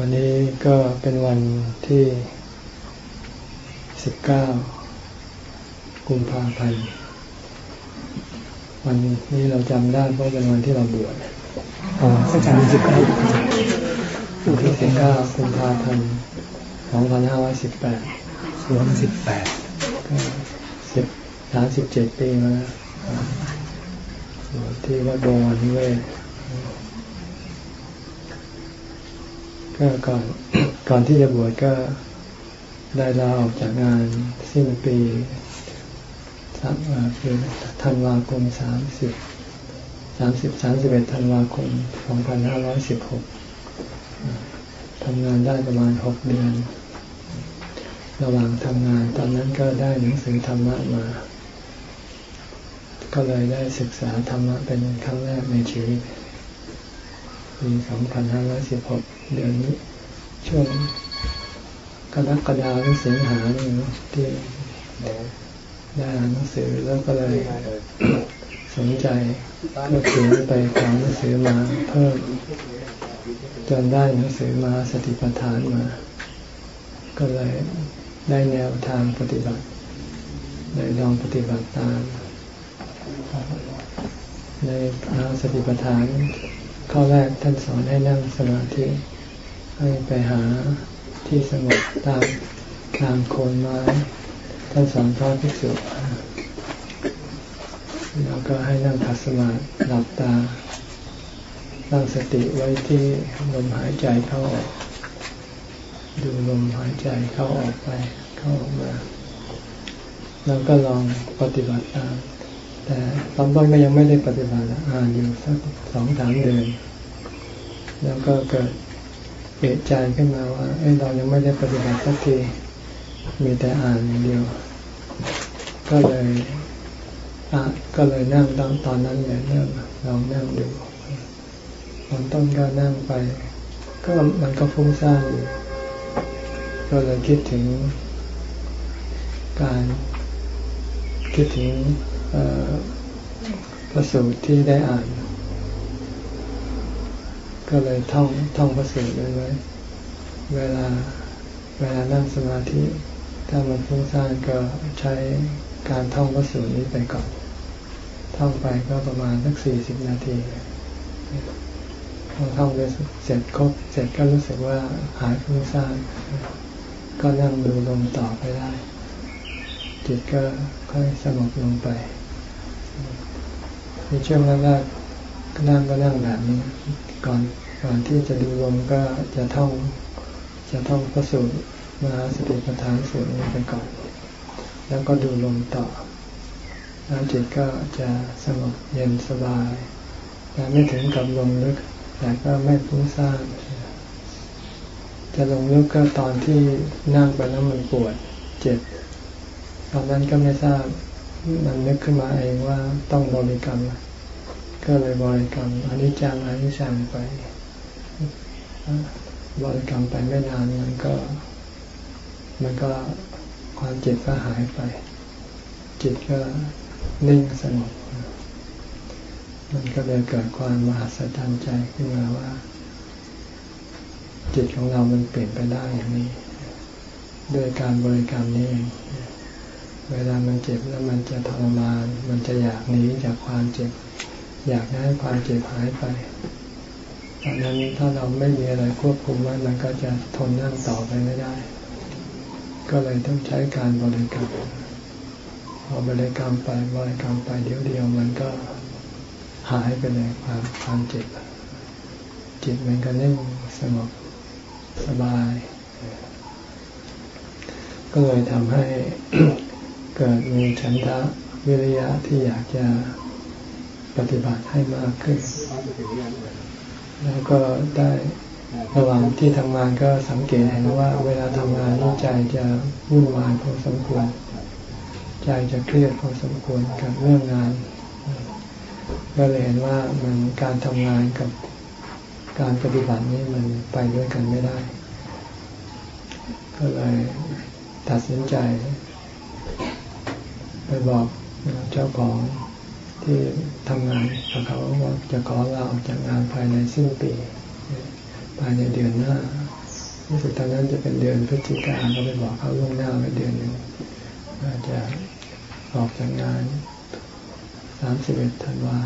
วันนี้ก็เป็นวันที่สิบเก้ากุมภาพันธ์ วันนี้เราจำได้เพราะเป็นวันที่เราบวชอ๋ออาจารย์สิบเก้าวันที่สิบเก้ากุมภาพันธ์สองพันห้าร้อยสิบแปดรวมสิบแปดก็สิบสามสิบเจ็ดปีมาแล้วที่วัดบวรนิเวศ ก็ก่อนก่อนที่จะบวชก็ได้ลาออกจากงานสิ้นปีสักคือธันวาคมสามสิบสามสิบสามสิบเอ็ดธันวาคมสองพันห้าร้อยสิบหกทำงานได้ประมาณหกเดือน ระหว่างทำงานตอนนั้นก็ได้หนังสือธรรมะมา ก็เลยได้ศึกษาธรรมะเป็นครั้งแรกในชีวิต ปีสองพันห้าร้อยสิบหกเดือนนี้ ช่วงกรกฎาคมสิงหาเนี่ยที่ได้อ่านหนังสือแล้วก็เลยสนใจก็เขียนไปขอหนังสือมาเพิ่มจนได้หนังสือมาสติปัฏฐานมา ก็เลยได้แนวทางปฏิบัติเลยลองปฏิบัติตาม ในทาสติปัฏฐาน ข้อแรกท่านสอนให้นั่งสมาธิ ให้ไปหาที่สงบตามตามโคนไม้ ท่านสอนพระภิกษุแล้วก็ให้นั่งคัสมาธิหลับตาตั้งสติไว้ที่ลมหายใจเข้าออกดูลมหายใจเข้าออกไปเข้าออกมา แล้วก็ลองปฏิบัติตาม แต่ตอนต้นก็ยังไม่ได้ปฏิบัติอ่านอยู่สักสองสามเดือน แล้วก็เกิดเอะใจขึ้นมาว่าเอ้เรายังไม่ได้ปฏิบัติสักทีมีแต่อ่านอย่างเดียว ก็เลยอะก็เลยนั่งตอนตอนนั้นเนี่ยเริ่มลองนั่งดูตอนต้นก็นั่งไป ก็มันก็ฟุ้งซ่านอยู่ก็เลยคิดถึงการคิดถึง พระสูตรที่ได้อ่าน ก็เลยท่องท่องพระสูตรไว้ เวลาเวลานั่งสมาธิ ถ้ามันฟุ้งซ่านก็ใช้การท่องพระสูตรนี้ไปก่อน ท่องไปก็ประมาณสักสี่สิบนาทีพอท่องไปเสร็จครบเสร็จก็รู้สึกว่าหายฟุ้งซ่านก็นั่งดูลมต่อไปได้ จิตก็ค่อยสงบลงไป ในช่วงแรกๆนั่งก็นั่งแบบนี้ ก่อนก่อนที่จะดูลมก็จะท่องจะท่องพระสูตรมาสติปัฏฐานสูตรนี้ไปก่อน แล้วก็ดูลมต่อแล้วจิตก็จะสงบเย็นสบายแต่ไม่ถึงกับลงลึก แต่ก็ไม่ฟุ้งซ่านจะลงลึกก็ตอนที่นั่งไปแล้วมันปวด เจ็บ ตอนนั้นก็ไม่ทราบ มันนึกขึ้นมาเองว่าต้องบริกรรม ก็เลยบริกรรมอนิจจังอนิจจังไป บริกรรมไปไม่นานมันก็ มันก็ความเจ็บก็หายไป จิตก็นิ่งสงบมันก็เลยเกิดความมหัศจรรย์ใจขึ้นมาว่า จิตของเรามันเปลี่ยนไปได้อย่างนี้ ด้วยการบริกรรมนี้เอง เวลามันเจ็บแล้วมันจะทรมาน มันจะอยากหนีจากความเจ็บ อยากให้ความเจ็บหายไปตอนนั้นถ้าเราไม่มีอะไรควบคุมไว้มันก็จะทนนั่งต่อไปไม่ได้ ก็เลยต้องใช้การบริกรรมพอบริกรรมไปบริกรรมไปเดี๋ยวเดียวมันก็หายไปเลยความความเจ็บจิตมันก็นิ่งสงบสบาย ก็เลยทำให้ เกิดมีฉันทะวิริยะที่อยากจะปฏิบัติให้มากขึ้น แล้วก็ได้ระหว่างที่ทำงานก็สังเกตเห็นว่า เวลาทำงานนี่ใจจะวุ่นวายพอสมควร ใจจะเครียดพอสมควรกับเรื่องงาน ก็เลยเห็นว่ามันการทำงานกับการปฏิบัตินี่มันไปด้วยกันไม่ได้ ก็เลยตัดสินใจ ไปบอกเจ้าของที่ทำงานกับเขาว่าจะขอลาออกจากงานภายในสิ้นปีภายในเดือนหน้ารู้สึกตอนนั้นจะเป็นเดือนพฤศจิกาเราไปบอกเขาล่วงหน้าไปเดือนหนึ่งว่าจะออกจากงานสามสิบเอ็ดธันวา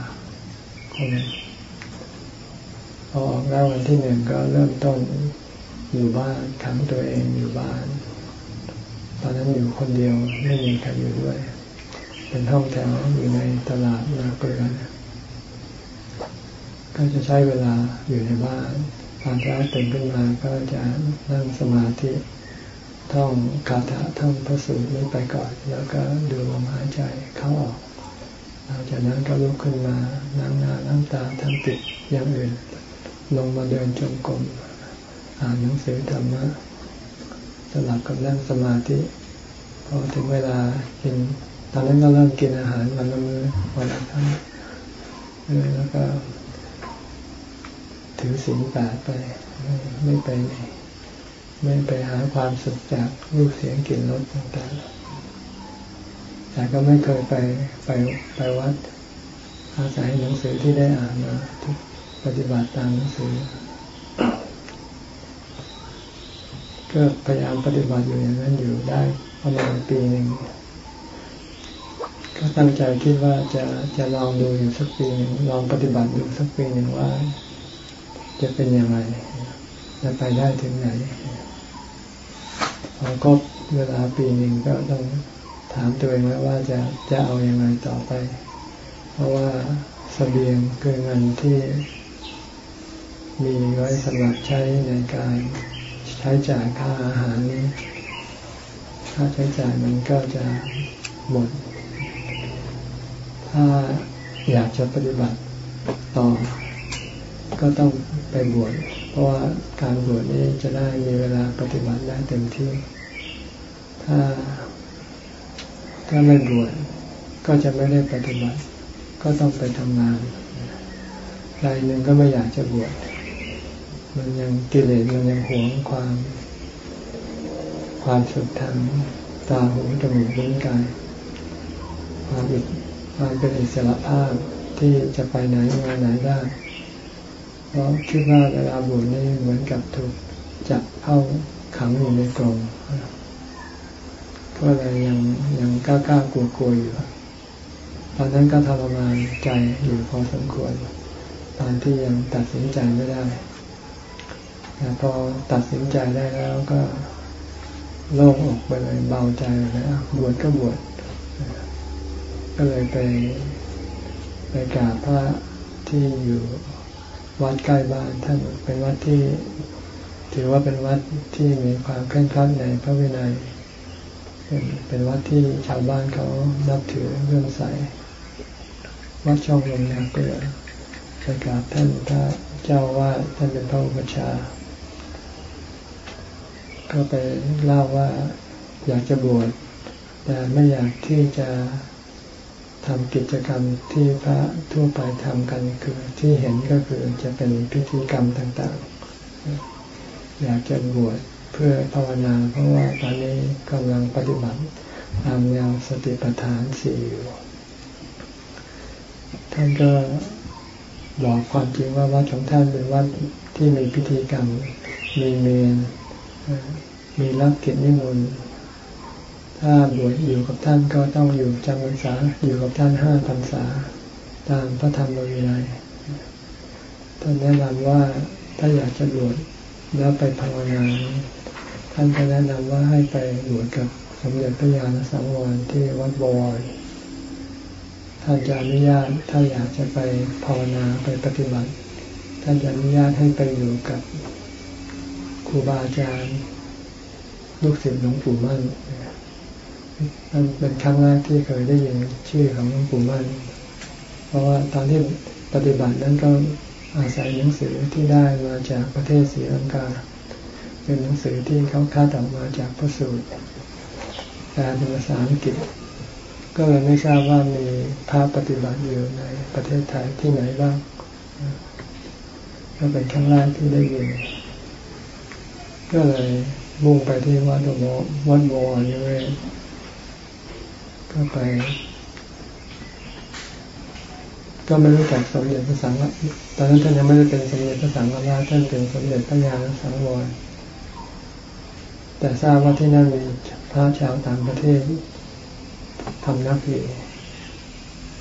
คมพอออกแล้ววันที่หนึ่งก็เริ่มต้นอยู่บ้านขังตัวเองอยู่บ้าน ตอนนั้นอยู่คนเดียวไม่มีใครอยู่ด้วย เป็นห้องแถวอยู่ในตลาดนาเกลือก็จะใช้เวลาอยู่ในบ้านตอนเช้าตื่นขึ้นมาก็จะนั่งสมาธิท่องคาถาท่องพระสูตรนี้ไปก่อน แล้วก็ดูลมหายใจเข้าออกหลังจากนั้นก็ลุกขึ้นมานั่งหน้านั่งตาทำติดอย่างอื่น ลงมาเดินจงกรมอ่านหนังสือธรรมะสลับกับนั่งสมาธิพอถึงเวลากิน ตอนนั้นก็เริ่มกินอาหารวันละมื้อวันละครั้งแล้วก็ ถือศีลแปดไป ไม่ไปไหนไม่ไปหาความสุขจากรูปเสียงกลิ่นรสต่างๆแต่ก็ไม่เคยไปไปไปวัด อาศัยหนังสือที่ได้อ่านมาปฏิบัติตามหนังสือ ก็พยายามปฏิบัติอยู่อย่างนั้นอยู่ได้ประมาณปีหนึ่ง ก็ตั้งใจคิดว่าจะจะลองดูอยู่สักปีหนึ่งลองปฏิบัติดูสักปีหนึ่งว่า จะเป็นยังไงจะไปได้ถึงไหนพอครบเวลาปีหนึ่งก็ต้องถามตัวเองวว่าจะจะเอาอยัางไงต่อไป เพราะว่าสเสบียงคือเงินที่มีไว้สำหรับใช้ในการใช้จ่ายค่าอาหารนี้ค่าใช้จ่ายมันก็จะหมด ถ้าอยากจะปฏิบัติต่อ ก็ต้องไปบวชเพราะว่าการบวชนี้จะได้มีเวลาปฏิบัติได้เต็มที่ ถ้า ถ้าไม่บวชก็จะไม่ได้ปฏิบัติ ก็ต้องไปทำงานรายหนึ่งก็ไม่อยากจะบวชมันยังกิเลสมันยังหวงความ ความสุขทางตาหูจมูกลิ้นกายความอิ ความเป็นอิสระภาพที่จะไปไหนมาไหนได้ เพราะคิดว่าเวลาบวชนี่เหมือนกับถูกจับเข้าขังอยู่ในกรงก็เลยยังยังกล้ากล้ากลัวกลัวอยู่ ตอนนั้นก็ทรมานใจอยู่พอสมควร ตอนที่ยังตัดสินใจไม่ได้แต่พอตัดสินใจได้แล้วก็โล่งอกไปเลยเบาใจแล้วบวชก็บวช ก็เลยไปไปกราบพระที่อยู่วัดใกล้บ้านท่านเป็นวัดที่ถือว่าเป็นวัดที่มีความเคร่งครัดในพระวินัย เป็นวัดที่ชาวบ้านเขานับถือเรื่องใส วัดช่องลมนาเกลือไปกราบท่านพระเจ้าว่าท่านเป็นพระอุปชา ก็ไปเล่าว่าอยากจะบวชแต่ไม่อยากที่จะ ทำกิจกรรมที่พระทั่วไปทำกันคือที่เห็นก็คือจะเป็นพิธีกรรมต่างๆ อยากจะบวชเพื่อภาวนา เพราะว่าตอนนี้กำลังปฏิบัติตามแนวสติปัฏฐานสี่อยู่ท่านก็บอกความจริงว่าวัดของท่านเป็นวัดที่มีพิธีกรรม มีเมนมีรับกิจนิมนต์ ถ้าบวชอยู่กับท่านก็ต้องอยู่จำพรรษาอยู่กับท่านห้าพรรษา ตามพระธรรมวินัยท่านแนะนำว่าถ้าอยากจะบวชแล้วไปภาวนาท่านก็แนะนำว่าให้ไปบวชกับสมเด็จพระญาณสังวรที่วัดบวรท่านจะอนุญาตถ้าอยากจะไปภาวนาไปปฏิบัติ ท่านจะอนุญาตให้ไปอยู่กับครูบาอาจารย์ ลูกศิษย์หลวงปู่มั่น นั่นเป็นครั้งแรกที่เคยได้ยินชื่อของหลวงปู่มั่น เพราะว่าตอนที่ปฏิบัตินั้นก็อาศัยหนังสือที่ได้มาจากประเทศศรีลังกา เป็นหนังสือที่เขาคัดออกมาจากพระสูตรแปลเป็นภาษาอังกฤษ ก็เลยไม่ทราบว่ามีภาพปฏิบัติอยู่ในประเทศไทยที่ไหนบ้าง ก็เป็นครั้งแรกที่ได้ยิน ก็เลยมุ่งไปที่วัดโมวัดโมอันนี้ ก็ไป ก็ไม่รู้จักสมเด็จพระสังฆตอนนั้นท่านยังไม่ได้เป็นสมเด็จพระสังฆราชท่านเป็นสมเด็จพระญาณสังวรแต่ทราบว่าที่นั่นมีพระชาวต่างประเทศทำนักอยู่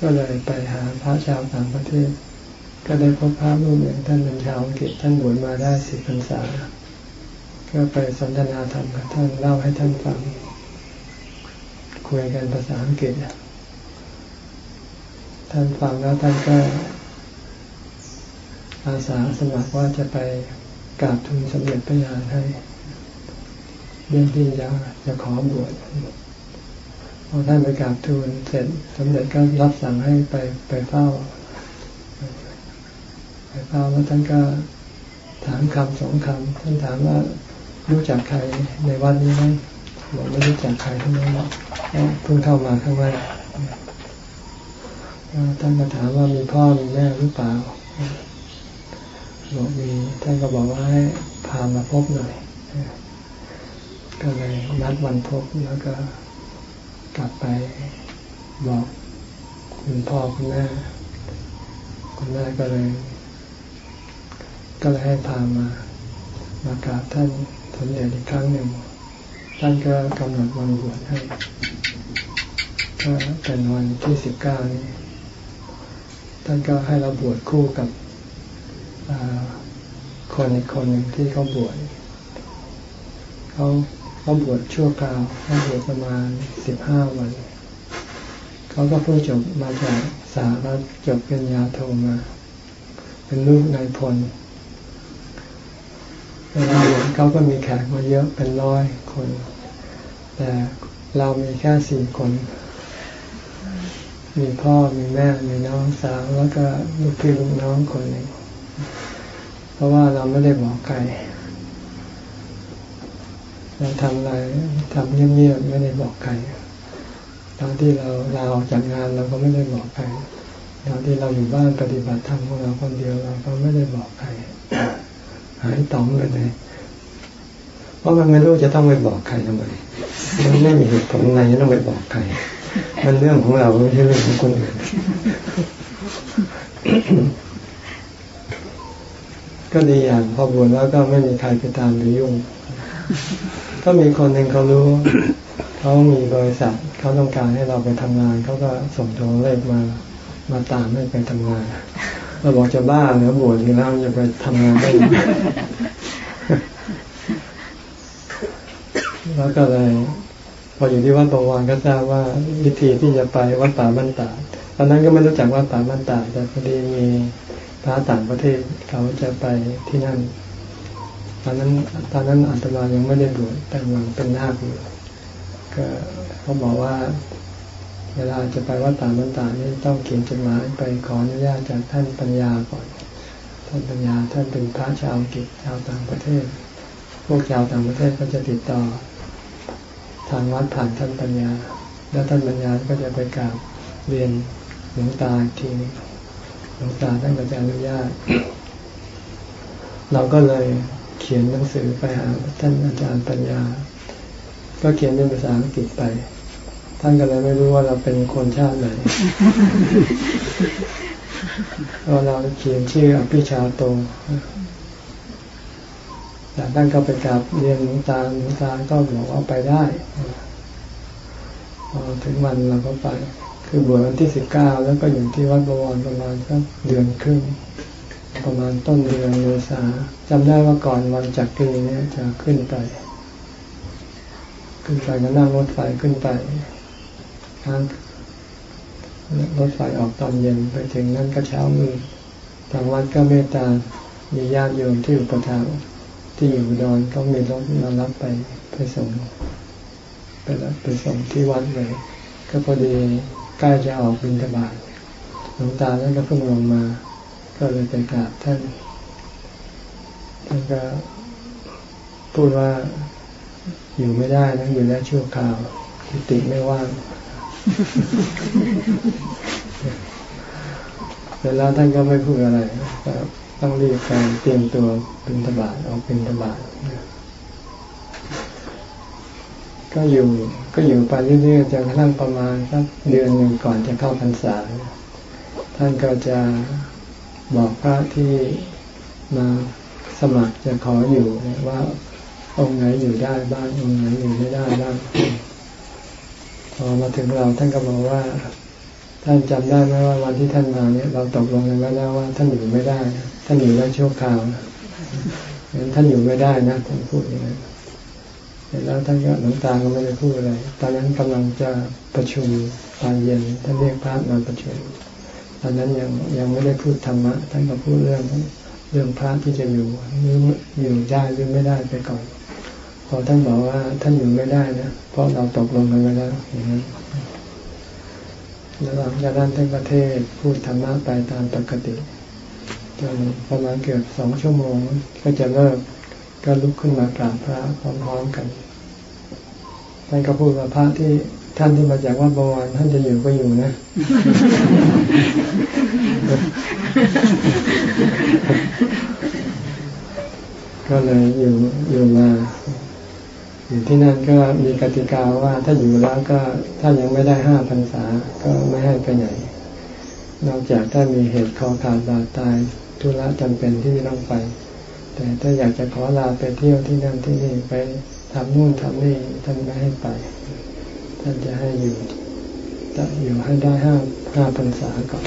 ก็เลยไปหาพระชาวต่างประเทศ ก็ได้พบพระรูปหนึ่งท่านเป็นชาวอังกฤษท่านบวชมาได้สิบพรรษา ก็ไปสนทนาธรรมกับท่านเล่าให้ท่านฟัง คุยกันภาษาอังกฤษท่านฟังแล้วท่านก็อาสาสมัครว่าจะไปกราบทูลสมเด็จพระญาณให้เรื่องที่จะจะขอบวชพอท่านไปกราบทูลเสร็จสมเด็จก็รับสั่งให้ไปไปเฝ้า ไปเฝ้าแล้วท่านก็ถามคำสองคำท่านถามว่ารู้จักใครในวัดนี้ไหมบอกไม่รู้จักใครทั้งนั้นหรอก เพิ่งเข้ามาข้างในท่านก็ถามว่ามีพ่อมีแม่หรือเปล่าบอกมีท่านก็บอกว่าให้พามาพบหน่อยก็เลยนัดวันพบแล้วก็กลับไปบอกคุณพ่อคุณแม่คุณแม่ก็เลย ก็เลยให้พามามากราบท่านสมเด็จอีกครั้งหนึ่งท่านก็กำหนดวันบวชให้ ก็เป็นวันที่สิบเก้านี้ ท่านก็ให้เราบวชคู่กับคนอีกคนหนึ่งที่เขาบวชเขาเขาบวชชั่วคราวเขาบวชประมาณสิบห้าวัน เขาก็เพิ่งจบมาจากสารัฐจบเป็นยาโทมา เป็นลูกนายพลเวลาบวชเขาก็มีแขกมาเยอะเป็นร้อยคน แต่เรามีแค่สี่คน มีพ่อมีแม่มีน้องสาวแล้วก็ลูกพี่ลูกน้องคนหนึ่งเพราะว่าเราไม่ได้บอกใครเราทำอะไรทำเงียบๆไม่ได้บอกใครตอนที่เราเราออกจากงานเราก็ไม่ได้บอกใครตอนที่เราอยู่บ้านปฏิบัติธรรมของเราคนเดียวเราก็ไม่ได้บอกใครหายต๋องเลยเลยเพราะมันไม่รู้จะต้องไปบอกใครทำไมมันไม่มีเหตุผลอะไรจะต้องไปบอกใคร มันเรื่องของเราไม่ใช่เรื่องของคนอื่นก็ดีอย่างพอบวชแล้วก็ไม่มีใครไปตามหรือยุ่งก็มีคนหนึ่งเขารู้ เขามีบริษัทเขาต้องการให้เราไปทำงาน เขาก็ส่งโทรเลขมามาตามให้ไปทำงานเราบอกจะบ้าเหรือบวชอยู่แล้วจะไปทำงานได้แล้วก็เลย พออยู่ที่วัดบวรก็ทราบว่าวิธีที่จะไปวัดป่าบ้านตาตอนนั้นก็ไม่รู้จักวัดป่าบ้านตาแต่พอดีมีพระต่างประเทศเขาจะไปที่นั่น ตอนนั้นตอนนั้นอาตมายังไม่ได้บวชแต่ยังเป็นนาคอยู่ก็เขาบอกว่า เวลาจะไปวัดตามันตานี่ต้องเขียนจดหมายไปขออนุญาตจากท่านปัญญาก่อนท่านปัญญาท่านเป็นพระชาวอังกฤษชาวต่างประเทศ พวกชาวต่างประเทศก็จะติดต่อ ทางวัดผ่านท่านปัญญา แล้วท่านปัญญาก็จะไปกราบเรียนหลวงตาทีนึงหลวงตาท่านก็จะอนุญาต เราก็เลยเขียนหนังสือไปหาท่านอาจารย์ปัญญา ก็เขียนเป็นภาษาอังกฤษไป ท่านก็เลยไม่รู้ว่าเราเป็นคนชาติไหนเพราะเราเขียนชื่ออภิชาโต แต่ท่านก็ไปกราบเรียนหลวงตาหลวงตาก็บอกว่าไปได้พอถึงวันเราก็ไป คือบวชวันที่สิบเก้าแล้วก็อยู่ที่วัดบวรประมาณสักเดือนครึ่งประมาณต้นเดือนเมษาจำได้ว่าก่อนวันจักรีเนี่ยจะขึ้นไป ขึ้นไปก็นั่งรถไฟขึ้นไปทางรถไฟออกตอนเย็นไปถึงนั่นก็เช้ามืดทางวัดก็เมตตามีญาติโยมที่อุปถัมภ์ ที่อยู่ดอนก็มีรถมารับไปไปส่งไปรับไปส่งที่วัดเลย ก็พอดีใกล้จะออกบินทบาทหลวงตาท่านก็เพิ่งลงมา ก็เลยไปกราบท่าน ท่านก็พูดว่าอยู่ไม่ได้นะอยู่ได้ชั่วคราวทิติไม่ว่างเสร็จแล้วท่านก็ไม่พูดอะไร ต้องรีบไปเตรียมตัวเป็นธบาตออกเป็นธบาตก็อยู่ก็อยู่ไปเรื่อยๆจนกระทั่งประมาณสักเดือนหนึ่งก่อนจะเข้าพรรษา ท่านก็จะบอกพระที่มาสมัครจะขออยู่ว่าองค์ไหนอยู่ได้บ้างองค์ไหนอยู่ไม่ได้บ้างพอมาถึงเราท่านก็บอกว่า ท่านจำได้ไหมว่าวันที่ท่านมาเนี่ยเราตกลงกันไว้แล้วว่าท่านอยู่ไม่ได้ ท่านอยู่ได้ชั่วคราวงั้นท่านอยู่ไม่ได้นะท่านพูดอย่างนั้นแล้วท่านก็หลวงตาก็ไม่ได้พูดอะไร ตอนนั้นกำลังจะประชุมตอนเย็นท่านเรียกพระมาประชุม ตอนนั้นยังยังไม่ได้พูดธรรมะ ท่านก็พูดเรื่องเรื่องพระที่จะอยู่นี่อยู่ได้หรือไม่ได้ไปก่อน พอท่านบอกว่าท่านอยู่ไม่ได้นะเพราะเราตกลงกันไว้แล้วอย่างนั้นแล้วหลังจากนั้นท่านประเทศพูดธรรมะไปตามปกติ จนประมาณเกือบสองชั่วโมงก็จะเลิกก็ลุกขึ้นมากราบพระพร้อมๆกันท่านก็พูดว่าพระที่ท่านที่มาจากวัดบวรท่านจะอยู่ก็อยู่นะก็เลยอยู่อยู่มาอยู่ที่นั่นก็มีกติกาว่าถ้าอยู่แล้วก็ถ้ายังไม่ได้ห้าพรรษาก็ไม่ให้ไปไหน นอกจากถ้ามีเหตุคอขาดบาดตาย ธุระจำเป็นที่จะต้องไป แต่ถ้าอยากจะขอลาไปเที่ยวที่นั่นที่นี่ไปทำนู่นทำนี่ท่านไม่ให้ไป ท่านจะให้อยู่จะอยู่ให้ได้ห้าห้าพรรษาก่อน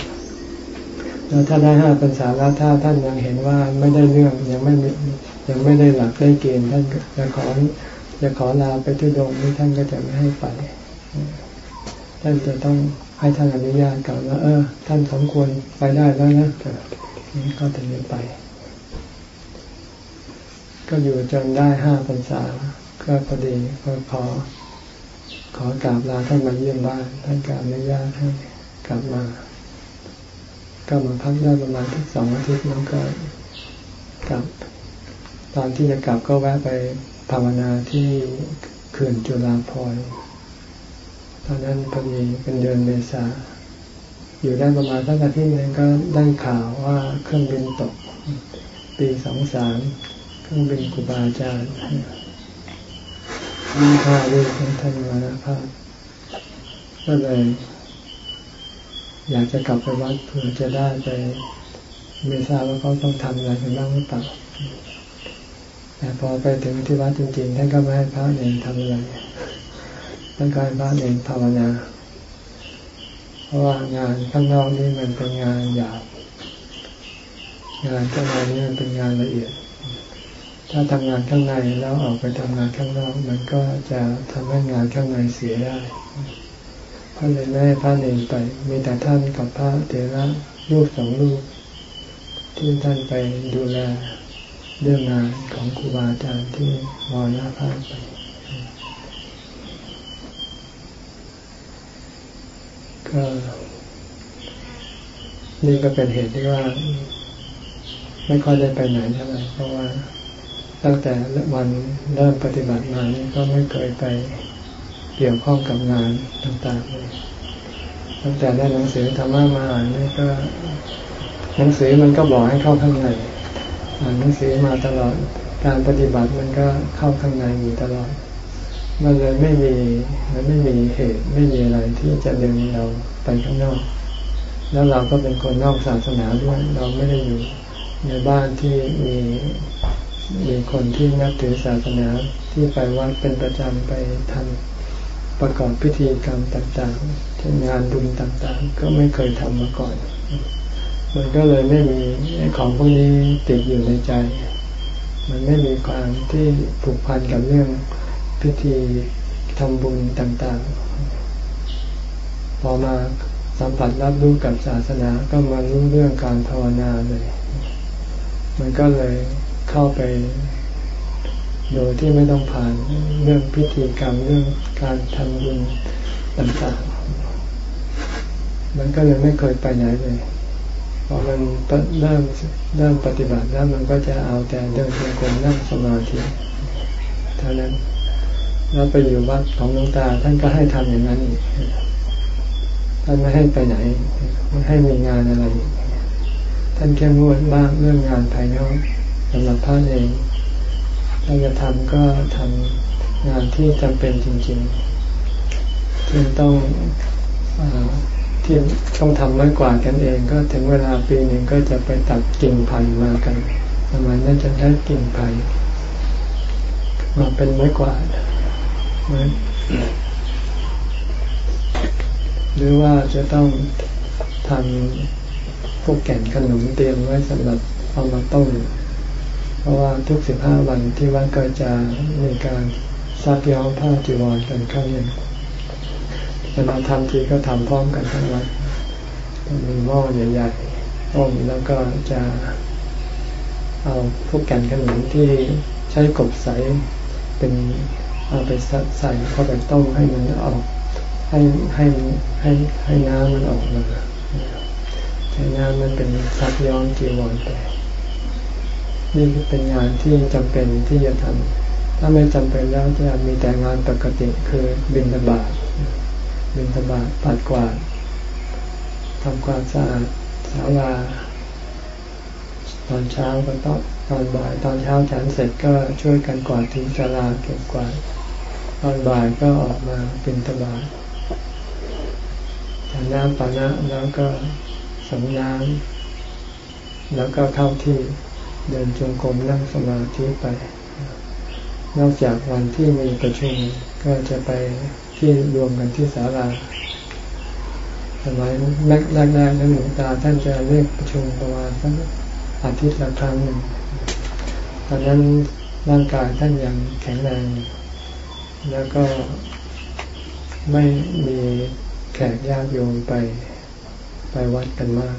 แล้วถ้าได้ห้าพรรษาแล้วถ้าท่านยังเห็นว่าไม่ได้เรื่องยังไม่ยังไม่ได้หลักได้เกณฑ์ท่านจะขอจะขอลาไปทุดงนี้ท่านก็จะไม่ให้ไป ท่านจะต้องให้ท่านอนุญาตก่อนว่าเออ ท่านสมควรไปได้แล้วนะ นี่ก็ถึงจะไป ก็อยู่จนได้ห้าพรรษาก็พอดีก็ขอ ขอกราบลาท่านมาเยี่ยมบ้านท่านกราบอนุญาตให้กลับมา ก็มาพักได้ประมาณที่สองอาทิตย์แล้วก็กลับ ตอนที่จะกลับก็แวะไปภาวนาที่เขื่อนจุฬาภรณ์ตอนนั้นพอดีเป็นเดือนเมษา อยู่ได้ประมาณสักอาทิตย์นึงก็ได้ข่าวว่าเครื่องบินตก ปีสองสามเครื่องบินครูบาอาจารย์มีค่าด้วยท่านมานะภาพก็เลยอยากจะกลับไปวัดเพื่อจะได้ไปไม่ทราบว่าเขาต้องทำอะไรกันบ้างหรือเปล่าแต่พอไปถึงที่วัดจริงๆท่านก็ไม่ให้พระเองทำอะไรท่านก็ให้พระเองภาวนา ราะว่างานข้างนอกนี่มันเป็นงานหยาบ งานข้างในนี่มันเป็นงานละเอียด ถ้าทำงานข้างในแล้วออกไปทำงานข้างนอก มันก็จะทำให้งานข้างในเสียได้ก็เลยไม่ให้พระเองไป มีแต่ท่านกับพระเถระรูปสองรูปที่ท่านไปดูแลเรื่องงานของครูบาอาจารย์ที่มรณภาพไป นี่ก็เป็นเหตุที่ว่า ไม่ค่อยได้ไปไหนเท่าไหร่เพราะว่าตั้งแต่วันเริ่มปฏิบัติมานี่ก็ไม่เคยไปเกี่ยวข้องกับงานต่างๆเลยตั้งแต่ได้หนังสือธรรมะมาอ่านนี่ก็ หนังสือมันก็บอกให้เข้าข้างในอ่านหนังสือมาตลอดการปฏิบัติมันก็เข้าข้างในอยู่ตลอด มันเลยไม่มีมันไม่มีเหตุไม่มีอะไรที่จะดึงเราไปข้างนอก แล้วเราก็เป็นคนนอกศาสนาด้วย เราไม่ได้อยู่ในบ้านที่มีมีคนที่นับถือศาสนาที่ไปวัดเป็นประจำไปทำประกอบพิธีกรรมต่างๆเช่นงานบุญต่างๆ ก็ไม่เคยทำมาก่อน มันก็เลยไม่มีของพวกนี้ติดอยู่ในใจ มันไม่มีความที่ผูกพันกับเรื่อง พิธีทำบุญต่างๆ พอมาสัมผัสรับรู้กับศาสนาก็มารู้เรื่องการภาวนาเลย มันก็เลยเข้าไป โดยที่ไม่ต้องผ่านเรื่องพิธีกรรมเรื่องการทำบุญต่างๆ มันก็เลยไม่เคยไปไหนเลยพอมันเริ่มเริ่มปฏิบัติแล้วมันก็จะเอาแต่เดินจงกรมนั่งสมาธิเท่านั้น แล้วไปอยู่วัดของหลวงตา ท่านก็ให้ทำอย่างนั้นอีกท่านไม่ให้ไปไหน ไม่ให้มีงานอะไร ท่านแค่งวดบ้างเรื่องงานภายนอกสำหรับพระเองถ้าจะทำก็ทำงานที่จำเป็นจริงๆที่ต้องที่ต้องทำไม้กวาดกันเอง ก็ถึงเวลาปีหนึ่งก็จะไปตัดกิ่งไผ่มากันประมาณนั้นจะได้กิ่งไผ่มาเป็นไม้กวาด หรือว่าจะต้องทำพวกแก่นขนมเตรียมไว้สำหรับเอามาต้มเพราะว่าทุกสิบห้าวันที่วัดก็จะมีการซักย้อมผ้าจีวรกันครั้งหนึ่งเวลาทำทีก็ทำพร้อมกันทั้งวัดมีหม้อใหญ่ๆต้มแล้วก็จะเอาพวกแก่นขนมที่ใช้กบใสเป็น เอาไปใส่เข้าไปต้มให้มันออกให้ให้ให้ให้น้ำมันออกมาใช้น้ำมันเป็นซักย้อมจีวรไปนี่เป็นงานที่จำเป็นที่จะทำถ้าไม่จำเป็นแล้วจะมีแต่งานปกติคือบินตบาทบินตบาทปัดกวาดทำความสะอาดศาลาตอนเช้าก็ต้องตอนบ่ายตอนเช้าฉันเสร็จก็ช่วยกันกวาดทิ้งศาลาเก็บกวาด ตอนบ่ายก็ออกมาบินตบาทฉันน้ำปานะแล้วก็สำน้ำแล้วก็เข้าที่เดินจงกรมนั่งสมาธิไป นอกจากวันที่มีประชุมก็จะไปที่รวมกันที่ศาลาสมัยแรกแรกๆนั้นหลวงตาท่านจะเรียกประชุมประมาณสักอาทิตย์ละครั้งหนึ่งตอนนั้นร่างกายท่านยังแข็งแรง แล้วก็ไม่มีแขกญาติโยมไปไปวัดกันมาก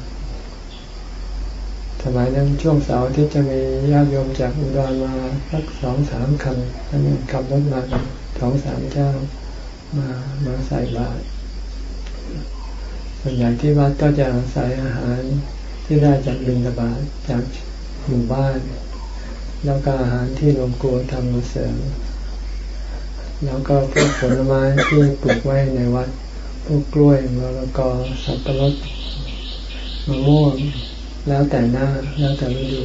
สมัยนั้นช่วงเสาร์ที่จะมีญาติโยมจากอุดรมาสักสองสามคันท่านขับรถมาสองสามเจ้ามามาใส่บาตรส่วนใหญ่ที่วัดก็จะใส่อาหารที่ได้จากบิณฑบาตจากหมู่บ้าน แล้วก็อาหารที่หลวงกลัวทำมาเสริม แล้วก็พวกผลไม้ที่ปลูกไว้ในวัด พวกกล้วยมะละกอสับปะรดมะม่วง แล้วแต่หน้าแล้วแต่ฤดู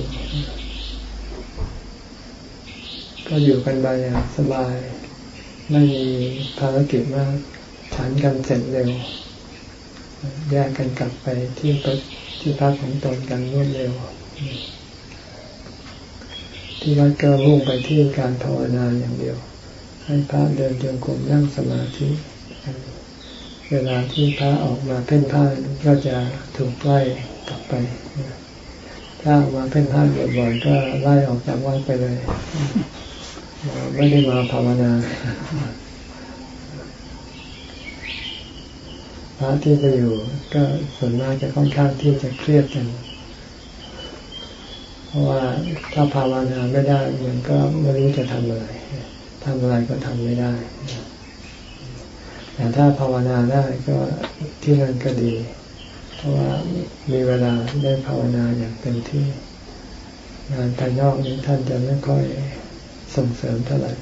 ก็อยู่กันไปอย่างสบาย ไม่มีภารกิจมากฉันกันเสร็จเร็ว แยกกันกลับไปที่ที่พักของตนกันรวดเร็ว ที่วัดก็มุ่งไปที่การภาวนาอย่างเดียว ให้พระเดินจงกรมนั่งสมาธิ เวลาที่พระออกมาเพ่นพ่านก็จะถูกไล่กลับไป ถ้ามาเพ่นพ่านบ่อยๆก็ไล่ออกจากวัดไปเลย ไม่ได้มาภาวนาพระที่ไปอยู่ก็ส่วนมากจะค่อนข้างที่จะเครียดกัน เพราะว่าถ้าภาวนาไม่ได้มันก็ไม่รู้จะทำอะไร ทำอะไรก็ทำไม่ได้ แต่ถ้าภาวนาได้ก็ที่นั่นก็ดี เพราะว่ามีเวลาได้ภาวนาอย่างเต็มที่ งานภายนอกนี้ท่านจะไม่ค่อยส่งเสริมเท่าไหร่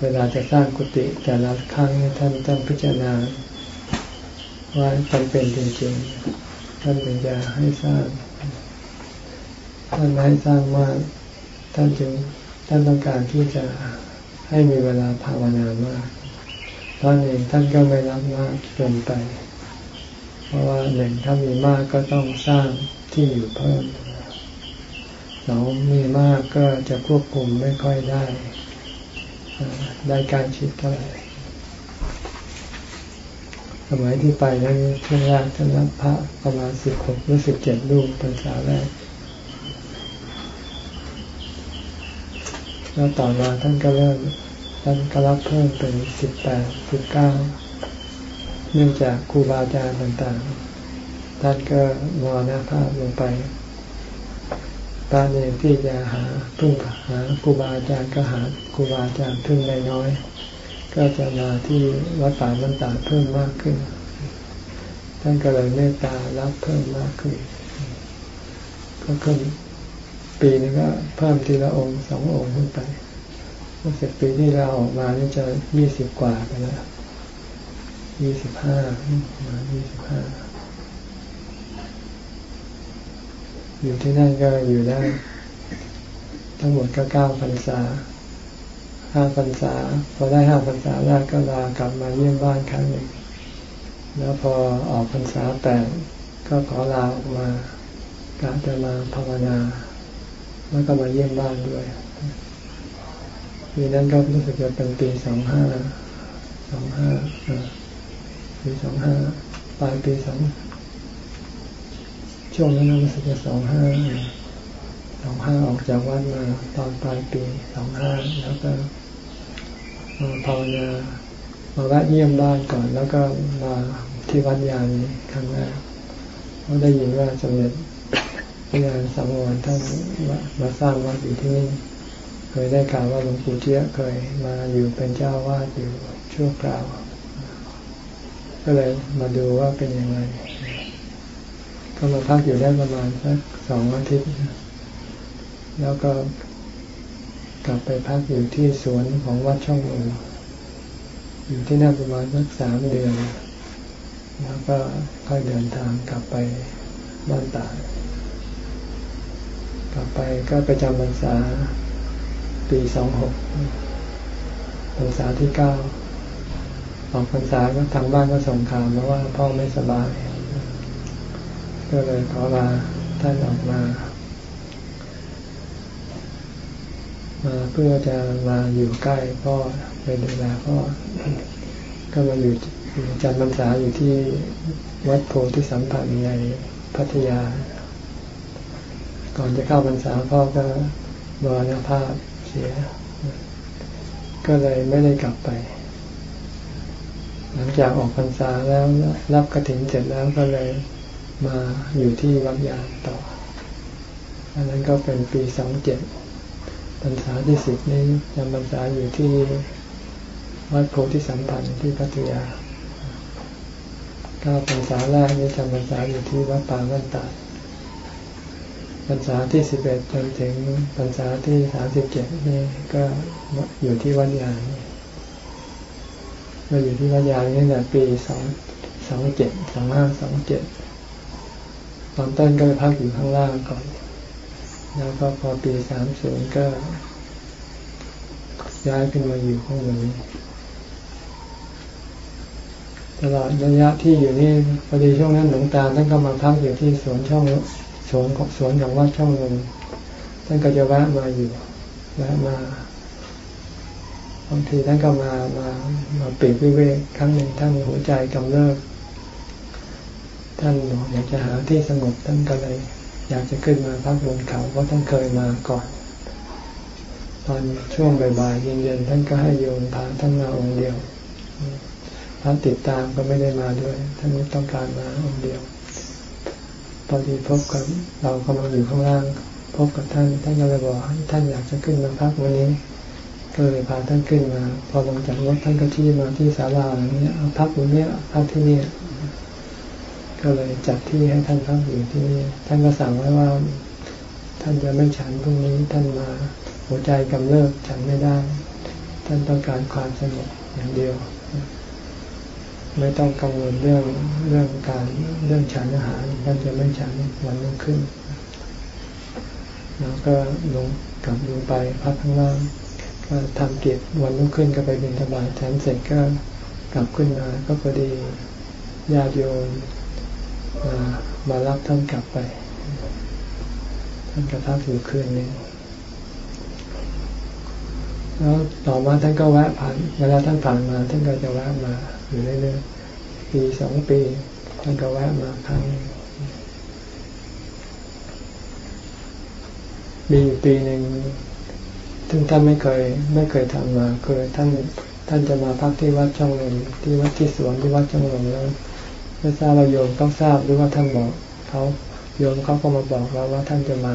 เวลาจะสร้างกุฏิแต่ละครั้งท่านต้องพิจารณาว่าจำเป็นจริงๆ ท่านถึงจะให้สร้าง ท่านให้สร้างว่าท่านจึงท่านต้องการที่จะ ให้มีเวลาภาวนามากตอนเองท่านก็ไม่รับมากเกินไป เพราะว่าหนึ่งถ้ามีมากก็ต้องสร้างที่อยู่เพิ่มสองมีมากก็จะควบคุมไม่ค่อยได้ ได้การชิดเท่าไหร่สมัยที่ไปนั้นช่วงแรกท่านรับพระประมาณสิบหกหรือสิบเจ็ดรูปเป็นสาแรก แล้วต่อมาท่านก็เริ่มท่านก็รับเพิ่มเป็นสิบแปดสิบเก้าเนื่องจากครูบาอาจารย์ต่างๆ ท่านก็มรณภาพลงไปตาเองที่จะหาพึ่งหาครูบาอาจารย์ก็หาครูบาอาจารย์พึ่งได้น้อยก็จะมาที่วัดป่ามันตาเพิ่มมากขึ้น ท่านก็เลยเมตตารับเพิ่มมากขึ้น ก็ขึ้น ปีนึงก็เพิ่มทีละองค์สององค์ขึ้นไปเสร็จปีที่เราออกมานี่จะยี่สิบกว่าไปแล้วยี่สิบห้ามายี่สิบห้าอยู่ที่นั่นก็อยู่ได้ ทั้งหมดก็เก้าพรรษาห้าพรรษา พอได้ห้าพรรษาแรกก็ลากลับมาเยี่ยมบ้านครั้งหนึ่งแล้วพอออกพรรษาแปดก็ขอลาออกมากะจะมาภาวนา แล้วก็มาเยี่ยมบ้านด้วยปีนั้นก็รู้สึกจะเป็นปีสองห้าสองห้าปีสองห้าปลายปีสองช่วงนั้นรู้สึกจะสองห้าสองห้าออกจากวัดมาตอนปลายปีสองห้าแล้วก็มาภาวนามาแวะเยี่ยมบ้านก่อน แล้วก็มาที่วัดยานีครั้งแรกเราได้ยินว่าสมเด็จ พระงานสังวรท่านมาสร้างวัดอยู่ที่นี่เคยได้ข่าวว่าหลวงปู่เจี๊ยเคยมาอยู่เป็นเจ้าวาดอยู่ชั่วคราว ก็เลยมาดูว่าเป็นยังไงก็มาพักอยู่ได้ประมาณสักสองอาทิตย์ แล้วก็กลับไปพักอยู่ที่สวนของวัดช่องลมอยู่ที่นั่นประมาณสักสามเดือน แล้วก็ค่อยเดินทางกลับไปบ้านตาก กลับไปก็ไปจำพรรษาปีสองหกพรรษาที่เก้าออกพรรษาก็ทางบ้านก็ส่งข่าวมาว่าพ่อไม่สบาย ก็เลยขอลาท่านออกมามาเพื่อจะมาอยู่ใกล้พ่อไปดูแลพ่อก็มาอยู่จำพรรษาอยู่ที่วัดโพธิสัมพันธ์ในพัทยา ก่อนจะเข้าพรรษาพ่อก็มรณภาพเสีย ก็เลยไม่ได้กลับไป หลังจากออกพรรษาแล้วรับกระถิ่นเสร็จแล้วก็เลยมาอยู่ที่วัดยางต่อ อันนั้นก็เป็นปีสองเจ็ดพรรษาที่สิบนี้จำพรรษาอยู่ที่วัดโพธิสัมพันธ์ที่พัทยาก้าพรรษาแรกนี้จำพรรษาอยู่ที่วัดป่าบ้านตาด พรรษาที่สิบเอ็ดจนถึงพรรษาที่สามสิบเจ็ดนี่ก็อยู่ที่วัดยางมาอยู่ที่วัดยางนี่แหละปีสองสองเจ็ดสองห้าสองเจ็ดตอนต้นก็ไปพักอยู่ข้างล่างก่อน แล้วก็พอปีสามศูนย์ก็ ย้ายขึ้นมาอยู่ข้างบนตลอดระยะที่อยู่นี่พอดีช่วงนั้นหลวงตาท่านก็มาพักอยู่ที่สวนช่อง สวนของสวนของวัดช่องลมท่านก็จะแวะมาอยู่แวะมาบางทีท่านก็มามามาปีกวิเวกครั้งหนึ่งท่านหัวใจกำเริบท่านอยากจะหาที่สงบท่านก็เลย อยากจะขึ้นมาพักบนเขาเพราะท่านเคยมาก่อน ตอนช่วงบ่ายๆเย็นๆท่านก็ให้โยมพาท่านมาองค์เดียวพระติดตามก็ไม่ได้มาด้วย ท่านต้องการมาองค์เดียว พอดีพบกับเรากำลังอยู่ข้างล่าง พบกับท่านท่านก็เลยบอกท่านอยากจะขึ้นมาพักวันนี้ ก็เลยพาท่านขึ้นมา พอลงจากรถท่านก็ชี้มาที่ศาลาอย่างนี้เอาพักวันนี้พักที่นี่ก็เลยจัดที่ให้ท่านพักอยู่ที่นี่ท่านก็สั่งไว้ว่า ท่านจะไม่ฉันพรุ่งนี้ท่านมาหัวใจกำเริบฉันไม่ได้ ท่านต้องการความสงบอย่างเดียว ไม่ต้องกังวลเรื่องเรื่องการเรื่องฉันอาหารท่านจะไม่ฉันวันรุ่งขึ้น แล้วก็ลงกลับลงไปพักข้างล่างก็ทำเก็บวันรุ่งขึ้นก็ไปบินทบาทฉันเสร็จก็กลับขึ้นมาก็พอดีญาติโยมมารับท่านกลับไป ท่านก็พักอยู่คืนนึงแล้วต่อมาท่านก็แวะผ่านเวลาท่านผ่านมาท่านก็จะแวะมา อยู่เรื่อยๆปีสองปีท่านก็แวะมาครั้งมีอยู่ปีหนึ่งซึ่งท่านไม่เคยไม่เคยทำมาคือท่านท่านจะมาพักที่วัดช่องลมที่วัดที่สวนที่วัดช่องลมแล้วไม่ทราบว่าโยมต้องทราบหรือว่าท่านบอกเขาโยมเขาก็มาบอกเราว่าท่านจะมา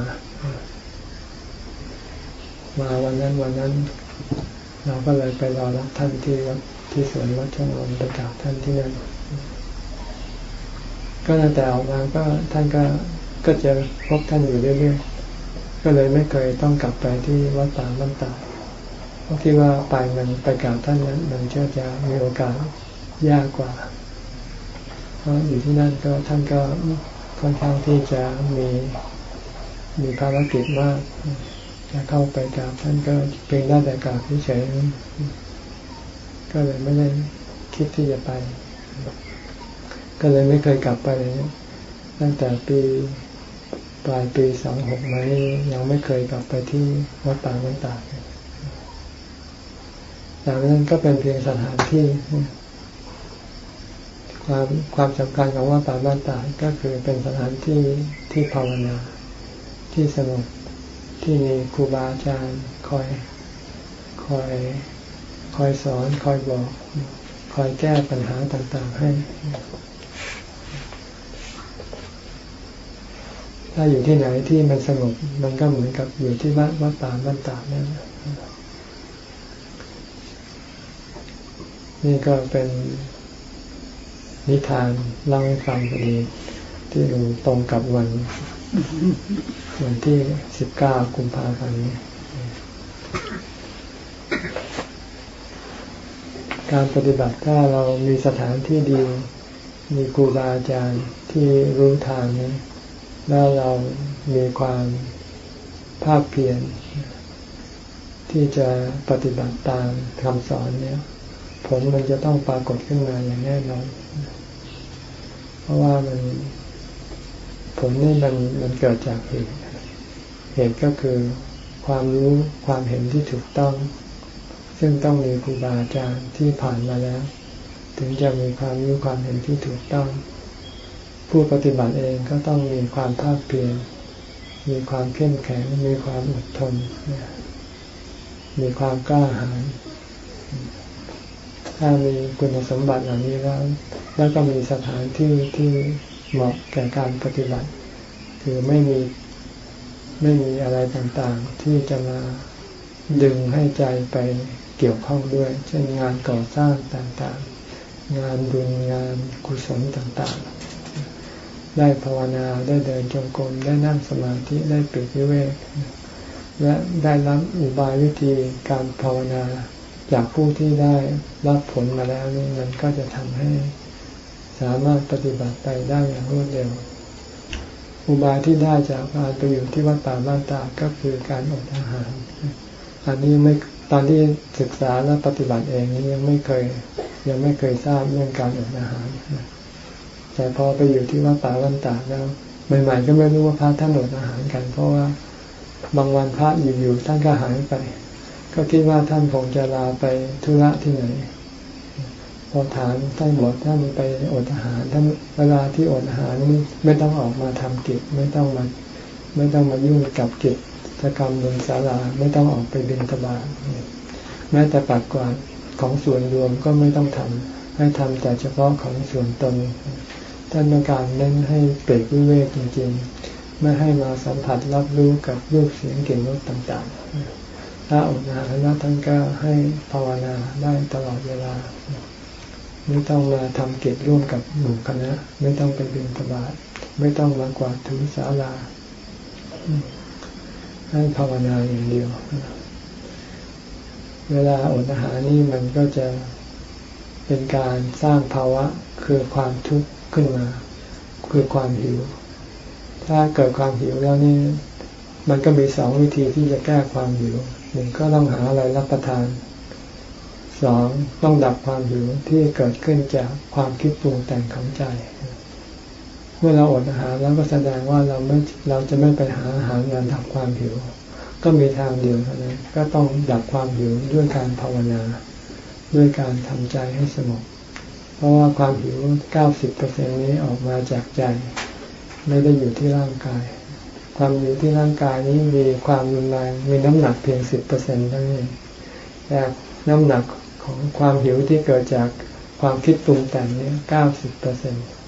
มาวันนั้นวันนั้น เราก็เลยไปรอรับท่านที่วัด ที่สวนวัดช่องลมไปกราบท่านที่นั่นก็ตั้งแต่ออกมาก็ท่านก็ก็จะพบท่านอยู่เรื่อยๆก็เลยไม่เคยต้องกลับไปที่วัดป่าบ้านตาเพราะคิดว่าไปมันไปกราบท่านนั้นมันเชื่อจะมีโอกาสยากกว่า เพราะอยู่ที่นั่นก็ท่านก็ค่อนข้างที่จะมีมีภารกิจมากจะเข้าไปกราบท่านก็เพียงได้แต่กราบเฉย ก็เลยไม่ได้คิดที่จะไป ก็เลยไม่เคยกลับไปเลยตั้งแต่ปีปลายปีสองหกมานี้ยังไม่เคยกลับไปที่วัดป่าวันตาแต่นั้นก็เป็นเพียงสถานที่ ความความสำคัญของว่าป่าบ้านตาก็คือเป็นสถานที่ที่ภาวนาที่สงบที่มีครูบาอาจารย์คอยคอย คอยสอนคอยบอก คอยแก้ปัญหาต่างๆให้ ถ้าอยู่ที่ไหนที่มันสงบมันก็เหมือนกับอยู่ที่วัดวัดป่าบ้านตานั่นนี่ก็เป็นนิทานเล่าให้ฟังพอดีที่อยู่ตรงกับวัน วันที่สิบเก้ากุมภาพันธ์นี้ การปฏิบัติถ้าเรามีสถานที่ดี มีครูบาอาจารย์ที่รู้ทางนี้ แล้วเรามีความภาคเพียรที่จะปฏิบัติตามคำสอนเนี่ยผลมันจะต้องปรากฏขึ้นมาอย่างแน่นอน เพราะว่ามันผลนี่มันมันเกิดจากเหตุ เหตุก็คือความรู้ความเห็นที่ถูกต้อง ซึ่งต้องมีครูบาอาจารย์ที่ผ่านมาแล้ว ถึงจะมีความรู้ความเห็นที่ถูกต้อง ผู้ปฏิบัติเองก็ต้องมีความภาคเพียรมีความเข้มแข็ง มีความอดทน มีความกล้าหาญถ้ามีคุณสมบัติเหล่านี้แล้ว แล้วก็มีสถานที่ที่เหมาะแก่การปฏิบัติ คือไม่มีไม่มีอะไรต่างๆ ที่จะมาดึงให้ใจไป เกี่ยวข้องด้วย เช่นงานก่อสร้างต่างๆ งานบุญงานกุศลต่างๆ ได้ภาวนาได้เดินจงกรมได้นั่งสมาธิได้ปิดวิเวกและได้รับอุบายวิธีการภาวนาจากผู้ที่ได้รับผลมาแล้วนี่มันก็จะทำให้สามารถปฏิบัติไปได้อย่างรวดเร็ว อุบายที่ได้จากการไปอยู่ที่วัดป่าบ้านตาก็คือการอดอาหาร อันนี้ไม่ ตอนที่ศึกษาและปฏิบัติเองนี้ยังไม่เคยยังไม่เคยทราบเรื่องการอดอาหาร แต่พอไปอยู่ที่วัดป่าบ้านตาแล้วใหม่ๆก็ไม่รู้ว่าพระท่านอดอาหารกัน เพราะว่าบางวันพระอยู่ๆท่านก็หายไป ก็คิดว่าท่านคงจะลาไปธุระที่ไหนพอถามท่านบอกท่านไปอดอาหารท่านเวลาที่อดอาหารไม่ต้องออกมาทำกิจไม่ต้องมาไม่ต้องมายุ่งกับกิจ กรรมบนศาลาไม่ต้องออกไปบิณฑบาตแม้แต่ปัดกวาดของส่วนรวมก็ไม่ต้องทำให้ทำแต่เฉพาะของส่วนตนท่านต้องการเน้นให้เปรกวิเวกจริงๆ ไม่ให้มาสัมผัสรับรู้กับรูปเสียงกลิ่นรสต่างๆ ถ้าอดอาหารท่านก็ให้ภาวนาได้ตลอดเวลา ไม่ต้องมาทำกิจร่วมกับหมู่คณะ ไม่ต้องไปบินตบาทไม่ต้องมากวาดถึงศาลา ให้ภาวนาอย่างเดียว เวลาอดอาหารนี่มันก็จะเป็นการสร้างภาวะคือความทุกข์ขึ้นมา คือความหิว ถ้าเกิดความหิวแล้วนี่มันก็มีสองวิธีที่จะแก้ความหิวหนึ่งก็ต้องหาอะไรรับประทานสองต้องดับความหิวที่เกิดขึ้นจากความคิดปรุงแต่งของใจ เมื่อเราอดอาหารแล้วก็แสดงว่าเราไม่เราจะไม่ไปหาอาหารงานดับความหิว ก็มีทางเดียวเท่านั้นก็ต้องดับความหิวด้วยการภาวนา ด้วยการทำใจให้สงบเพราะว่าความหิว 90%นี้ออกมาจากใจ ไม่ได้อยู่ที่ร่างกาย ความอยู่ที่ร่างกายนี้มีความรุนแรงมีน้ำหนักเพียงสิบเปอร์เซ็นต์เท่านั้นแต่น้ำหนักของความหิวที่เกิดจากความคิดปรุงแต่งนี้เก้าสิบเปอร์เซ็นต์เ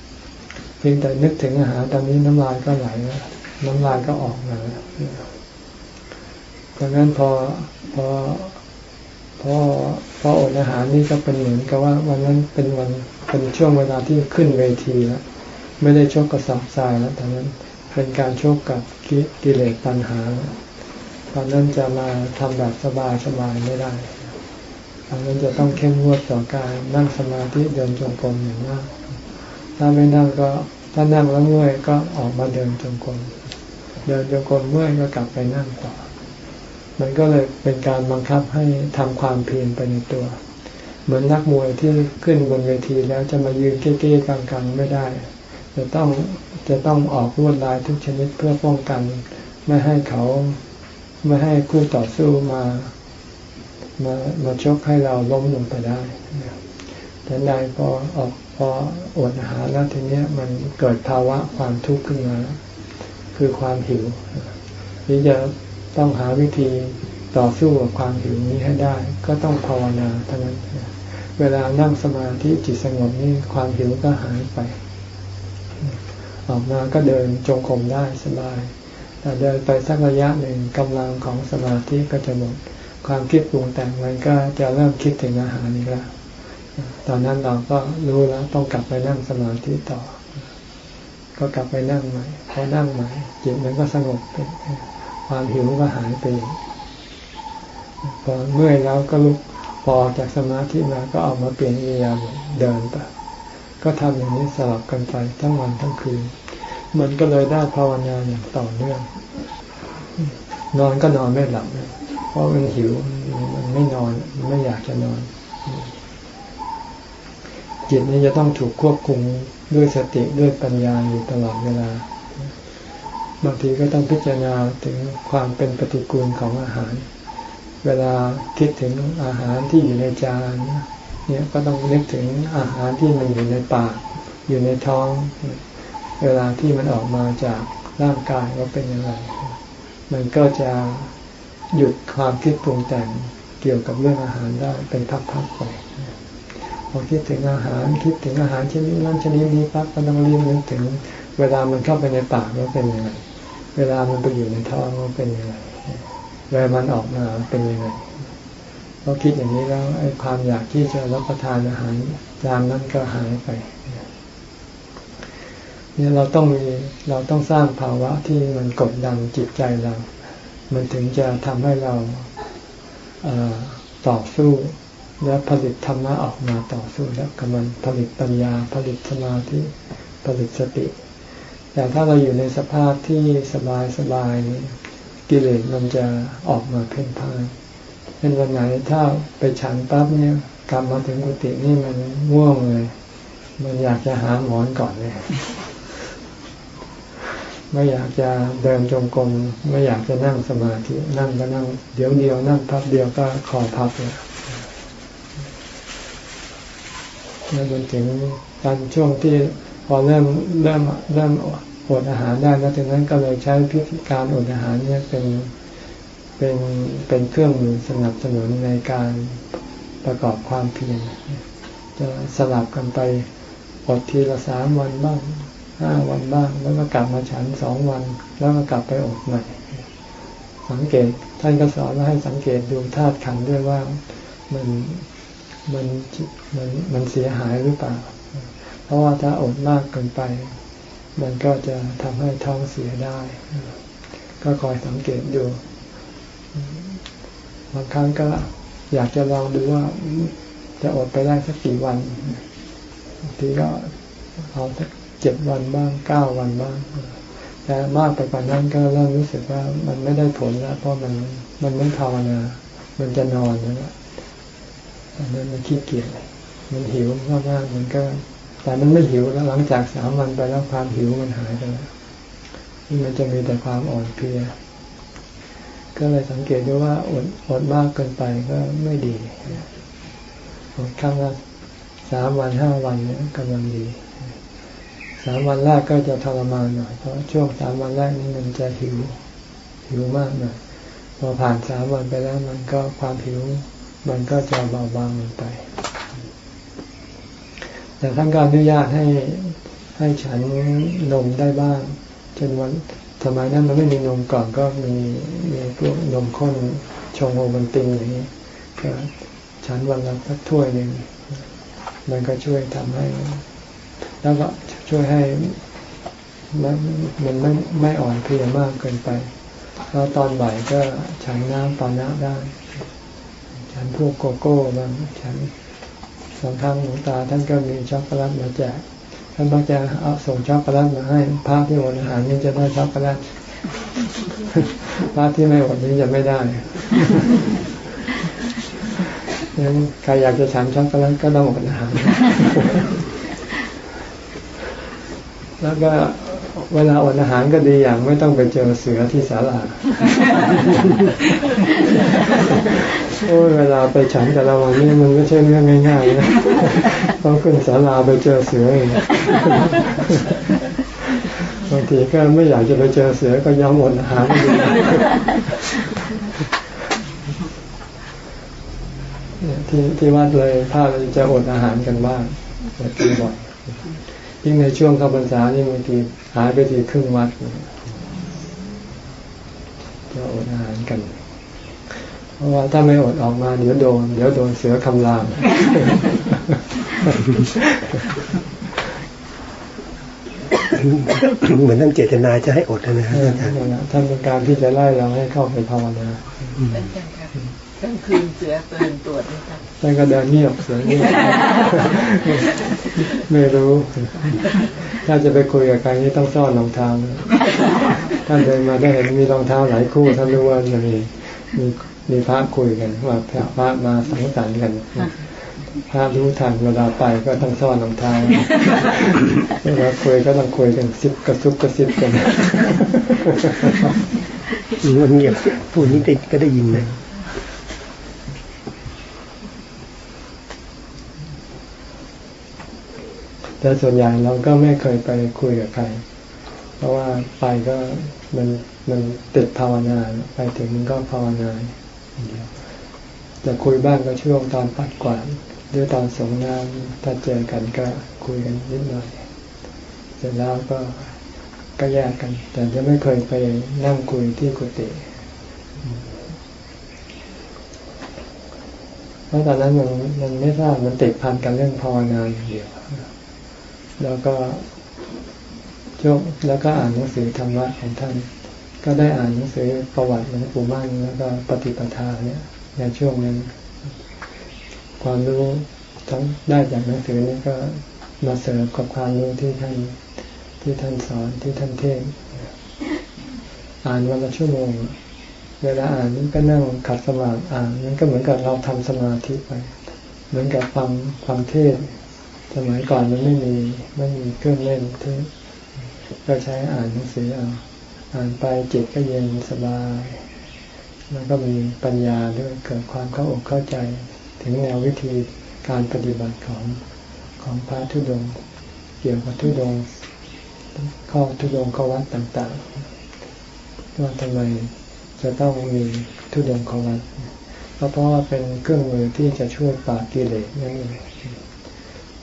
พียงแต่นึกถึงอาหารตอนนี้น้ำลายก็ไหลแล้วน้ำลายก็ออกมาดังนั้นพอพอพอพออดอาหารนี่ก็เป็นเหมือนกับว่าวันนั้นเป็นวันเป็นช่วงเวลาที่ขึ้นเวทีแล้วไม่ได้ชกกระสับทรายแล้วตอนนั้นเป็นการโชคกับกิเลสตัณหา ตอนนั้นจะมาทำแบบสบายสบายไม่ได้ตอนนั้นจะต้องเข้มงวดต่อการนั่งสมาธิเดินจงกรมอย่างมาก ถ้าไม่นั่งก็ถ้านั่งแล้วเมื่อยก็ออกมาเดินจงกรมเดินจงกรมเมื่อยก็กลับไปนั่งต่อมันก็เลยเป็นการบังคับให้ทำความเพียรไปในตัว เหมือนนักมวยที่ขึ้นบนเวทีแล้วจะมายืนเก้ๆกลางๆไม่ได้ จะต้องจะต้องออกรวดลายทุกชนิดเพื่อป้องกัน ไม่ให้เขาไม่ให้คู่ต่อสู้มามามาชกให้เราล้มลงไปได้ฉันใดพอออก พออดอาหารแล้วทีนี้มันเกิดภาวะความทุกข์ขึ้นมา คือความหิวนี่จะต้องหาวิธีต่อสู้กับความหิวนี้ให้ได้ ก็ต้องภาวนาเท่านั้น เวลานั่งสมาธิจิตสงบนี่ความหิวก็หายไป ออกมาก็เดินจงกรมได้สบาย แต่เดินไปสักระยะหนึ่งกำลังของสมาธิก็จะหมด ความคิดปรุงแต่งมันก็จะเริ่มคิดถึงอาหารนี้แล้ว ตอนนั้นเราก็รู้แล้ว ต้องกลับไปนั่งสมาธิต่อ ก็กลับไปนั่งใหม่พอนั่งใหม่จิตมันก็สงบเป็นความหิวก็หายไปพอเมื่อยแล้วก็ลุกพอจากสมาธิมาก็เอามาเปลี่ยนอิริยาบถเดินไปก็ทำอย่างนี้สลับกันไปทั้งวันทั้งคืนมันก็เลยได้ภาวนาอย่างต่อเนื่อง นอนก็นอนไม่หลับเพราะมันหิวมันไม่นอนมันไม่อยากจะนอน จิตนี้จะต้องถูกควบคุมด้วยสติด้วยปัญญาอยู่ตลอดเวลา บางทีก็ต้องพิจารณาถึงความเป็นปฏิกูลของอาหาร เวลาคิดถึงอาหารที่อยู่ในจานเนี่ยก็ต้องนึกถึงอาหารที่มันอยู่ในปากอยู่ในท้อง เวลาที่มันออกมาจากร่างกายว่าเป็นยังไงมันก็จะหยุดความคิดปรุงแต่งเกี่ยวกับเรื่องอาหารได้เป็นพักๆไป พอคิดถึงอาหารคิดถึงอาหารชนิดนั้นชนิดนี้ปั๊บก็ต้องรีบนึกถึง เวลามันเข้าไปในปากว่าเป็นยังไงเวลามันไปอยู่ในท้องว่าเป็นยังไงเวลามันออกมาเป็นยังไงพอคิดอย่างนี้แล้วไอ้ความอยากที่จะรับประทานอาหารจานนั้นก็หายไปเนี่ยเราต้องมีเราต้องสร้างภาวะที่มันกดดันจิตใจเรา มันถึงจะทำให้เราต่อสู้ และผลิตธรรมะออกมาต่อสู้แล้วกำลังผลิตปัญญา ผลิตสมาธิผลิตสติ แต่ถ้าเราอยู่ในสภาพที่สบายสบายนี่กิเลสมันจะออกมาเพ่นพ่านเป็นวันไหนถ้าไปฉันปั๊บเนี่ยกลับมาถึงกุฏินี่มันง่วงเลย มันอยากจะหาหมอนก่อนเลยไม่อยากจะเดินจงกรมไม่อยากจะนั่งสมาธินั่งก็นั่งเดี๋ยวเดียวนั่งพับเดียวก็คอพับเลยแล้ว จนถึงตอนช่วงที่พอเริ่มเริ่มเริ่มอดอาหารได้แล้วจากนั้นก็เลยใช้พิธีการอดอาหารเนี่ยเป็นเป็นเป็นเครื่องมือสนับสนุนในการประกอบความเพียรจะสลับกันไปอดทีละสามวันบ้างห้าวันบ้าง แล้วก็กลับมาฉันสองวัน แล้วก็กลับไปอดใหม่ สังเกตท่านก็สอนว่าให้สังเกตดูธาตุขันด้วยว่ามัน มันมันมันเสียหายหรือเปล่า เพราะว่าถ้าอดมากเกินไป มันก็จะทำให้ท้องเสียได้ ก็คอยสังเกตดูบางครั้งก็อยากจะลองดูว่าจะอดไปได้สักกี่วันทีก็เอาสักเจ็ดวันบ้างเก้าวันบ้างแต่มากไปกว่านั้นก็เริ่มรู้สึกว่ามันไม่ได้ผลแล้ว เพราะมันมันไม่ภาวนา มันจะนอนแล้ันนั้นมันขี้เกียจมันหิวมากๆมันก็ แต่มันไม่หิวแล้วหลังจากสามวันไปแล้วความหิวมันหายไปแล้วนี่มันจะมีแต่ความอ่อนเพลียก็เลยสังเกตดูว่าอดอดมากเกินไปก็ไม่ดีอดครั้งละสามวันห้าวันเนี่ยกำลังดีสามวันแรกก็จะทรมานหน่อยเพราะช่วงสามวันแรกนี้มันจะหิวหิวมากหน่อยพอผ่านสามวันไปแล้วมันก็ความหิว มันก็จะเบาบางลงไป แต่ท่านก็อนุญาตให้ให้ฉันนมได้บ้างเช่นวันสมัยนั้นมันไม่มีนมก่อนก็มีมีพวกนมข้นชงโอมันติงอย่างนี้ก็ฉันวันละสักถ้วยหนึ่งมันก็ช่วยทำให้ แล้วก็ช่วยให้มันมันไม่ไม่อ่อนเพลียมากเกินไป แล้วตอนบ่ายก็ฉันน้ำปานะได้ พวกโกโก้บางฉันสองครั้งหลวงตาท่านก็มีช็อกโกแลตมาแจกท่านมักจะเอาส่งช็อกโกแลตมาให้พระที่อดอาหารนี่จะได้ช็อกโกแลตพระที่ไม่อดนี้จะไม่ได้งั้นใครอยากจะฉันช็อกโกแลตก็ต้องอดอาหารแล้วก็ เวลาอดอาหารก็ดีอย่างไม่ต้องไปเจอเสือที่ศาลาโอ้เวลาไปฉันแต่ละวันนี่มันไม่ใช่เรื่องง่ายๆนะต้องขึ้นศาลาไปเจอเสือเองบางทีก็ไม่อยากจะไปเจอเสือก็ยอมอดอาหารดีที่ที่วัดเลยถ้าจะอดอาหารกันบ้างอดกินบ่อย ยิ่งในช่วงเข้าพรรษานี่บางทีหายไปทีครึ่งวัดจะอดอาหารกัน เพราะว่าถ้าไม่อดออกมา เดี๋ยวโดน เดี๋ยวโดนเสือคำรามเหมือนท่านเจตนาจะให้อดนะฮะท่านเป็นการที่จะไล่เราให้เข้าไปภาวนา ทั้งคืนเสือเตือนตรวจนะครับท่านก็เดินเงียบเสือเงียบไม่รู้ ถ้าจะไปคุยกับใครนี่ต้องซ่อนรองเท้าท่านเดินมาได้เห็นมีรองเท้าหลายคู่ท่านรู้ว่าจะมีมีมีพระคุยกันว่าพระมาสังสรรค์กันพระรู้ทันเวลาไปก็ต้องซ่อนรองเท้าเวลาคุยก็ต้องคุยกันซิบกระซุบกระซิบกันมันเงียบพูดนี้ก็ได้ยินเล แต่ส่วนใหญ่เราก็ไม่เคยไปคุยกับใคร เพราะว่าไปก็มันมันติดภาวนาไปถึงมันก็ภาวนาเดียวจะคุยบ้างก็ช่วงตอนปัดกวาดหรือตอนสงน้ำถ้าเจอกันก็คุยกันนิดหน่อยเสร็จแล้วก็ก็แยกกัน แต่จะไม่เคยไปนั่งคุยที่กุฏิเพราะตอนนั้นมันมันไม่ทราบมันติดพันกันเรื่องภาวนาอย่างเดียว แล้วก็จบแล้วก็อ่านหนังสือธรรมะของท่าน ก็ได้อ่านหนังสือประวัติหลวงปู่มั่นแล้วก็ปฏิปทาเนี่ยในช่วงนั้น ความรู้ทั้งได้จากหนังสือนี้ก็มาเสริมกับความรู้ที่ท่านที่ท่านสอนที่ท่านเทศอ่านวันละชั่วโมง เวลาอ่านนี่ก็นั่งขัดสมาธิอ่านนั่นก็เหมือนกับเราทำสมาธิไป เหมือนกับฟังฟังเทศ สมัยก่อนมันไม่มีไม่มีเครื่องเล่นที่ก็ใช้อ่านหนังสือเอาอ่านไปจิตก็เย็นสบาย แล้วก็มีปัญญาด้วยเกิดความเข้าอกเข้าใจ ถึงแนววิธีการปฏิบัติของของพระทุดงเกี่ยวกับทุดงข้อทุดงข้อวัดต่างๆว่าทำไมจะต้องมีทุดงข้อวัดเพราะว่าเป็นเครื่องมือที่จะช่วยปราบกิเลสนั่นเอง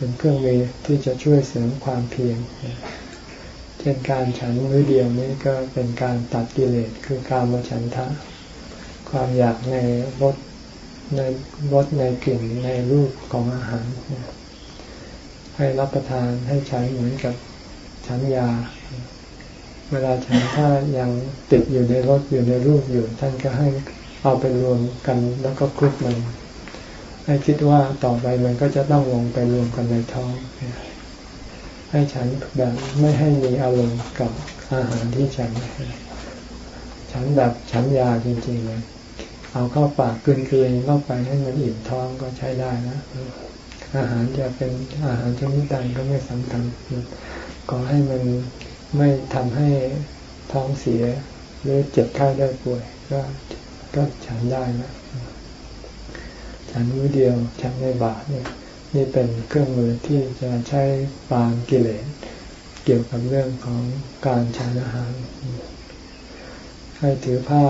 เป็นเครื่องมือที่จะช่วยเสริมความเพียรเช่นการฉันมื้อเดียวนี้ก็เป็นการตัดกิเลสคือการมาฉันทะ ความอยากในรสในรสในกลิ่นในรูปของอาหาร ให้รับประทานให้ใช้เหมือนกับฉันยา เวลาฉันถ้ายังติดอยู่ในรสอยู่ในรูปอยู่ ท่านก็ให้เอาไปรวมกันแล้วก็คลุกมัน ให้คิดว่าต่อไปมันก็จะต้องลงไปรวมกันในท้องให้ฉันแบบไม่ให้มีอารมณ์กับอาหารที่ฉัน ฉันแบบฉันยาจริงๆเลยเอาเข้าปากกลืนๆเข้าไปให้มันอิ่มท้องก็ใช้ได้นะ อาหารจะเป็นอาหารชนิดใดก็ไม่สำคัญก็ให้มันไม่ทำให้ท้องเสียหรือเจ็บไข้ได้ป่วย ก็ก็ฉันได้นะ ฉันมือเดียวฉันในบาทเนี่ยนี่เป็นเครื่องมือที่จะใช้ปานกิเลสเกี่ยวกับเรื่องของการฉันอาหาร ให้ถือผ้า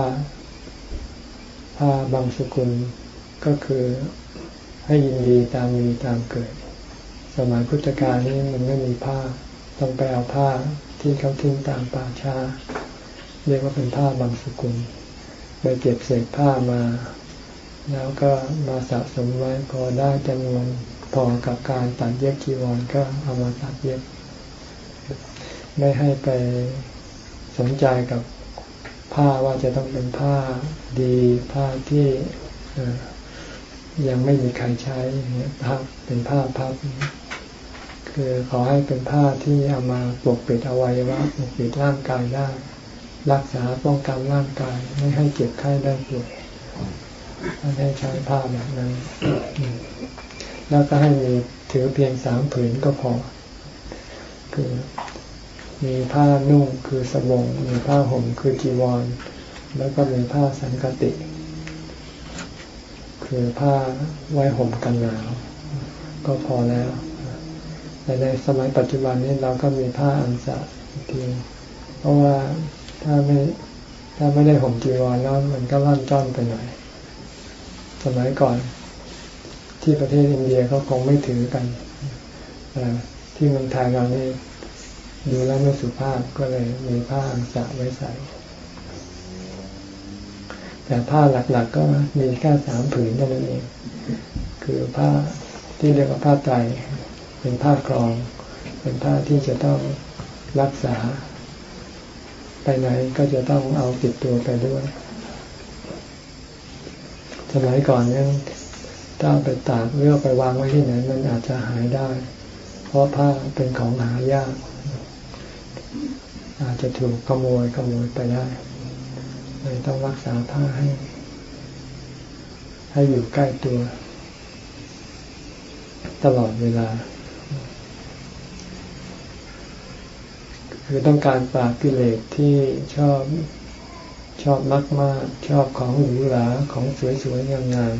ผ้าบางสกุลก็คือให้ยินดีตามมีตามเกิด สมัยพุทธกาลนี้มันไม่มีผ้า ต้องไปเอาผ้าที่เขาทิ้งตามป่าช้า เรียกว่าเป็นผ้าบางสกุล ไปเก็บเศษผ้ามา แล้วก็มาสะสมไว้พอได้จำนวนพอกับการตัดเย็บจีวรก็เอามาตัดเย็บ ไม่ให้ไปสนใจกับผ้าว่าจะต้องเป็นผ้าดีผ้าที่ยังไม่มีใครใช้เนี่ยผ้าเป็นผ้าพับคือขอให้เป็นผ้าที่เอามาปกปิดอวัยวะปกปิดร่างกายได้ รักษาป้องกันร่างกายไม่ให้เจ็บไข้ได้ป่วย ท่ให้ใช้ผ้าแบบนั้น แล้วก็ให้มีถือเพียงสามผืนก็พอ คือมีผ้านุ่งคือสบง มีผ้าห่มคือจีวร แล้วก็มีผ้าสังกติ คือผ้าไว้ห่มกันหนาวก็พอแล้ว แต่ในสมัยปัจจุบันนี้เราก็มีผ้าอังสะทีเพราะว่าถ้าไม่ถ้าไม่ได้ห่มจีวรแล้วมันก็ร่อนจ้อนไปหน่อย สมัยก่อนที่ประเทศอินเดียเขาคงไม่ถือกันที่เมืองไทยเรานี่ดูแล้วไม่สุภาพก็เลยมีผ้าอังสะไว้ใส่ แต่ผ้าหลักๆก็มีแค่สามผืนเท่านั้นเอง คือผ้าที่เรียกว่าผ้าไตรเป็นผ้ากรอง เป็นผ้าที่จะต้องรักษา ไปไหนก็จะต้องเอาติดตัวไปด้วย สมัยก่อนเนี่ยถ้าไปตากเรือไปวางไว้ที่ไหนมันอาจจะหายได้ เพราะผ้าเป็นของหายาก อาจจะถูกขโมยขโมยไปได้เลยต้องรักษาผ้าให้ ให้อยู่ใกล้ตัว ตลอดเวลา คือต้องการปราบกิเลสที่ชอบ ชอบมากมากชอบของหรูหราของสวยๆงาม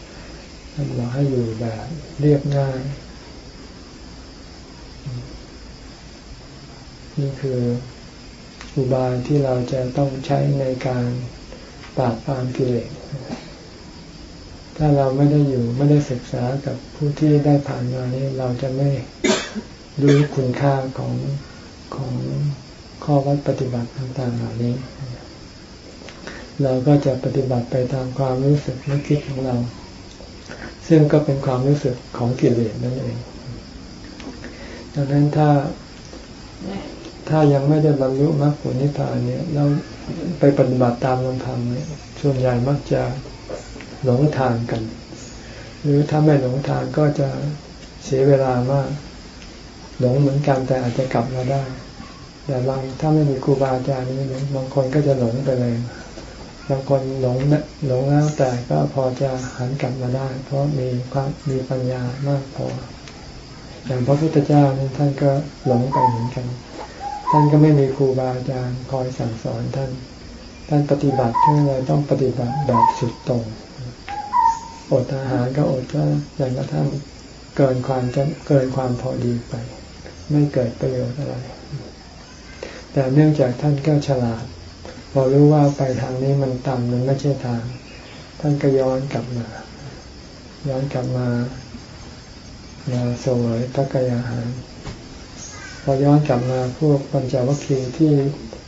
ๆท่านบอกให้อยู่แบบเรียบง่าย นี่คืออุบายที่เราจะต้องใช้ในการปราบปรามกิเลสถ้าเราไม่ได้อยู่ไม่ได้ศึกษากับผู้ที่ได้ผ่านมานี้เราจะไม่รู้คุณค่าของของข้อวัดปฏิบัติต่างๆเหล่านี้ เราก็จะปฏิบัติไปตามความรู้สึกนึกคิดของเรา ซึ่งก็เป็นความรู้สึกของกิเลสนั่นเอง ดังนั้นถ้าถ้ายังไม่ได้บรรลุมรรคผลนิพพานเนี่ยเราไปปฏิบัติตามลำพังเนี่ยส่วนใหญ่มักจะหลงทางกัน หรือถ้าไม่หลงทางก็จะเสียเวลามาก หลงเหมือนกันแต่อาจจะกลับมาได้ แต่บางถ้าไม่มีครูบาอาจารย์นี่บางคนก็จะหลงไปเลย บางคนหลงหลงแล้วแต่ก็พอจะหันกลับมาได้ เพราะมีความมีปัญญามากพอ อย่างพระพุทธเจ้านี่ท่านก็หลงไปเหมือนกัน ท่านก็ไม่มีครูบาอาจารย์คอยสั่งสอนท่าน ท่านปฏิบัติท่านเลยต้องปฏิบัติแบบสุดตรงอดอาหารก็อดก็อย่างกระทั่งเกินความจะเกินความพอดีไป ไม่เกิดประโยชน์อะไร แต่เนื่องจากท่านก็ฉลาด พอรู้ว่าไปทางนี้มันต่ำมันไม่ใช่ทาง ท่านก็ย้อนกลับมา ย้อนกลับมามาสวยพระกายาหารพอย้อนกลับมาพวกปัญจวัคคีย์ที่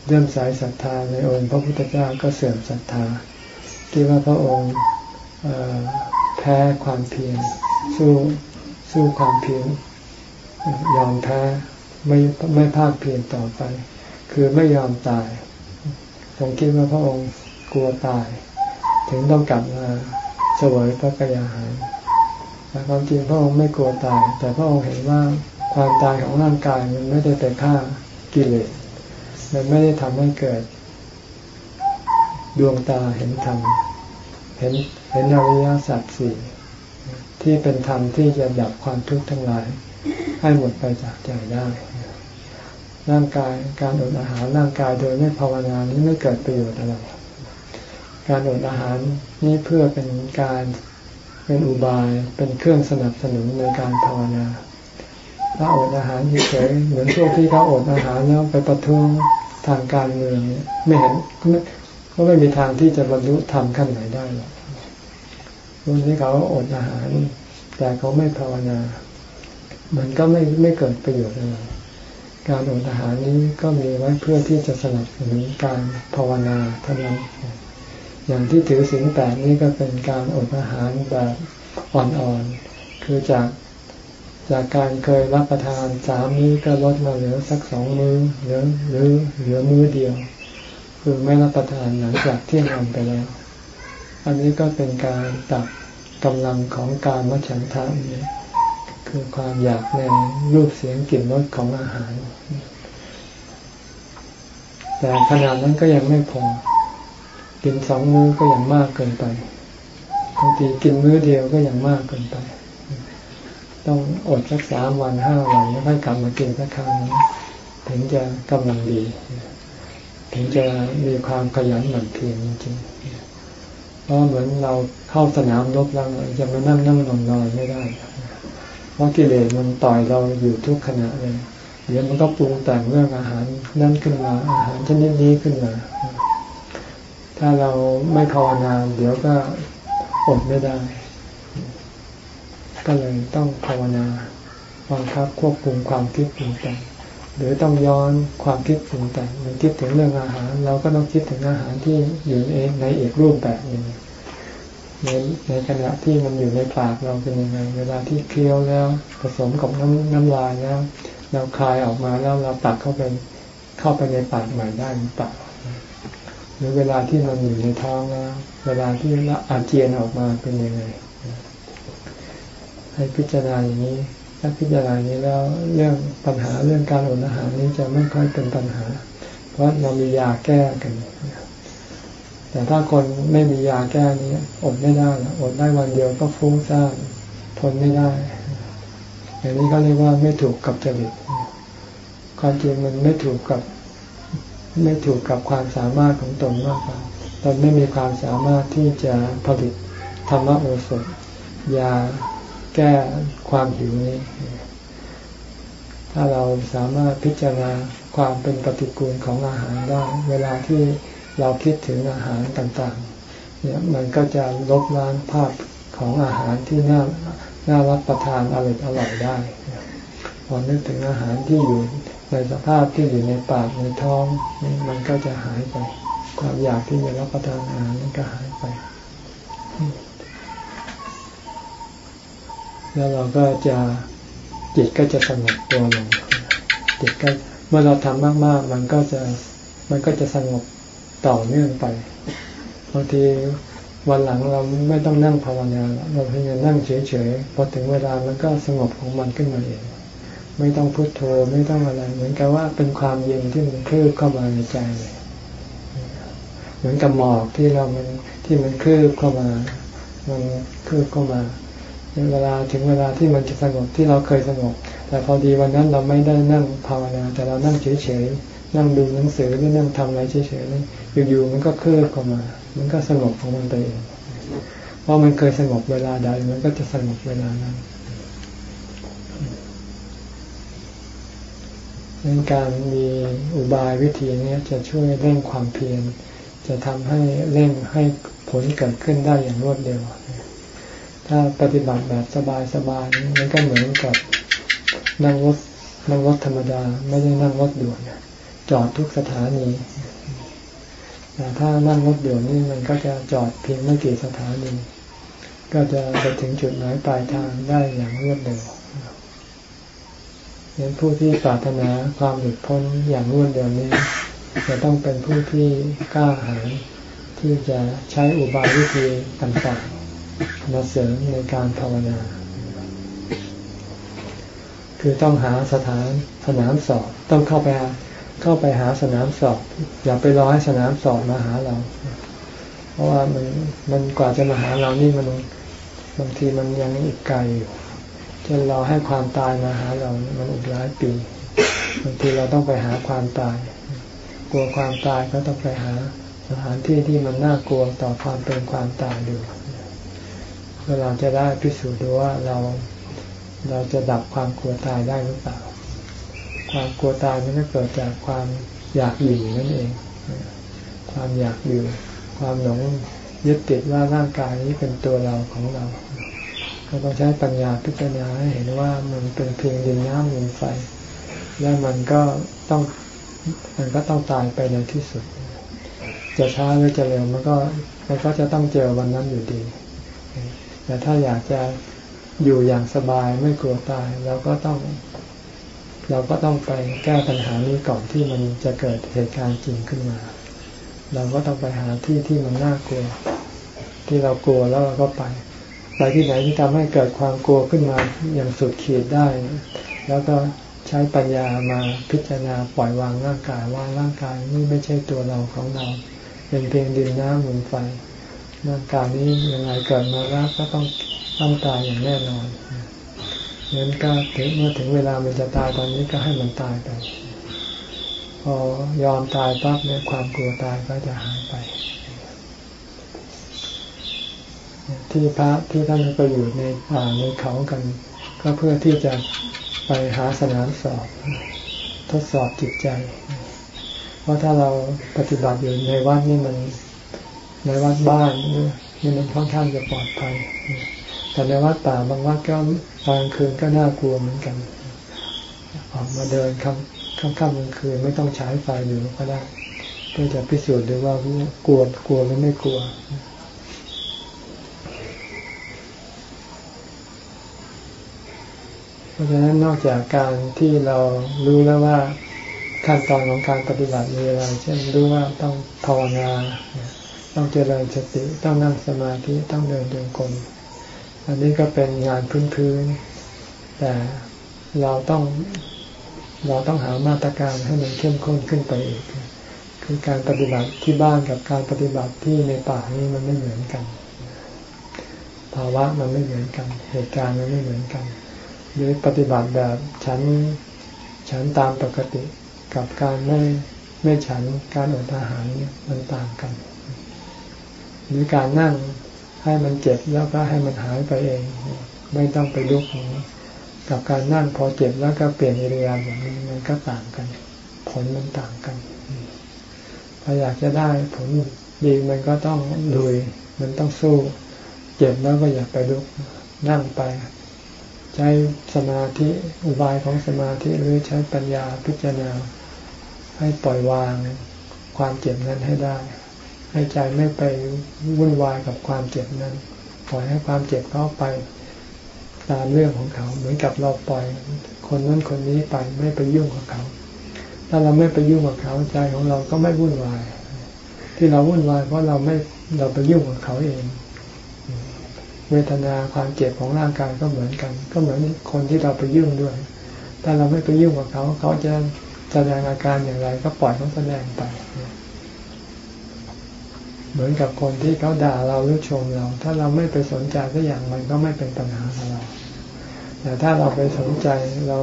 เริ่มสายศรัทธาในองค์พระพุทธเจ้าก็เสื่อมศรัทธาคิดว่าพระองค์แพ้ความเพียรสู้สู้ความเพียรยอมแพ้ไม่ไม่ภาคเพียรต่อไป คือไม่ยอมตาย ผมคิดว่าพระองค์กลัวตาย ถึงต้องกลับมาเสวยพระกยาหารแต่ความจริงพระองค์ไม่กลัวตาย แต่พระองค์เห็นว่าความตายของร่างกายมันไม่ได้ไปฆ่ากิเลส มันไม่ได้ทำให้เกิด ดวงตาเห็นธรรม เห็นเห็นอริยสัจสี่ที่เป็นธรรมที่จะดับความทุกข์ทั้งหลาย ให้หมดไปจากใจได้ ร่างกายการอดอาหารร่างกายโดยไม่ภาวนานี้ไม่เกิดประโยชน์อะไร การอดอาหารนี้เพื่อเป็นการเป็นอุบายเป็นเครื่องสนับสนุนในการภาวนา ถ้าอดอาหารเฉยๆเหมือนพวกที่เขาอดอาหารแล้วไปประท้วงทางการเมืองเนี่ยไม่เห็นก็ไม่มีทางที่จะบรรลุธรรมขั้นไหนได้หรอกพวกนี้เขาอดอาหาร แต่เขาไม่ภาวนา มันก็ไม่ไม่เกิดประโยชน์อะไร การอดอาหารนี้ก็มีไว้เพื่อที่จะสนับสนุนการภาวนาเท่านั้นอย่างที่ถือศีลแปดนี่ก็เป็นการอดอาหารแบบอ่อนๆ คือจากจากการเคยรับประทานสามมื้อก็ลดมาเหลือสักสองมือ้อหรือหรือเหลือมื้อเดียว คือไม่รับประทานหลังจากเที่ยงวันไปแล้ว อันนี้ก็เป็นการตัดกำลังของการมัฉันทะนี่ คือความอยากในรูปเสียงกลิ่นรสของอาหาร แต่ขนาดนั้นก็ยังไม่พอ กินสองมื้อก็ยังมากเกินไปบางทีกินมื้อเดียวก็ยังมากเกินไป ต้องอดสักสามวันห้าวันแล้วค่อยกลับมากินสักครั้งถึงถึงจะกำลังดี ถึงจะมีความขยันหมั่นเพียรจริงๆเพราะเหมือนเราเข้าสนามรบแล้วจะมานั่งนั่งนอนนอนไม่ได้ เพราะกิเลสมันต่อยเราอยู่ทุกขณะเลย เดี๋ยวมันก็ปรุงแต่งเรื่องอาหารนั่นขึ้นมา อาหารชนิดนี้ขึ้นมา ถ้าเราไม่ภาวนาเดี๋ยวก็อดไม่ได้ ก็เลยต้องภาวนาบังคับควบคุมความคิดปรุงแต่งหรือต้องย้อนความคิดปรุงแต่งมันคิดถึงเรื่องอาหาร เราก็ต้องคิดถึงอาหารที่อยู่เองในอีกรูปแบบหนึ่ง ในในขณะที่มันอยู่ในปากเราเป็นยังไง เวลาที่เคี้ยวแล้วผสมกับน้ำน้ำลายแล้วเราคายออกมาแล้วเราตักเข้าไปเข้าไปในปากใหม่ได้หรือเปล่าหรือเวลาที่มันอยู่ในท้องแล้วเวลาที่อาเจียนออกมาเป็นยังไง ให้พิจารณาอย่างนี้ ถ้าพิจารณาอย่างนี้แล้วเรื่องปัญหาเรื่องการอดอาหารนี้จะไม่ค่อยเป็นปัญหา เพราะเรามียาแก้กัน แต่ถ้าคนไม่มียาแก้นี้อดไม่ได้อดได้วันเดียวก็ฟุ้งซ่านทนไม่ได้อย่างนี้ก็เรียกว่าไม่ถูกกับจริตความจริงมันไม่ถูกกับ ไม่ถูกกับความสามารถของตนมากกว่าตนไม่มีความสามารถที่จะผลิตธรรมโอสถยาแก้ความหิวนี้ ถ้าเราสามารถพิจารณาความเป็นปฏิกูลของอาหารได้ เวลาที่ เราคิดถึงอาหารต่างๆ เนี่ยมันก็จะลบล้างภาพของอาหารที่น่าน่ารับประทานอร่อยอร่อยได้พอนึกถึงอาหารที่อยู่ในสภาพที่อยู่ในปากในท้องมันก็จะหายไป ความอยากที่จะรับประทานอาหารนั้นก็หายไป แล้วเราก็จะจิตก็จะสงบตัวลงจิตก็เมื่อเราทำมากๆ มันก็จะมันก็จะสงบ ต่อเนื่องไปบางทีวันหลังเราไม่ต้องนั่งภาวนาเราเพียงนั่งเฉยๆพอถึงเวลามันก็สงบของมันขึ้นมาเอง ไม่ต้องพุโทโธไม่ต้องอะไร เหมือนกับว่าเป็นความเย็นที่มันคลืบเข้ามาในใจเลยเหมือนกับหมอกที่เรามันที่มันคลืบเข้ามา มันคลืบเข้ามาเวลาถึงเวลาที่มันจะสงบที่เราเคยสงบ แต่พอดีวันนั้นเราไม่ได้นั่งภาวนา แต่เรานั่งเฉยๆ นั่งดูหนังสือหรือนั่งทำอะไรเฉยๆอยู่ๆมันก็เคลื่อนเข้ามา มันก็สงบของมันไปเองเพราะมันเคยสงบเวลาใดมันก็จะสงบเวลานั้นดังการมีอุบายวิธีนี้จะช่วยเร่งความเพียรจะทำให้เร่งให้ผลเกิดขึ้นได้อย่างรวดเร็ว ถ้าปฏิบัติแบบสบายๆมันก็เหมือนกับนั่งรถนั่งรถธรรมดา ไม่ได้นั่งรถด่วน จอดทุกสถานี แต่ถ้านั่งรถด่วนี่มันก็จะจอดเพียงไม่กี่สถานี ก็จะไปถึงจุดหมายปลายทางได้อย่างรวดเร็วเน้นผู้ที่ปรารถนาความหลุดพ้นอย่างรวดเร็วนี้ จะต้องเป็นผู้ที่กล้าหาญที่จะใช้อุบายวิธีต่างๆมาเสริมในการภาวนา คือต้องหาสถานสนามสอบต้องเข้าไป เข้าไปหาสนามสอบ อย่าไปรอให้สนามสอบมาหาเรา เพราะว่ามันมันกว่าจะมาหาเรานี่มันบางทีมันยังอีกไกลอยู่จนเราให้ความตายมาหาเรา มันอีกหลายปีบางทีเราต้องไปหาความตาย กลัวความตายก็ต้องไปหาสถานที่ที่มันน่ากลัวต่อความเป็นความตายดูเพื่อเราจะได้พิสูจน์ดูว่าเราเราจะดับความกลัวตายได้หรือเปล่า ความกลัวตายมันก็เกิดจากความอยากอยู่นั่นเอง ความอยากอยู่ ความหลงยึดติดว่าร่างกายนี้เป็นตัวเราของเราเราต้องใช้ปัญญาพิจารณาให้เห็นว่ามันเป็นเพียงดินน้ำลมไฟ แล้วมันก็ต้องมันก็ต้องตายไปในที่สุด จะช้าหรือจะเร็วมันก็มันก็จะต้องเจอวันนั้นอยู่ดี แต่ถ้าอยากจะอยู่อย่างสบายไม่กลัวตายเราก็ต้อง เราก็ต้องไปแก้ปัญหานี้ก่อนที่มันจะเกิดเหตุการณ์จริงขึ้นมา เราก็ต้องไปหาที่ที่มันน่ากลัว ที่เรากลัวแล้วเราก็ไป ไปที่ไหนที่ทำให้เกิดความกลัวขึ้นมาอย่างสุดขีดได้ แล้วก็ใช้ปัญญามาพิจารณาปล่อยวางร่างกายว่าร่างกายนี่ไม่ใช่ตัวเราของเรา เป็นเพียงดินน้ำลมไฟร่างกายนี้ยังไงเกิดมาแล้วก็ต้องต้องตายอย่างแน่นอน งั้นก็ถึงเมื่อถึงเวลามันจะตายตอนนี้ก็ให้มันตายไป พอยอมตายปั๊บเนี่ยความกลัวตายก็จะหายไป ที่พระที่ท่านไปอยู่ในป่าในเขากัน ก็เพื่อที่จะไปหาสนามสอบ ทดสอบจิตใจ เพราะถ้าเราปฏิบัติอยู่ในวัดนี่มันในวัดบ้านนี่มันค่อนข้างจะปลอดภัยแต่ในวัดป่าบางวัดก็ กลางคืนก็น่ากลัวเหมือนกัน ออกมาเดินค่ำค่ำค่ำกลางคืนไม่ต้องใช้ไฟอยู่ก็ได้เพื่อจะพิสูจน์ดูว่ากลัวกลัวหรือไม่กลัวเพราะฉะนั้นนอกจากการที่เรารู้แล้วว่าขั้นตอนของการปฏิบัติมีอะไร เช่นรู้ว่าต้องภาวนา ต้องเจริญสติ ต้องนั่งสมาธิ ต้องเดินจงกรม อันนี้ก็เป็นงานพื้นๆแต่เราต้องเราต้องหามาตรการให้มันเข้มข้นขึ้นไปอีก คือการปฏิบัติที่บ้านกับการปฏิบัติที่ในป่านี้มันไม่เหมือนกัน ภาวะมันไม่เหมือนกัน เหตุการณ์มันไม่เหมือนกัน หรือปฏิบัติแบบฉันฉันตามปกติกับการไม่ไม่ฉันการอดอาหารเนี่ยมันต่างกัน หรือการนั่ง ให้มันเจ็บแล้วก็ให้มันหายไปเอง ไม่ต้องไปลุกกับการนั่งพอเจ็บแล้วก็เปลี่ยนอิริยาบถนี้มันก็ต่างกัน ผลมันต่างกันถ้าอยากจะได้ผลดีมันก็ต้องลุยมันต้องสู้เจ็บแล้วก็อย่าไปลุกนั่งไป ใช้สมาธิอุบายของสมาธิหรือใช้ปัญญาพิจารณาให้ปล่อยวางความเจ็บนั้นให้ได้ ให้ใจไม่ไปวุ่นวายกับความเจ็บนั้นปล่อยให้ความเจ็บเข้าไปตามเรื่องของเขา เหมือนกับเราปล่อยคนนั้นคนนี้ไปไม่ไปยุ่งกับเขา ถ้าเราไม่ไปยุ่งกับเขาใจของเราก็ไม่วุ่นวาย ที่เราวุ่นวายเพราะเราไม่เราไปยุ่งกับเขาเอง เวทนาความเจ็บของร่างกายก็เหมือนกัน ก็เหมือนคนที่เราไปยุ่งด้วย ถ้าเราไม่ไปยุ่งกับเขา เขาจะแสดงอาการอย่างไร ก็ปล่อยเขาแสดงไป เหมือนกับคนที่เขาด่าเราหรือชมเรา ถ้าเราไม่ไปสนใจสักอย่างมันก็ไม่เป็นปัญหาของเรา แต่ถ้าเราไปสนใจเรา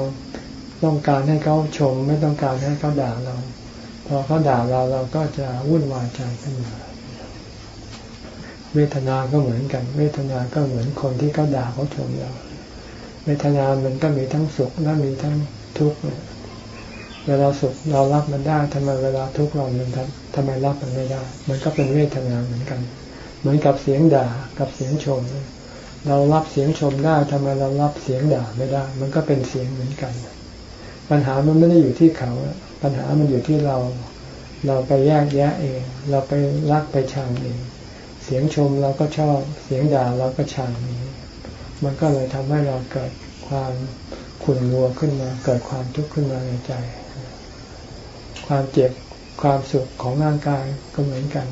ต้องการให้เขาชม ไม่ต้องการให้เขาด่าเรา พอเขาด่าเราเราก็จะวุ่นวายใจขึ้นมาเวทนาก็เหมือนกัน เวทนาก็เหมือนคนที่เขาด่าเขาชมเรา เวทนามันก็มีทั้งสุขและมีทั้งทุกข์ เวลาสุขเรารับมันได้ทำไมเวลาทุกข์เรามันทำไมรับมันไม่ได้ มันก็เป็นเวทนาเหมือนกัน เหมือนกับเสียงด่ากับเสียงชม เรารับเสียงชมได้ทำไมเรารับเสียงด่าไม่ได้ มันก็เป็นเสียงเหมือนกัน ปัญหามันไม่ได้อยู่ที่เขา ปัญหามันอยู่ที่เรา เราไปแยกแยะเอง เราไปรักไปชังเอง เสียงชมเราก็ชอบ เสียงด่าเราก็ชังนี้ มันก็เลยทำให้เราเกิดความขุ่นมัวขึ้นมา เกิดความทุกข์ขึ้นมาในใจ ความเจ็บความสุขของร่างกายก็เหมือนกัน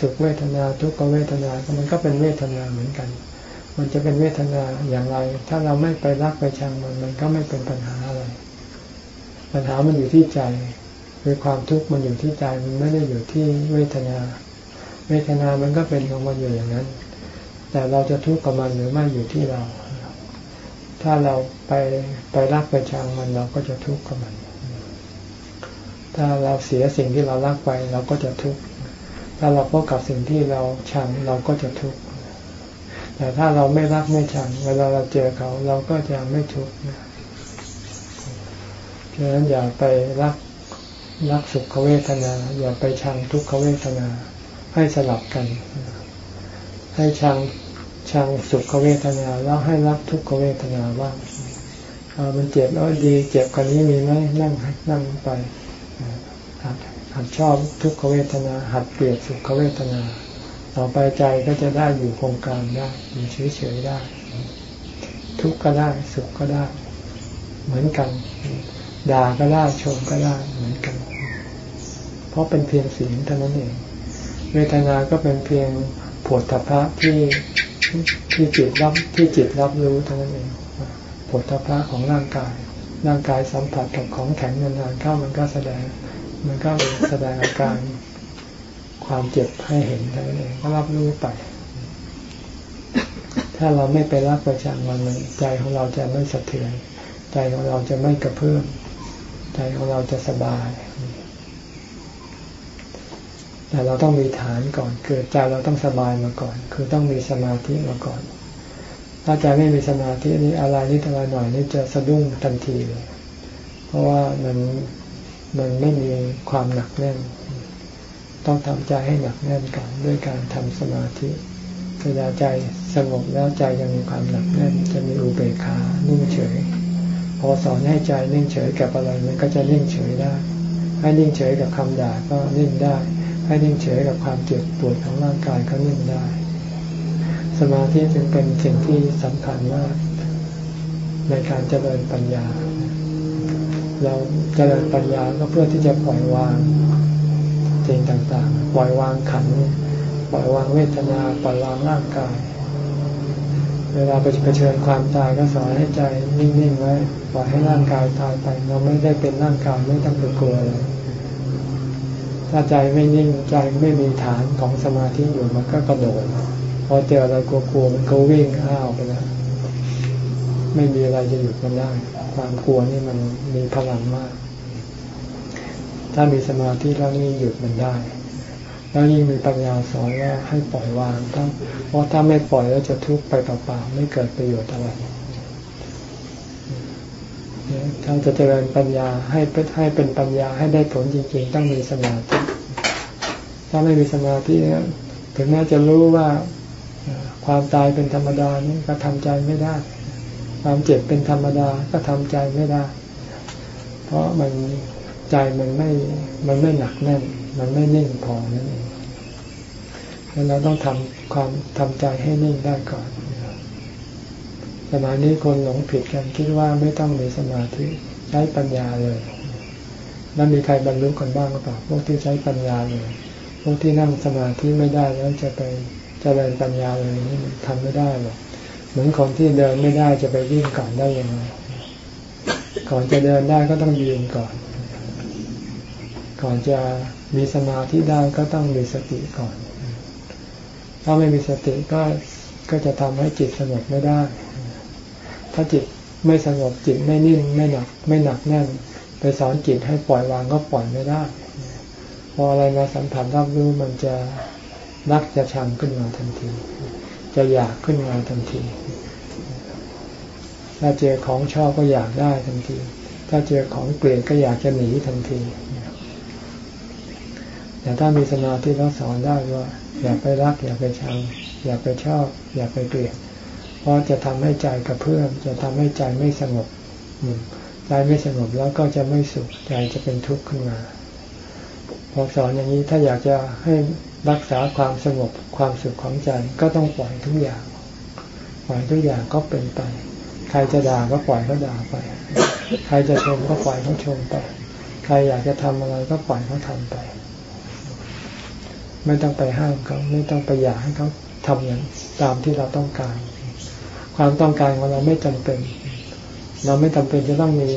สุขเวทนาทุกขเวทนา มันก็เป็นเวทนาเหมือนกัน มันจะเป็นเวทนาอย่างไร ถ้าเราไม่ไปรักไปชังมันมันก็ไม่เป็นปัญหาอะไร ปัญหามันอยู่ที่ใจคือความทุกข์มันอยู่ที่ใจมันไม่ได้อยู่ที่เวทนา เวทนามันก็เป็นของมันอยู่อย่างนั้น แต่เราจะทุกข์กับมันหรือไม่อยู่ที่เรา ถ้าเราไปไปรักไปชังมันเราก็จะทุกข์กับมัน ถ้าเราเสียสิ่งที่เรารักไป เราก็จะทุกข์ ถ้าเราพบกับสิ่งที่เราชังเราก็จะทุกข์ แต่ถ้าเราไม่รักไม่ชัง เวลาเราเจอเขาเราก็จะไม่ทุกข์ฉะนั้นอย่าไปรักรักสุขเวทนา อย่าไปชังทุกขเวทนา ให้สลับกัน ให้ชังชังสุขเวทนาแล้วให้รักทุกขเวทนาบ้างมันเจ็บแล้วดี เจ็บกันนี้มีไหมนั่งนั่งไป หัดชอบทุกขเวทนา หัดเกลียดสุขเวทนา ต่อไปใจก็จะได้อยู่โครงการได้อยู่เฉยๆได้ ทุกข์ก็ได้สุขก็ได้ เหมือนกัน ด่าก็ได้ชมก็ได้เหมือนกัน เพราะเป็นเพียงเสิ่งเท่านั้นเอง เวทนาก็เป็นเพียงผดทพะที่ที่จิตรับที่จิตรับรู้เท่านั้นเองผดทพะของร่างกายร่างกายสัมผัสกับของแข็งนานๆเข้ามันก็แสดง มันก็แสดงอาการความเจ็บให้เห็นเท่านั้นเองก็รับรู้ไป ถ้าเราไม่ไปรับประชังมันใจของเราจะไม่สะเทือน ใจของเราจะไม่กระเพื่อมใจของเราจะสบาย แต่เราต้องมีฐานก่อนคือใจเราต้องสบายมาก่อน คือต้องมีสมาธิมาก่อน ถ้าใจไม่มีสมาธินี้อะไรนิดอะไรหน่อยนี่จะสะดุ้งทันทีเลย เพราะว่ามัน มันไม่มีความหนักแน่น ต้องทำใจให้หนักแน่นก่อนด้วยการทำสมาธิเวลาใจสงบแล้วใจยังมีความหนักแน่น จะมีอุเบกขานิ่งเฉย พอสอนให้ใจนิ่งเฉยกับอะไรมันก็จะนิ่งเฉยได้ ให้นิ่งเฉยกับคำด่าก็นิ่งได้ ให้นิ่งเฉยกับความเจ็บปวดของร่างกายก็นิ่งได้ สมาธิจึงเป็นสิ่งที่สำคัญมากในการเจริญปัญญา เราเจริญปัญญาก็เพื่อที่จะปล่อยวางสิ่งต่างๆ ปล่อยวางขัน ปล่อยวางเวทนา ปล่อยวางร่างกาย เวลาไปเผชิญความตายก็สอนให้ใจนิ่งๆไว้ ปล่อยให้ร่างกายตายไป เราไม่ได้เป็นร่างกายไม่ต้องไปกลัวเลยถ้าใจไม่นิ่งใจไม่มีฐานของสมาธิอยู่มันก็กระโดดพอเจออะไรกลัวๆมันก็วิ่งอ้าวไปแล้ว ไม่มีอะไรจะหยุดมันได้ ความกลัวนี่มันมีพลังมาก ถ้ามีสมาธิแล้วนี่หยุดมันได้ แล้วยิ่งมีปัญญาสอนว่าให้ปล่อยวางถ้าเพราะถ้าไม่ปล่อยแล้วจะทุกข์ไปเปล่าๆไม่เกิดประโยชน์อะไรถ้าจะเจริญปัญญาให้ให้เป็นปัญญาให้ได้ผลจริง ๆ ต้องมีสมาธิถ้าไม่มีสมาธิถึงแม้จะรู้ว่าความตายเป็นธรรมดานี่ก็ทำใจไม่ได้ ความเจ็บเป็นธรรมดาก็ทำใจไม่ได้ เพราะมันใจมันไม่มันไม่หนักแน่น มันไม่นิ่งพอนั่นเองดังนั้นเราต้องทำความทำใจให้นิ่งได้ก่อนสมัยนี้คนหลงผิดกันคิดว่าไม่ต้องมีสมาธิใช้ปัญญาเลย แล้วมีใครบรรลุกันบ้างหรือเปล่าพวกที่ใช้ปัญญาเลย พวกที่นั่งสมาธิไม่ได้แล้วจะไปเจริญปัญญาเลยนี่ทำไม่ได้หรอก เหมือนคนที่เดินไม่ได้จะไปวิ่งก่อนได้ยังไงก่อนจะเดินได้ก็ต้องยืนก่อน ก่อนจะมีสมาธิได้ก็ต้องมีสติก่อน ถ้าไม่มีสติก็ก็จะทำให้จิตสงบไม่ได้ ถ้าจิตไม่สงบจิตไม่นิ่งไม่หนัก ไม่หนักแน่น ไปสอนจิตให้ปล่อยวางก็ปล่อยไม่ได้ พออะไรมาสัมผัสรับรู้มันจะรักจะชังขึ้นมาทันที จะอยากขึ้นมาทันที ถ้าเจอของชอบก็อยากได้ทันที ถ้าเจอของเกลียดก็อยากจะหนีทันทีแต่ถ้ามีสมาธิแล้วสอนได้ว่า อย่าไปรัก อย่าไปชัง อย่าไปชอบ อย่าไปเกลียด เพราะจะทำให้ใจกระเพื่อมจะทำให้ใจไม่สงบใจไม่สงบแล้วก็จะไม่สุขใจจะเป็นทุกข์ขึ้นมาพอสอนอย่างนี้ถ้าอยากจะให้รักษาความสงบความสุขของใจก็ต้องปล่อยทุกอย่าง ปล่อยทุกอย่างก็เป็นไป รจะด่าก็ปล่อยเขาด่าไป ใครจะชมก็ปล่อยเขาชมไป ใครอยากจะทำอะไรก็ปล่อยเขาทำไป ไม่ต้องไปห้ามเขาไม่ต้องไปอยากให้เขาทำอย่างตามที่เราต้องการ ความต้องการของเราไม่จำเป็น เราไม่จำเป็นจะต้องมี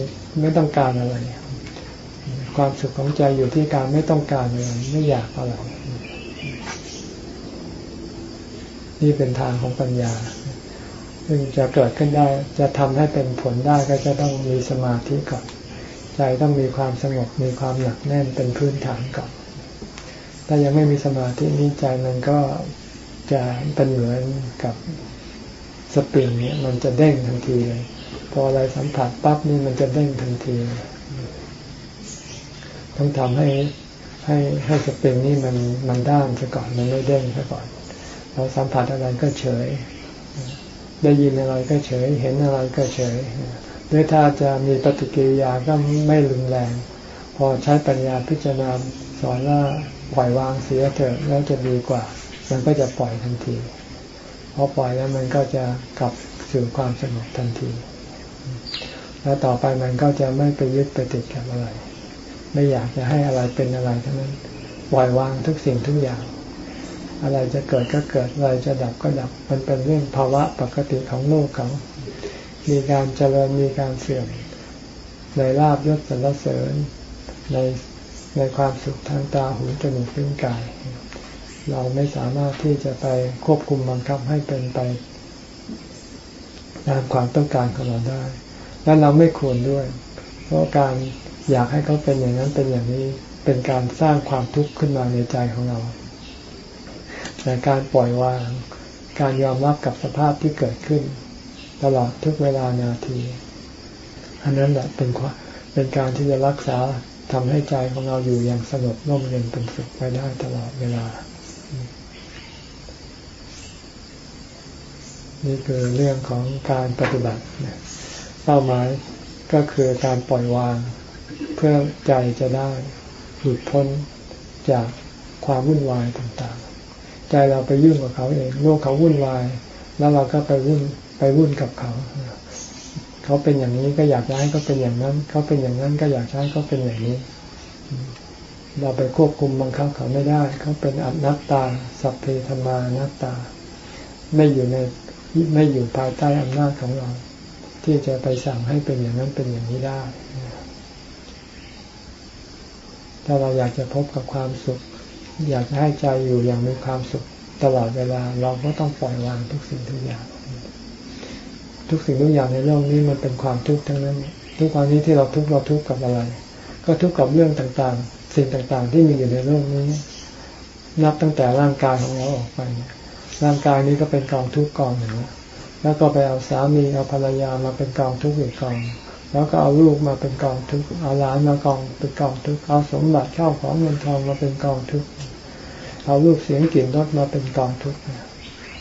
ไม่ต้องการอะไร ความสุขของใจอยู่ที่การไม่ต้องการอะไรไม่อยากอะไรนี่เป็นทางของปัญญา ซึ่งจะเกิดขึ้นได้จะทำให้เป็นผลได้ก็จะต้องมีสมาธิก่อน ใจต้องมีความสงบมีความหนักแน่นเป็นพื้นฐานก่อนถ้ายังไม่มีสมาธินี้ใจมันก็จะเป็นเหมือนกับสปริงเนี่ยมันจะเด้งทันทีเลย พออะไรสัมผัสปั๊บนี่มันจะเด้งทันทีต้องทำให้ให้ให้สปริงนี่มันมันด้านซะก่อนมันไม่เด้งซะก่อนเราสัมผัสอะไรก็เฉย ได้ยินอะไรก็เฉย เห็นอะไรก็เฉยหรือถ้าจะมีปฏิกิริยาก็ไม่รุนแรง พอใช้ปัญญาพิจารณาสอนว่าปล่อยวางเสียเถอะแล้วจะดีกว่า มันก็จะปล่อยทันทีพอปล่อยแล้วมันก็จะกลับสู่ความสงบทันที แล้วต่อไปมันก็จะไม่ไปยึดไปติดกับอะไร ไม่อยากจะให้อะไรเป็นอะไรทั้งนั้นปล่อยวางทุกสิ่งทุกอย่าง อะไรจะเกิดก็เกิดอะไรจะดับก็ดับ มันเป็นเรื่องภาวะปกติของโลกเขา มีการเจริญมีการเสื่อมในลาบยศสรรเสริญในในความสุขทางตาหูจมูกลิ้นกาย เราไม่สามารถที่จะไปควบคุมบังคับให้เป็นไปตามความต้องการของเราได้ และเราไม่ควรด้วย เพราะการอยากให้เขาเป็นอย่างนั้นเป็นอย่างนี้ เป็นการสร้างความทุกข์ขึ้นมาในใจของเรา แต่การปล่อยวาง การยอมรับกับสภาพที่เกิดขึ้น ตลอดทุกเวลานาที อันนั้นแหละเป็นเป็นการที่จะรักษาทำให้ใจของเราอยู่อย่างสงบร่มเย็นเป็นสุขไปได้ตลอดเวลา นี่คือเรื่องของการปฏิบัติเป้าหมายก็คือการปล่อยวาง เพื่อใจจะได้หลุดพ้นจากความวุ่นวายต่างๆ ใจเราไปยุ่งกับเขาเองโลกเขาวุ่นวาย แล้วเราก็ไปวุ่นไปวุ่นกับเขาเขาเป็นอย่างนี้ก็อยากให้เขาเป็นอย่างนั้น เขาเป็นอย่างนั้นก็อยากให้เขาเป็นอย่างนี้ เราไปควบคุมบังคับเขาไม่ได้ เขาเป็นอนัตตา สัพเพธรรมานัตตา ไม่อยู่ในไม่อยู่ภายใต้อำนาจของเรา ที่จะไปสั่งให้เป็นอย่างนั้นเป็นอย่างนี้ได้ถ้าเราอยากจะพบกับความสุข อยากจะให้ใจอยู่อย่างมีความสุขตลอดเวลา เราก็ต้องปล่อยวางทุกสิ่งทุกอย่าง ทุกสิ่งทุกอย่างในโลกนี้มันเป็นความทุกข์ทั้งนั้น ทุกวันนี้ที่เราทุกข์เราทุกข์กับอะไร ก็ทุกข์กับเรื่องต่างๆ สิ่งต่างๆ ที่มีอยู่ในโลกนี้ นับตั้งแต่ร่างกายของเราออกไปร่างกายนี้ก็เป็นกองทุกข์กองหนึ่งแล้วก็ไปเอาสามีเอาภรรยามาเป็นกองทุกข์อีกกองแล้วก็เอาลูกมาเป็นกองทุกข์เอาหลานมากองเป็นกองทุกข์เอาสมบัติเข้าของเงินทองมาเป็นกองทุกข์ เอารูปเสียงกลิ่นรสมาเป็นกองทุกข์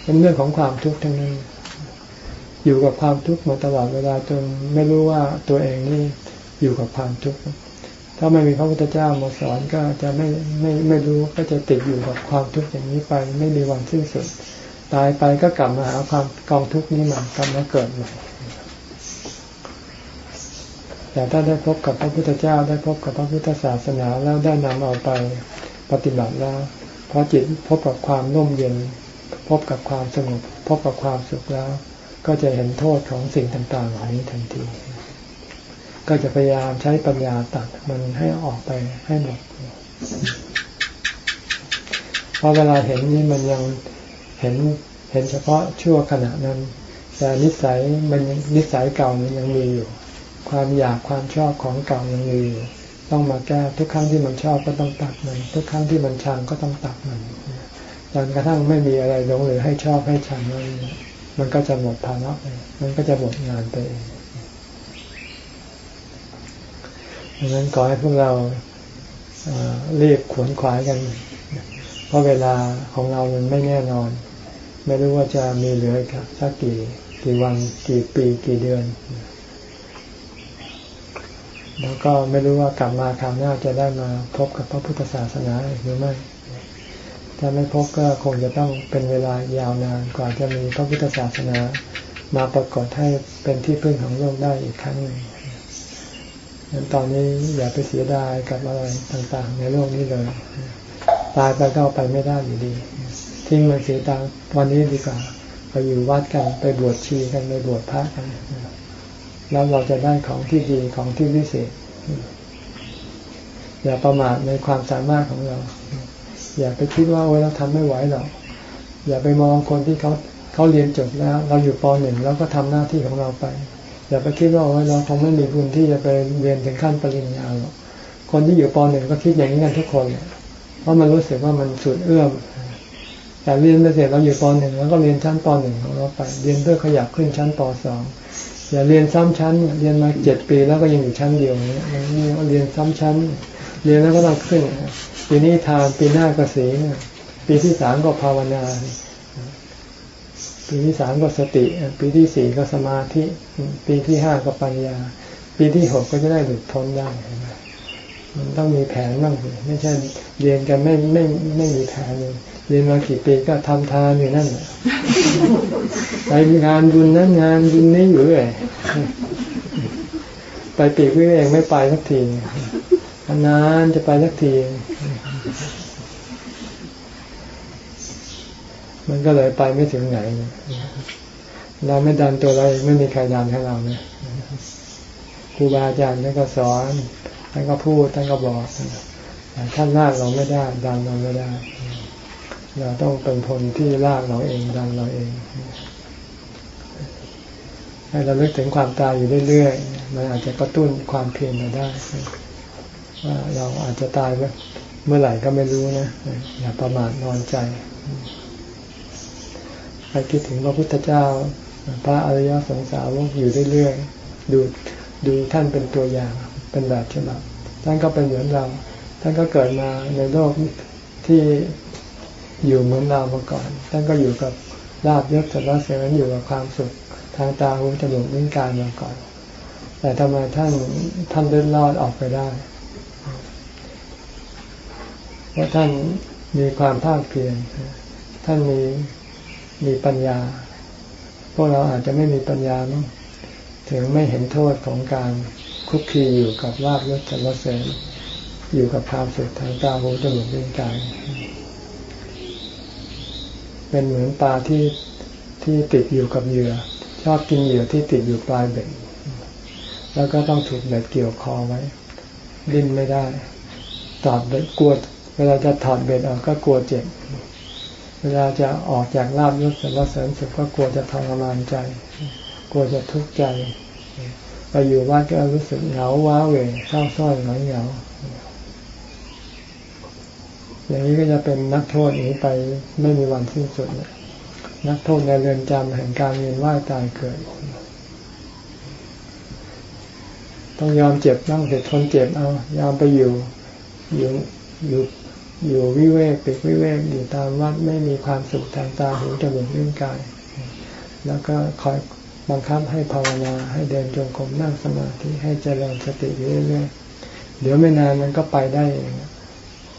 เป็นเรื่องของความทุกข์ทั้งนั้น อยู่กับความทุกข์มาตลอดเวลาจนไม่รู้ว่าตัวเองนี่อยู่กับความทุกข์ถ้าไม่มีพระพุทธเจ้ามาสอนก็จะไม่ไม่ไม่รู้ก็จะติดอยู่กับความทุกข์อย่างนี้ไป ไม่มีวันสิ้นสุด ตายไปก็กลับมาหาความกองทุกข์นี้ใหม่กลับมาเกิดใหม่แต่ถ้าได้พบกับพระพุทธเจ้าได้พบกับพระพุทธศาสนาแล้วได้นำเอาไปปฏิบัติแล้ว พอจิตพบกับความร่มเย็น พบกับความสงบพบกับความสุขแล้ว ก็จะเห็นโทษของสิ่งต่างๆเหล่านี้ทันที ก็จะพยายามใช้ปัญญาตัดมันให้ออกไปให้หมดเพราะเวลาเห็นนี่มันยังเห็นเห็นเฉพาะชั่วขณะนั้น แต่นิสัยมันนิสัยเก่ามันยังมีอยู่ ความอยากความชอบของเก่ายังมีอยู่ ต้องมาแก้ทุกครั้งที่มันชอบก็ต้องตัดมัน ทุกครั้งที่มันชังก็ต้องตัดมันจนกระทั่งไม่มีอะไรหลงเหลือให้ชอบให้ชังมันมันก็จะหมดภาระไปมันก็จะหมดงานไปเองดังนั้นขอให้พวกเรารีบขวนขวายกัน เพราะเวลาของเรามันไม่แน่นอน ไม่รู้ว่าจะมีเหลือสักกี่ กี่วันกี่ปีกี่เดือน แล้วก็ไม่รู้ว่ากลับมาคราวหน้าจะได้มาพบกับพระพุทธศาสนาหรือไม่ถ้าไม่พบก็คงจะต้องเป็นเวลายาวนานกว่าจะมีพระพุทธศาสนา มาปรากฏให้เป็นที่พึ่งของโลกได้อีกครั้งหนึ่งงั้นตอนนี้อย่าไปเสียดายกับอะไรต่างๆ ในโลกนี้เลย ตายไปก็ไปไม่ได้อยู่ดี ทิ้งมันเสียตังวันนี้ดีกว่าไปอยู่วัดกันไปบวชชีกันไปบวชพระกัน แล้วเราจะได้ของที่ดีของที่วิเศษ อย่าประมาทในความสามารถของเรา อย่าไปคิดว่าโอ้ยเราทำไม่ไหวหรอก อย่าไปมองคนที่เขาเขาเรียนจบแล้ว เราอยู่ปหนึ่งเราก็ทำหน้าที่ของเราไป อย่าไปคิดว่าโอ้ยเราคงไม่มีคุณที่จะไปเรียนถึงขั้นปริญญาหรอกคนที่อยู่ปหนึ่งก็คิดอย่างนี้กันทุกคนเพราะมันรู้สึกว่ามันสุดเอื้อมแต่เรียนไปเสร็จเราอยู่ปหนึ่งแล้วก็เรียนชั้นปหนึ่งของเราไป เรียนเพื่อขยับขึ้นชั้นปสอง อย่าเรียนซ้ำชั้น เรียนมาเจ็ดปีแล้วก็ยังอยู่ชั้นเดียวนี้นี่เรียนซ้ำชั้น เรียนแล้วก็ต้องขึ้นปีนี้ทานปีหน้าก็ศีลปีที่สามก็ภาวนาปีที่สามก็สติ ปีที่สี่ก็สมาธิ ปีที่ห้าก็ปัญญา ปีที่หกก็จะได้หลุดพ้นได้ มันต้องมีแผนบ้างไม่ใช่เรียนกันไม่ไม่ไม่มีแผนเลยเรียนมากี่ปีก็ทำทานอยู่นั่นไปงานบุญนั้นงานบุญนี้อยู่เลยไปปีกวิเองไม่ไปสักทีนานจะไปสักที มันก็เลยไปไม่ถึงไหน เราไม่ดันตัวเราเองไม่มีใครดันให้เราเนี่ยครูบาอาจารย์ท่านก็สอนท่านก็พูดท่านก็บอกท่านลากเราไม่ได้ ดันเราไม่ได้ เราต้องเป็นคนที่ลากเราเองดันเราเอง ให้เราเลิกถึงความตายอยู่เรื่อยๆมันอาจจะกระตุ้นความเพียรเราได้ว่าเราอาจจะตายเมื่อไหร่ก็ไม่รู้นะอย่าประมาทนอนใจไปคิดถึงพระพุทธเจ้า พระอริยสงสาวกอยู่เรื่อยๆดูดูท่านเป็นตัวอย่าง เป็นแบบฉบับ ท่านก็เป็นเหมือนเรา ท่านก็เกิดมาในโลกที่อยู่เหมือนเรามาก่อน ท่านก็อยู่กับลาบยศสรรเสริญอยู่กับความสุขทางตาหูจมูกลิ้นกายมาก่อน แต่ทำไมท่านท่านเดินรอดออกไปได้เพราะท่านมีความภาคเพียรท่านมีมีปัญญา พวกเราอาจจะไม่มีปัญญาถึงไม่เห็นโทษของการ คุกคีอยู่กับลาบยศสรรเสริญอยู่กับความสุขทางตาหูจมูกลิ้นกายเป็นเหมือนปลาที่ที่ติดอยู่กับเหยื่อ ชอบกินเหยื่อที่ติดอยู่ปลายเบ็ดแล้วก็ต้องถูกเบ็ดเกี่ยวคอไว้ดิ้นไม่ได้ตอดเบ็ดกลัวเวลาจะถอดเบ็ดออกก็กลัวเจ็บ เวลาจะออกจากลาบยศสรรเสริญสุขก็กลัวจะทรมานใจ กลัวจะทุกข์ใจ ไปอยู่บ้านก็รู้สึกเหงาว้าเหวเศร้าส้อยหงอยเหงาอย่างนี้ก็จะเป็นนักโทษนี้ไปไม่มีวันสิ้นสุดเนี่ยนักโทษในเรือนจำแห่งการเวียนว่ายตายเกิด ต้องยอมเจ็บบ้างเด็ดทนเจ็บเอายอมไปอยู่อยู่อยู่อยู่วิเวกปิดวิเวกอยู่ตามวัดไม่มีความสุขทางตาหูจมูกลิ้นกาย แล้วก็คอย บังคับให้ภาวนาให้เดินจงกรมนั่งสมาธิให้เจริญสติเรื่อยๆเดี๋ยวไม่นานมันก็ไปได้เอง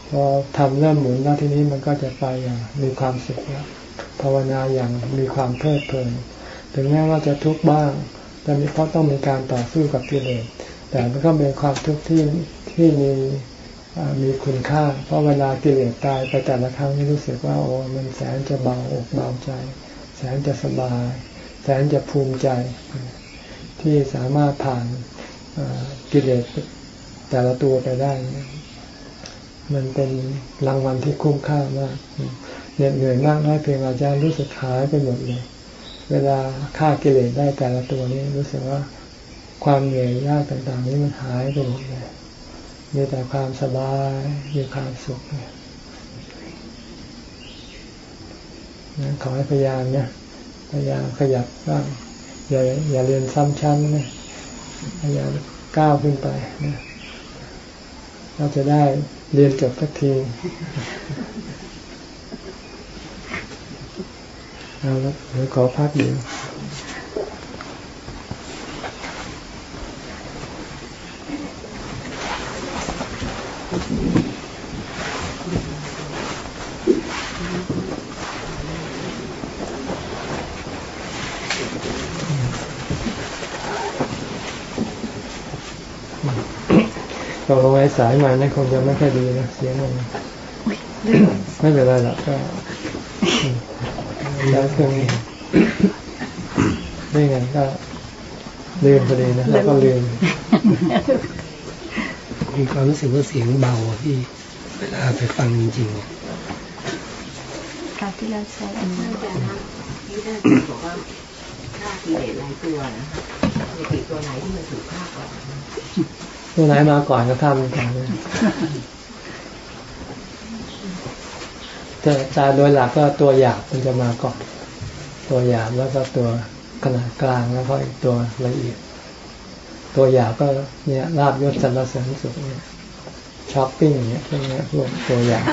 พอทำเริ่มหมุนแล้วทีนี้มันก็จะไปอย่างมีความสุขแล้วภาวนาอย่างมีความเพลิดเพลิน ถึงแม้ว่าจะทุกข์บ้างแต่เพราะต้องมีการต่อสู้กับกิเลสแต่มันก็เป็นความทุกข์ที่ที่มีมีคุณค่า เพราะเวลากิเลสตายไปแต่ละครั้งนี่รู้สึกว่าโอ้มันแสนจะเบาอกเบาใจ แสนจะสบาย แสนจะภูมิใจ ที่สามารถผ่านกิเลสแต่ละตัวไปได้ มันเป็นรางวัลที่คุ้มค่ามากเหน็ดเหนื่อยมากน้อยเพียงอาจารย์รู้สึกหายไปหมดเลย เวลาฆ่ากิเลสได้แต่ละตัวนี้รู้สึกว่าความเหนื่อยยากต่างๆ นี้มันหายไปหมดเลยมีแต่ความสบายมีความสุขนะขอให้พยายามเนี่ย พยายามขยับบ้างอย่าอย่าเรียนซ้ำชั้นนะพยายามก้าวขึ้นไปนะเราจะได้เรียนจบสักทีเอาละเดี๋ยวขอพักเดี๋ยว ตกลงไว้สายมานี่คงจะไม่ค่อยดีนะเสียงมันไม่เป็นไรหรอกก็แล้วเครื่องนี้ไม่งั้นก็ลืมพอดีนะแล้วก็ลืมมีความรู้สึกว่าเสียงเบาที่เวลาไปฟังจริงๆคราวที่เราใช้อันนี้อานะที่ได้บอกว่าฆ่ากิเลสหลายตัวนะมีกี่ตัวไหนที่มันถูกฆ่าก่อน ตัวไหนมาก่อนก็ทำกันเลยแต่ต่โดยหลักก็ตัวหยาบมันจะมาก่อน ตัวหยาบแล้วก็ตัวขนาดกลางแล้วก็อีกตัวละเอียด ตัวหยาบก็เนี่ยลาบยศสรรเสริญสุขเนี่ยช้อปปิ้งเนี่ยพวกนี้พวกตัวหยาบ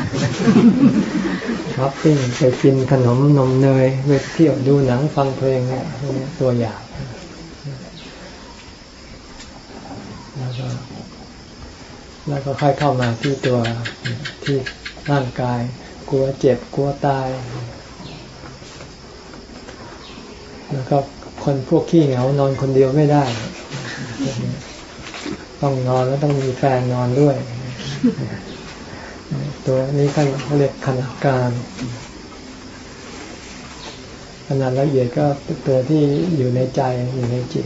ช้อปปิ้งไปกินขนมนมเนยไปเที่ยวดูหนังฟังเพลงเนี่ยพวกนี้ตัวหยาบแล้วก็ แล้วก็ค่อยเข้ามาที่ตัวที่ร่างกาย กลัวเจ็บกลัวตาย แล้วก็คนพวกขี้เหงานอนคนเดียวไม่ได้ ต้องนอนแล้วต้องมีแฟนนอนด้วย ตัวนี้เขาเรียกขนาดกางขนาดละเอียดก็ตัวที่อยู่ในใจอยู่ในจิต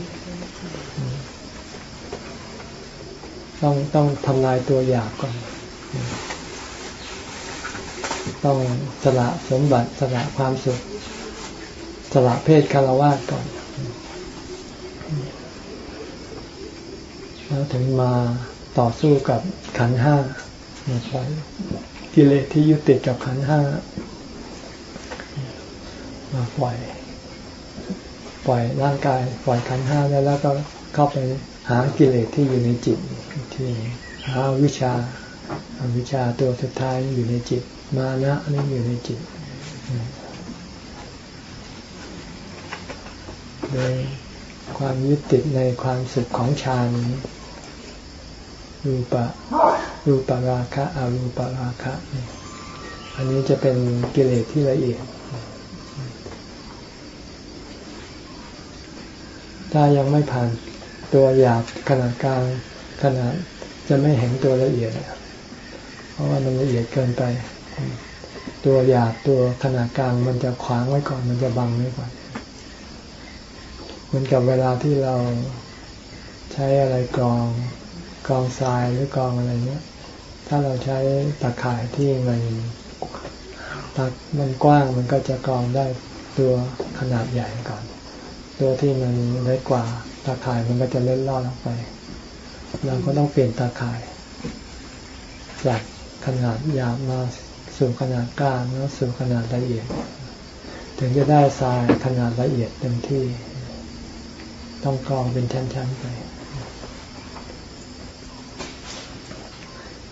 ต้องต้องทำลายตัวอยากก่อน ต้องสละสมบัติสละความสุข สละเพศคารวะก่อน แล้วถึงมาต่อสู้กับขันห้ามาปล่อยกิเลสที่ยึดติดกับขันห้ามาปล่อย ปล่อยร่างกาย ปล่อยขันห้าแล้วแล้วก็เข้าไปหากิเลสที่อยู่ในจิต ที่หาวิชาอาวิชาตัวสุดท้ายอยู่ในจิต มานะนี่อยู่ในจิตโดยความยึดติดในความสุขของฌานรูปะรูปราคะอารูปราคะ อันนี้จะเป็นกิเลสที่ละเอียด ถ้ายังไม่ผ่านตัวหยาบขนาดกลาง ขนาดจะไม่เห็นตัวละเอียด เพราะว่ามันละเอียดเกินไป ตัวหยาบตัวขนาดกลางมันจะขวางไว้ก่อน มันจะบังไว้ก่อน เหมือนกับเวลาที่เราใช้อะไรกรองกรองทรายหรือกรองอะไรเนี้ย ถ้าเราใช้ตะข่ายที่มันตักมันกว้างมันก็จะกรองได้ตัวขนาดใหญ่ก่อน ตัวที่มันเล็กกว่าตาข่ายมันก็จะเล็ดลอดออกไป เราก็ต้องเปลี่ยนตาข่าย จากขนาดหยาบมาสู่ขนาดกลางแล้วสู่ขนาดละเอียด ถึงจะได้ทรายขนาดละเอียดเต็มที่ ต้องกรองเป็นชั้นๆไป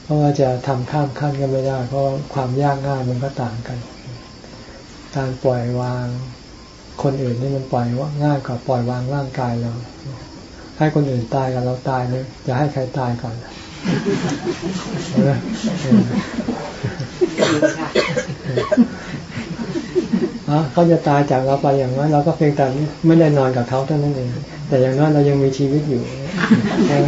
เพราะว่าจะทำข้ามขั้นกันไม่ได้ เพราะความยากง่ายมันก็ต่างกัน การปล่อยวางคนอื่นนี่มันปล่อยว่าง่ายกว่าปล่อยวางร่างกายเรา ให้คนอื่นตายกับเราตายเนี่ยจะให้ใครตายก่อนเขาจะตายจากเราไปอย่างน้อยเราก็เพียงแต่ไม่ได้นอนกับเขาเท่านั้นเอง แต่อย่างน้อยเรายังมีชีวิตอยู่ใช่ไหม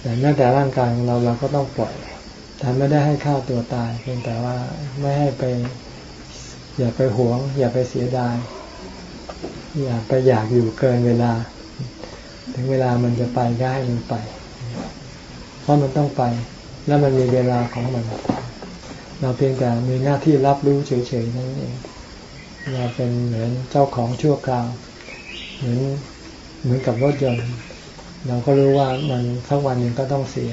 แต่แม้แต่ร่างกายของเราเราก็ต้องปล่อยแต่ไม่ได้ให้ฆ่าตัวตาย เพียงแต่ว่าไม่ให้ไป อย่าไปหวง อย่าไปเสียดาย อย่าไปอยากอยู่เกินเวลา ถึงเวลามันจะไปก็ให้มันไป เพราะมันต้องไป แล้วมันมีเวลาของมัน เราเพียงแต่มีหน้าที่รับรู้เฉยๆนั่นเองเราเป็นเหมือนเจ้าของชั่วคราว เหมือนเหมือนกับรถยนต์ เราก็รู้ว่ามันสักวันหนึ่งก็ต้องเสีย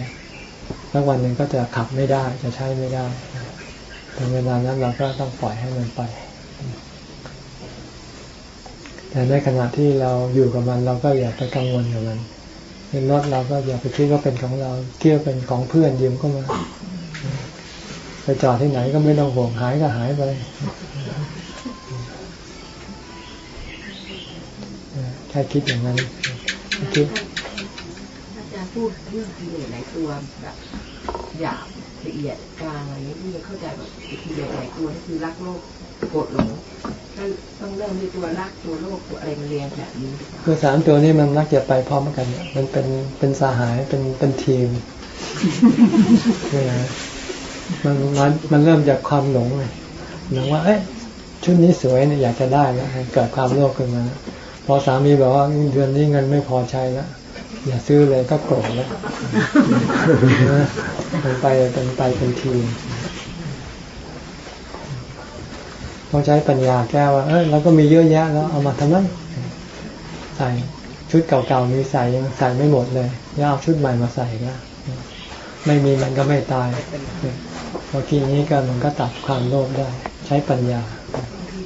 สักวันหนึ่งก็จะขับไม่ได้จะใช้ไม่ได้ ถึงเวลานั้นเราก็ต้องปล่อยให้มันไป แต่ในขณะที่เราอยู่กับมัน เราก็อย่าไปกังวลกับมันเป็นรถเราก็อย่าไปคิดว่าเป็นของเรา เที่ยวเป็นของเพื่อนยืมก็มาไปจอดที่ไหนก็ไม่ต้องห่วงหายก็หายไปแค่คิดอย่างนั้นคิดอาจารย์พูดเรื่องกิเลสหลายตัวแบบหยาบ ละเอียดกลางอะไรนี้ที่เข้าใจแบบกิเลสหลายตัวนี่คือรักโลภโกรธหลงก็ต้องเริ่มด้วยตัวรักตัวโลภตัวอะไรมาเรียงแบบนี้คือสามตัวนี้มันมักจะไปพร้อมกันเนี่ยมันเป็นเป็นสหายเป็นเป็นทีมนี่นะมันมันมันเริ่มจากความหลงเลยหลงว่า เอ๊ะชุดนี้สวยเนี่ยอยากจะได้แล้วเกิดความโลภขึ้นมา พอสามีบอกว่าเดือนนี้เงินไม่พอใช้แล้ว อย่าซื้อเลยก็โกรธแล้วมันไปเป็นไปเป็นทีมต้องใช้ปัญญาแก้ว่า เออเราก็มีเยอะแยะแล้วเอามาทำไมใส่ชุดเก่าๆมีใส่ยังใส่ไม่หมดเลยย่าเอาชุดใหม่มาใส่ก็ไม่มีมันก็ไม่ตายพอทีนี้ก็มันก็ตัดความโลภได้ ใช้ปัญญา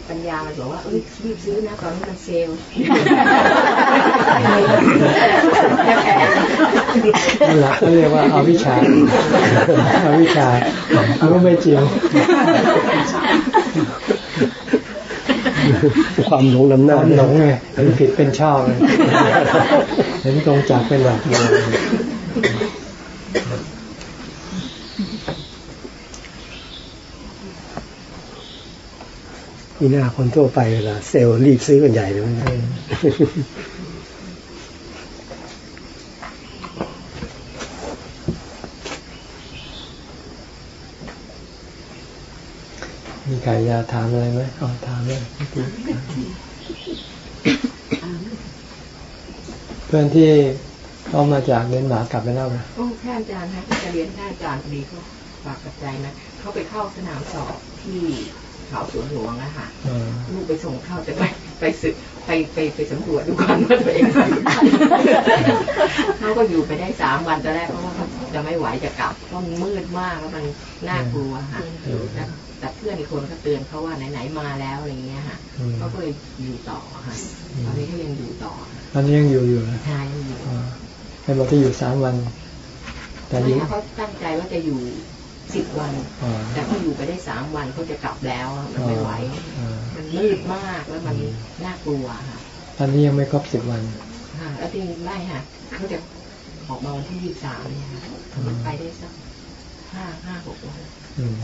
ปัญญามันบอกว่าเอ้ยรีบซื้อนะตอนนี้มันเซลล์นั่นแหละเขาเรียกว่าเอาวิชาเอาวิชามันก็ไม่จริงความหลงนำหนน้าอนหลงไงเห็นผิดเป็นชอบเลยเห็นตรงจากเป็นหลักเดีย มีหน้าคนทั่วไปเวลาเซลล์รีบซื้อกันใหญ่เลยนะมีใครอยากถามอะไรไหมอ๋อถามเลยเพื่อนที่เขามาจากเดนมาร์กกลับไปแล้วนะโอ้ท่านอาจารย์นะที่จะเรียนท่านอาจารย์ดีเขาฝากกับใจนะเขาไปเข้าสนามสอบที่ เขาสวนหลวงอะค่ะเออลูกไปส่งเข้าแต่ไปไปสึกไปไปไปสำรวจดูก่อนว่าตัวเองเขาก็อยู่ไปได้สามวันตอนแรกเขาว่าจะไม่ไหวจะกลับเพราะมันมืดมากแล้วมันน่ากลัวค่ะแต่เพื่อนอีกคนก็เตือนเขาว่าไหนๆมาแล้วอะไรเงี้ยค่ะอืมเขาก็เลยอยู่ต่อค่ะตอนนี้ก็ยังอยู่ต่อค่ะอันนี้ยังอยู่อยู่นะใช่ยังอยู่อ่าให้บอกที่อยู่สามวัน แต่อยู่เขาตั้งใจว่าจะอยู่ สิบวันอ่าแต่เขาอยู่ไปได้สามวันเขาจะกลับแล้วอะมันไม่ไหวอ่ามันมืดมากแล้วมันน่ากลัวค่ะอันนี้ยังไม่ครบสิบวันค่ะแล้วที่ไม่ค่ะเขาจะออกมาวันที่ยี่สิบสามเนี่ยค่ะมันไปได้สักห้าห้าหกวันอืม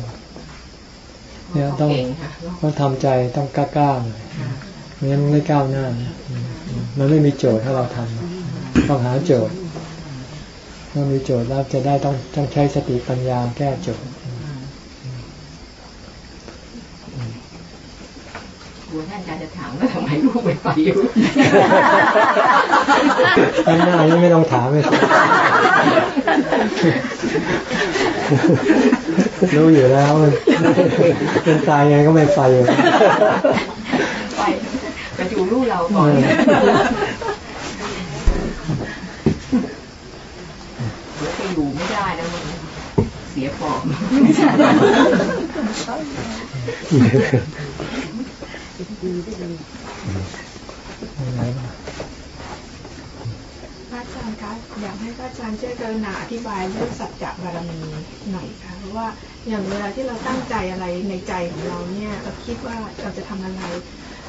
เนี่ยต้องเก่งค่ะต้องทำใจต้องกล้าๆหน่อยค่ะไม่งั้นไม่ก้าวหน้านะอืมอืมมันไม่มีโจทย์ให้เราทำต้องหาโจทย์ เมื่อมีโจทย์แล้วจะได้ต้องต้องใช้สติปัญญาแก้โจทย์กลัวท่านอาจารย์จะถามว่าทำไมลูกไม่ไปอยู่ข้างหน้านี้ไม่ต้องถามเลยรู้อยู่แล้วมันเป็นตายยังไงก็ไม่ไปอยู่ไปไปอยู่ลูกเราก่อน เออ เดี๋ยวไปอยู่ไม่ได้แล้วมันเสียฟอร์มพระอาจารย์คะอยากให้พระอาจารย์ช่วยกรุณาอธิบายเรื่องสัจจะบารมีหน่อยค่ะเพราะว่าอย่างเวลาที่เราตั้งใจอะไรในใจของเราเนี่ยเราคิดว่าเราจะทำอะไร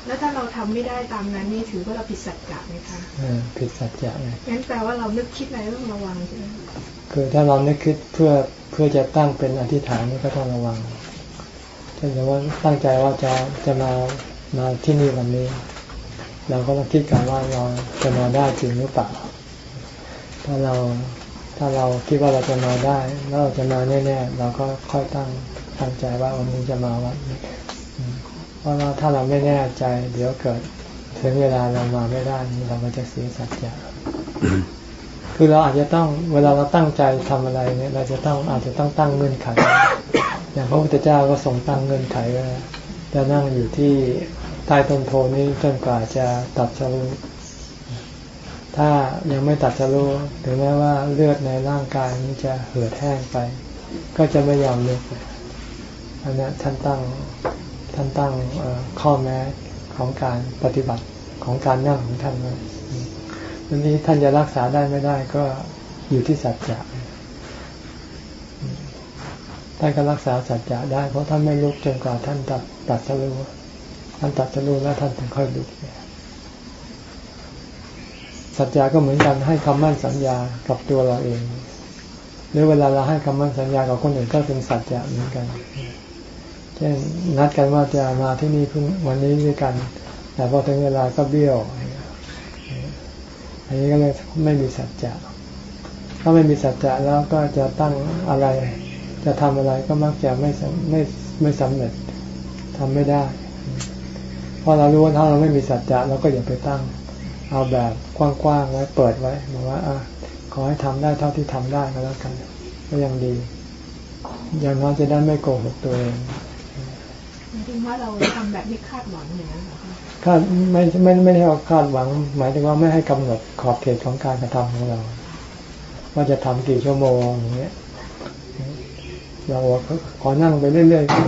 แล้วถ้าเราทำไม่ได้ตามนั้นนี่ถือว่าเราผิดสัจจะไหมคะเออผิดสัจจะไงงั้นแปลว่าเรานึกคิดอะไรต้องระวังใช่ไหมคือถ้าเรานึกคิดเพื่อเพื่อจะตั้งเป็นอธิษฐานนี่ก็ต้องระวังเช่นว่าตั้งใจว่าจะจะมามาที่นี่วันนี้ เราก็ต้องคิดกันว่าเราจะมาได้จริงหรือเปล่า ถ้าเราถ้าเราคิดว่าเราจะมาได้แล้วเราจะมาแน่ๆเราก็ค่อยตั้งตั้งใจว่าวันนี้จะมาวันนี้อืม เพราะว่าถ้าเราไม่แน่ใจ เดี๋ยวเกิดถึงเวลาเรามาไม่ได้นี่เราก็จะเสียสัจจะคือเราอาจจะต้องเวลาเราตั้งใจทำอะไรเนี่ย เราจะต้องอาจจะต้องตั้งเงื่อนไข อย่างพระพุทธเจ้าก็ทรงตั้งเงื่อนไขไว้จะนั่งอยู่ที่ใต้ต้นโพนี้จนกว่าจะตัดสรู้ถ้ายังไม่ตัดสรู้ถึงแม้ว่าเลือดในร่างกายนี้จะเหือดแห้งไป ก็จะไม่ยอมลุกอันนี้ท่านตั้ง ท่านตั้งข้อแม้ของการปฏิบัติของการนั่งของท่านไว้วันนี้ท่านจะรักษาได้ไม่ได้ก็อยู่ที่สัจจะท่านก็รักษาสัจจะได้ เพราะท่านไม่ลุกจนกว่าท่านตัดตัดสรู้ท่านตัดสรู้แล้วท่านถึงค่อยลุกสัจจะก็เหมือนกันให้คำมั่นสัญญากับตัวเราเองหรือเวลาเราให้คำมั่นสัญญากับคนอื่นก็เป็นสัจจะเหมือนกัน เช่นนัดกันว่าจะมาที่นี่เพิ่งวันนี้ด้วยกัน แต่พอถึงเวลาก็เบี้ยวอันนี้ก็เลยไม่มีสัจจะถ้าไม่มีสัจจะแล้วก็จะตั้งอะไร จะทำอะไรก็มักจะไม่ไม่ไม่สำเร็จทำไม่ได้เพราะเรารู้ว่าถ้าเราไม่มีสัจจะเราก็อย่าไปตั้ง เอาแบบกว้างๆไว้เปิดไว้บอกว่าอะขอให้ทำได้เท่าที่ทำได้ก็แล้วกัน ก็ยังดี อย่างน้อยจะได้ไม่โกหกตัวเอง หมายถึงว่าเราทำแบบไม่คาดหวังอย่างนั้นหรอคะคาดไม่ไม่ไม่ได้ว่าคาดหวัง หมายถึงว่าไม่ให้กำหนดขอบเขตของการกระทำของเรา ว่าจะทำกี่ชั่วโมงอย่างเงี้ย เราบอกขอนั่งไปเรื่อยๆกัน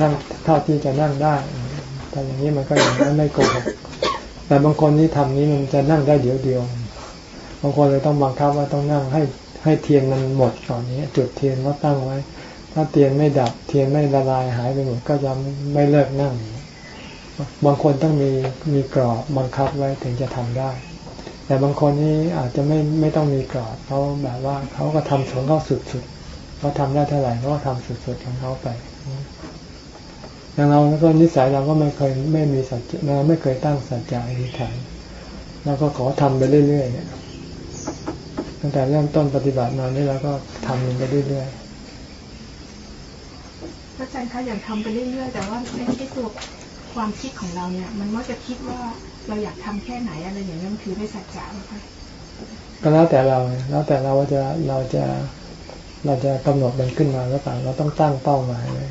นั่งเท่าที่จะนั่งได้แต่อย่างนี้มันก็อย่างนั้นไม่โกหกแต่บางคนที่ทำนี้มันจะนั่งได้เดี๋ยวเดียว บางคนเลยต้องบังคับว่าต้องนั่งให้ให้เทียนมันหมดก่อนนี้ จุดเทียนก็ตั้งไว้ ถ้าเทียนไม่ดับ เทียนไม่ละลายหายไปหมดก็จะไม่เลิกนั่ง บางคนต้องมีมีกรอบบังคับไว้ถึงจะทำได้ แต่บางคนนี่อาจจะไม่ไม่ต้องมีกรอบเขาแบบว่าเขาก็ทำของเขาสุดๆเขาทำได้เท่าไหร่เขาก็ทำสุดๆของเขาไปอย่างเราก็นิสัยเราก็ไม่เคยไม่มีสัจจะเราไม่เคยตั้งสัจจะอธิษฐานเราก็ขอทำไปเรื่อยๆเนี่ยตั้งแต่เริ่มต้นปฏิบัติมานี่เราก็ทำมันไปเรื่อยๆ พระอาจารย์คะอย่างทำไปเรื่อยๆแต่ว่าในที่ตัวความคิดของเราเนี่ย มันมักจะคิดว่าเราอยากทำแค่ไหนอะไรอย่างนี้ยมันคือไม่สัจจะไหมคะๆก็แล้วแต่เราแล้วแต่เราว่าจะเราจะเราจะกำหนดมันขึ้นมาแล้วเปล่าเราต้องตั้งเป้าหมายไว้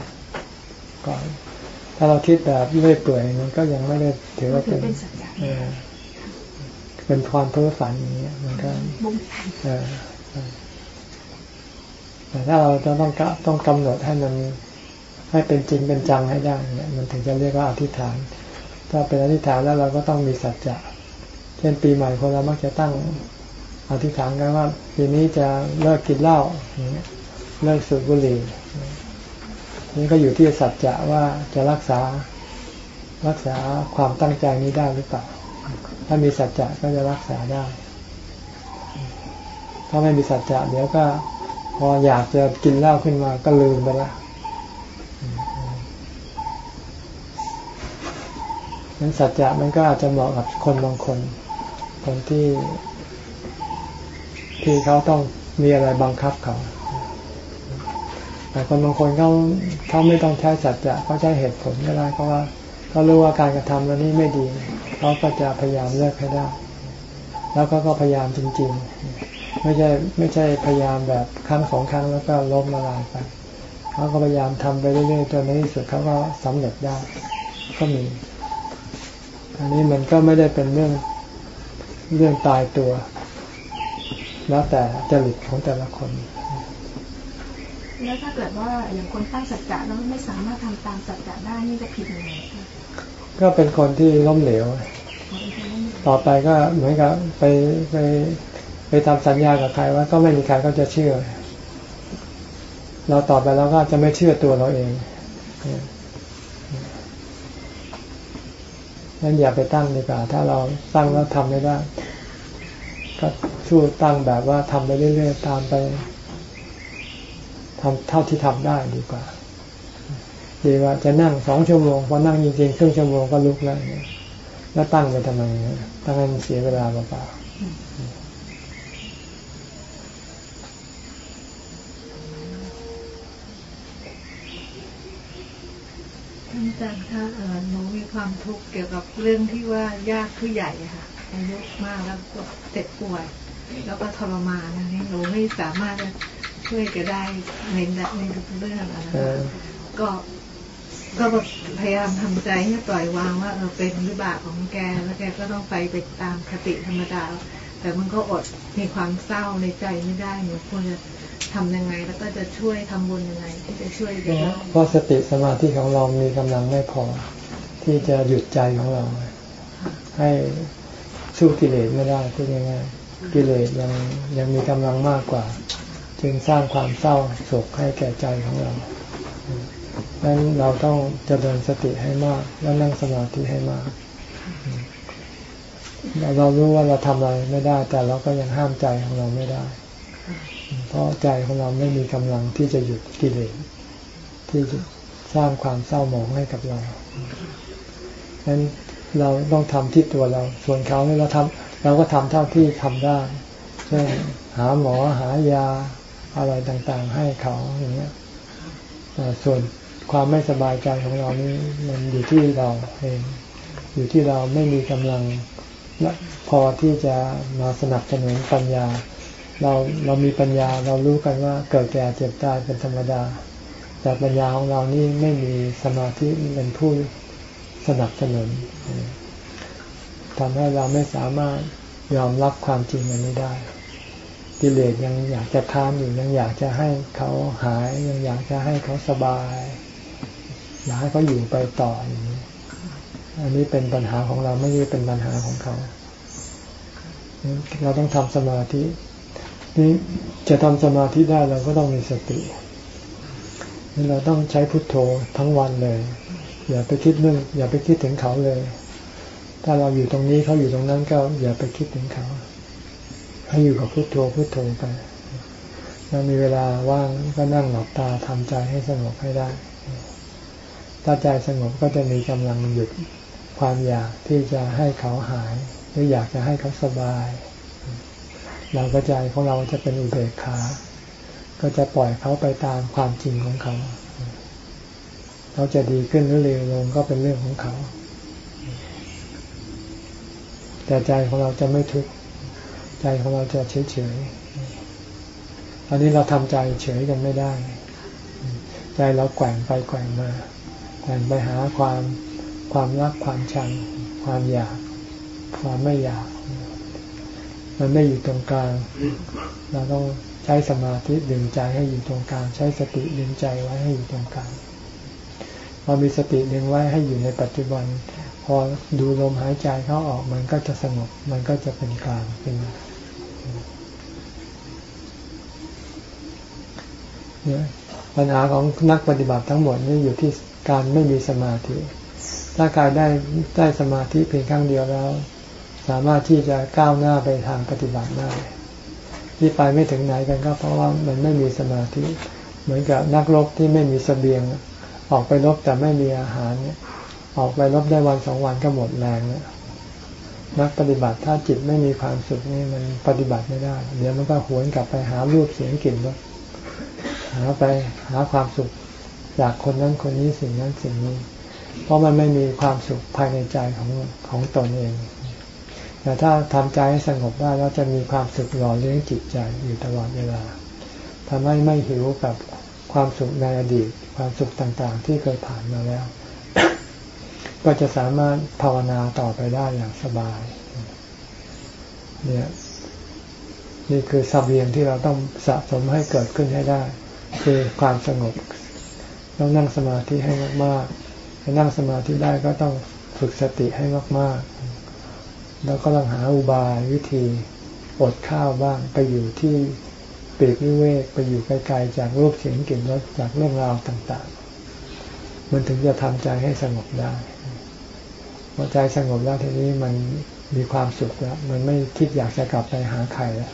ก่อน ถ้าเราคิดแบบเลื่อยเปื่อยมันก็ยังไม่ได้ถือว่าถืเป็อนเป็นสัจจะเออเป็นความเพ้อฝันอย่างเงี้ยมันก็บุ้งเออแต่ถ้าเราจะต้องกะต้องกำหนดให้มัน ให้เป็นจริงเป็นจังให้ได้เนี่ยมันถึงจะเรียกว่าอธิษฐาน ถ้าเป็นอธิษฐานแล้วเราก็ต้องมีสัจจะเช่นปีใหม่คนเรามักจะตั้งอธิษฐานกันว่าปีนี้จะเลิกกินเหล้าเงี้ยเลิกสูบบุหรี่นี่ก็อยู่ที่สัจจะว่าจะรักษารักษาความตั้งใจนี้ได้หรือเปล่า ถ้ามีสัจจะก็จะรักษาได้ ถ้าไม่มีสัจจะเดี๋ยวก็พออยากจะกินเหล้าขึ้นมาก็ลืมไปละ นั้นสัจจะมันก็อาจจะเหมาะกับคนบางคน คนที่ ที่เขาต้องมีอะไรบังคับเขาแต่คนบางคนเขาเขาไม่ต้องใช้สัจจะเขาใช้เหตุผลก็ได้เพราะว่าเขารู้ว่าการกระทำแล้วนี้ไม่ดีเขาก็จะพยายามเลิกให้ได้ แล้วก็ก็พยายามจริง ๆ ไม่ใช่ไม่ใช่พยายามแบบครั้งสองครั้งแล้วก็ล้มละลายไปเขาก็พยายามทำไปเรื่อยๆจนในที่สุดเขาก็สำเร็จได้ ก็มี อันนี้มันก็ไม่ได้เป็นเรื่องเรื่องตายตัว แล้วแต่จริตของแต่ละคน แล้วถ้าเกิดว่าอย่างคนตั้งสัจจะแล้วไม่สามารถทำตามสัจจะได้นี่จะผิดยังไงคะก็เป็นคนที่ล้มเหลว ต่อไปก็เหมือนกับไปไปไปทำสัญญากับใครว่าก็ไม่มีใครก็จะเชื่อ เราต่อไปเราก็จะไม่เชื่อตัวเราเอง นั้นอย่าไปตั้งดีกว่า ถ้าเราตั้งแล้วทำไม่ได้ ก็สู้ตั้งแบบว่าทำไปเรื่อยๆตามไปทำเท่าที่ทำได้ดีกว่า ดีว่าจะนั่งสองชั่วโมงพอนั่งจริงๆครึ่งชั่วโมงก็ลุกแล้วแล้วตั้งไปทำไมตั้งให้มันเสียเวลาเปล่า ท่าน อาจารย์คะเอ่อหนูมีความทุกข์เกี่ยวกับเรื่องที่ว่าญาติผู้ใหญ่อะค่ะอายุมากแล้วก็เจ็บป่วย แล้วก็ทรมานนะนี่หนูไม่สามารถจะช่วยแกได้ในในทุกเรื่องอะนะๆเอคะอก็ก็พยายามทำใจให้ปล่อยวางว่าเออเป็นวิบากของแกแล้วแกก็ต้องไปไปตามคติธรรมดา แต่มันก็อดมีความเศร้าในใจไม่ได้หนูควรจะ ทำยังไง แล้วก็จะช่วยทำบุญยังไงที่จะช่วยแกได้เพราะสติสมาธิของเรามีกำลังไม่พอ ที่จะหยุดใจของเรา ให้สู้กิเลสไม่ได้พูดง่ายๆกิเลสยังยังมีกำลังมากกว่า จึงสร้างความเศร้าโศกให้แก่ใจของเราดังนั้นเราต้องเจริญสติให้มาก แล้วนั่งสมาธิให้มากเราเรารู้ว่าเราทำอะไรไม่ได้ แต่เราก็ยังห้ามใจของเราไม่ได้ เพราะใจของเราไม่มีกำลังที่จะหยุดกิเลสที่จะสร้างความเศร้าหมองให้กับเราฉะนั้นเราต้องทำที่ตัวเรา ส่วนเขาเนี่ยเราทำเราก็ทำเท่าที่ทำได้เช่นหาหมอหายาอะไรต่างๆ ให้เขาอย่างเงี้ยส่วนความไม่สบายใจของเรานี่มันอยู่ที่เราเอง อยู่ที่เราไม่มีกำลังและพอที่จะมาสนับสนุนปัญญา เราเรามีปัญญาเรารู้กันว่าเกิดแก่เจ็บตายเป็นธรรมดา แต่ปัญญาของเรานี่ไม่มีสมาธิเป็นผู้สนับสนุนทำให้เราไม่สามารถยอมรับความจริงอันนี้ได้กิเลสยังอยากจะค้านอยู่ยังอยากจะให้เขาหาย ยังอยากจะให้เขาสบาย อยากให้เขาอยู่ไปต่ออย่างนี้อันนี้เป็นปัญหาของเราไม่ใช่เป็นปัญหาของเขา เราต้องทำสมาธิ นี่จะทำสมาธิได้เราก็ต้องมีสตินี่เราต้องใช้พุทโธทั้งวันเลย อย่าไปคิดเรื่องอย่าไปคิดถึงเขาเลย ถ้าเราอยู่ตรงนี้เขาอยู่ตรงนั้นก็อย่าไปคิดถึงเขา ให้อยู่กับพุทโธพุทโธไปถ้ามีเวลาว่างก็นั่งหลับตาทำใจให้สงบให้ได้ ถ้าใจสงบก็จะมีกำลังหยุดความอยากที่จะให้เขาหาย หรืออยากจะให้เขาสบาย เราก็ใจของเราจะเป็นอุเบกขา ก็จะปล่อยเขาไปตามความจริงของเขา เขาจะดีขึ้นหรือเลวลงก็เป็นเรื่องของเขา แต่ใจของเราจะไม่ทุกข์ ใจของเราจะเฉยเฉยๆอันนี้เราทำใจเฉยกันไม่ได้ ใจเราแกว่งไปแกว่งมาแต่งไปหาความความรักความชัง ความอยาก ความไม่อยาก มันไม่อยู่ตรงกลาง เราต้องใช้สมาธิดึงใจให้อยู่ตรงกลาง ใช้สติดึงใจไว้ให้อยู่ตรงกลางพอมีสติดึงไว้ให้อยู่ในปัจจุบัน พอดูลมหายใจเข้าออกมันก็จะสงบ มันก็จะเป็นกลางขึ้นเนี่ยปัญหาของนักปฏิบัติทั้งหมดนี่อยู่ที่การไม่มีสมาธิ ถ้าการได้ได้สมาธิเพียงครั้งเดียวแล้ว สามารถที่จะก้าวหน้าไปทางปฏิบัติได้ ที่ไปไม่ถึงไหนกันก็เพราะว่ามันไม่มีสมาธิ เหมือนกับนักรบที่ไม่มีสเสบียง ออกไปรบแต่ไม่มีอาหารเนี่ยออกไปรบได้วันสองวันก็หมดแรงแล้วนักปฏิบัติถ้าจิตไม่มีความสุขนี่มันปฏิบัติไม่ได้ เดี๋ยวมันก็หวนกลับไปหารูปเสียงกลิ่นรสหาไปหาความสุขจากคนนั้นคนนี้สิ่งนั้นสิ่งนี้ เพราะมันไม่มีความสุขภายในใจของของตนเอง แต่ถ้าทำใจให้สงบได้แล้วจะมีความสุขหล่อเลี้ยงจิตใจอยู่ตลอดเวลาทำให้ไม่หิวกับความสุขในอดีต ความสุขต่างๆ ที่เคยผ่านมาแล้ว ก็จะสามารถภาวนาต่อไปได้อย่างสบาย เนี่ยนี่คือสับเวียงที่เราต้องสะสมให้เกิดขึ้นให้ได้ คือความสงบต้องนั่งสมาธิให้มากๆจะนั่งสมาธิได้ก็ต้องฝึกสติให้มากๆ แล้วก็ต้องหาอุบายวิธีอดข้าวบ้างไปอยู่ที่ปีกวิเวกไปอยู่ไกลๆจากรูปเสียงกลิ่นรสจากเรื่องราวต่างๆ มันถึงจะทำใจให้สงบได้พอใจสงบแล้วทีนี้มันมีความสุขแล้ว มันไม่คิดอยากจะกลับไปหาใครแล้ว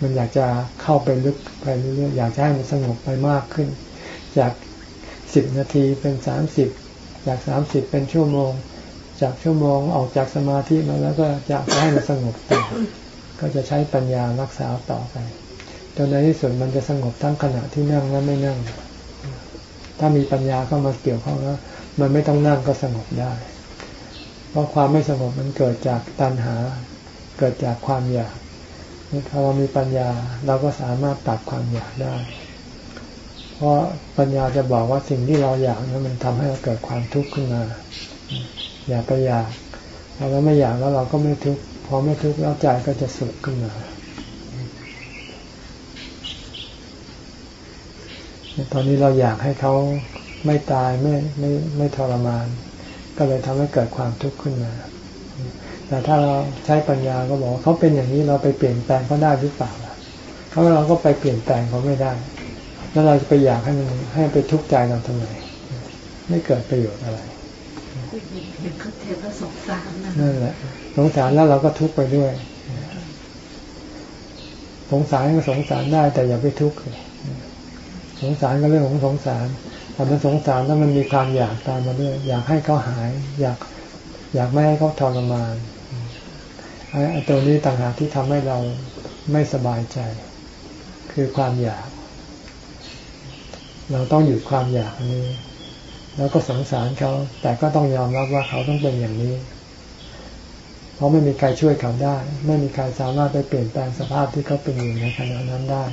มันอยากจะเข้าไปลึกไปเรื่อยๆอยากจะให้มันสงบไปมากขึ้น จากสิบนาทีเป็นสามสิบจากสามสิบเป็นชั่วโมง จากชั่วโมงออกจากสมาธิมาแล้วก็จะให้มันสงบต่อ ก็จะใช้ปัญญารักษาต่อไปจนในที่สุดมันจะสงบทั้งขณะที่นั่งและไม่นั่ง ถ้ามีปัญญาเข้ามาเกี่ยวข้องแล้วมันไม่ต้องนั่งก็สงบได้ เพราะความไม่สงบมันเกิดจากตัณหา เกิดจากความอยากพอเรามีปัญญาเราก็สามารถตัดความอยากได้ เพราะปัญญาจะบอกว่าสิ่งที่เราอยากนั้นมันทำให้เราเกิดความทุกข์ขึ้นมา อย่าไปอยากพอเราไม่อยากแล้วเราก็ไม่ทุกข์พอไม่ทุกข์แล้วใจก็จะสุขขึ้นมาตอนนี้เราอยากให้เขาไม่ตายไม่ไม่ไม่ทรมาน ก็เลยทำให้เกิดความทุกข์ขึ้นมา แต่ถ้าเราใช้ปัญญาก็บอกเขาเป็นอย่างนี้เราไปเปลี่ยนแปลงเขาได้หรือเปล่าเขาเราก็ไปเปลี่ยนแปลงเขาไม่ได้ แล้วเราจะไปอยากให้มันให้ไปทุกข์ใจเราทำไมไม่เกิดประโยชน์อะไร เป็นเขาเทวสงสารนั่นแหละสงสารแล้วเราก็ทุกข์ไปด้วย สงสารก็สงสารได้แต่อย่าไปทุกข์สงสารก็เรื่องของสงสารแต่มันสงสารแล้วมันมีความอยากตามมาด้วย อยากให้เขาหาย อยาก อยากไม่ให้เขาทรมานไอ้ตัวนี้ต่างหากที่ทำให้เราไม่สบายใจ คือความอยาก เราต้องหยุดความอยากนี้ แล้วก็สงสารเขา แต่ก็ต้องยอมรับว่าเขาต้องเป็นอย่างนี้ เพราะไม่มีใครช่วยเขาได้ ไม่มีใครสามารถไปเปลี่ยนแปลงสภาพที่เขาเป็นอยู่ในขณะนั้นได้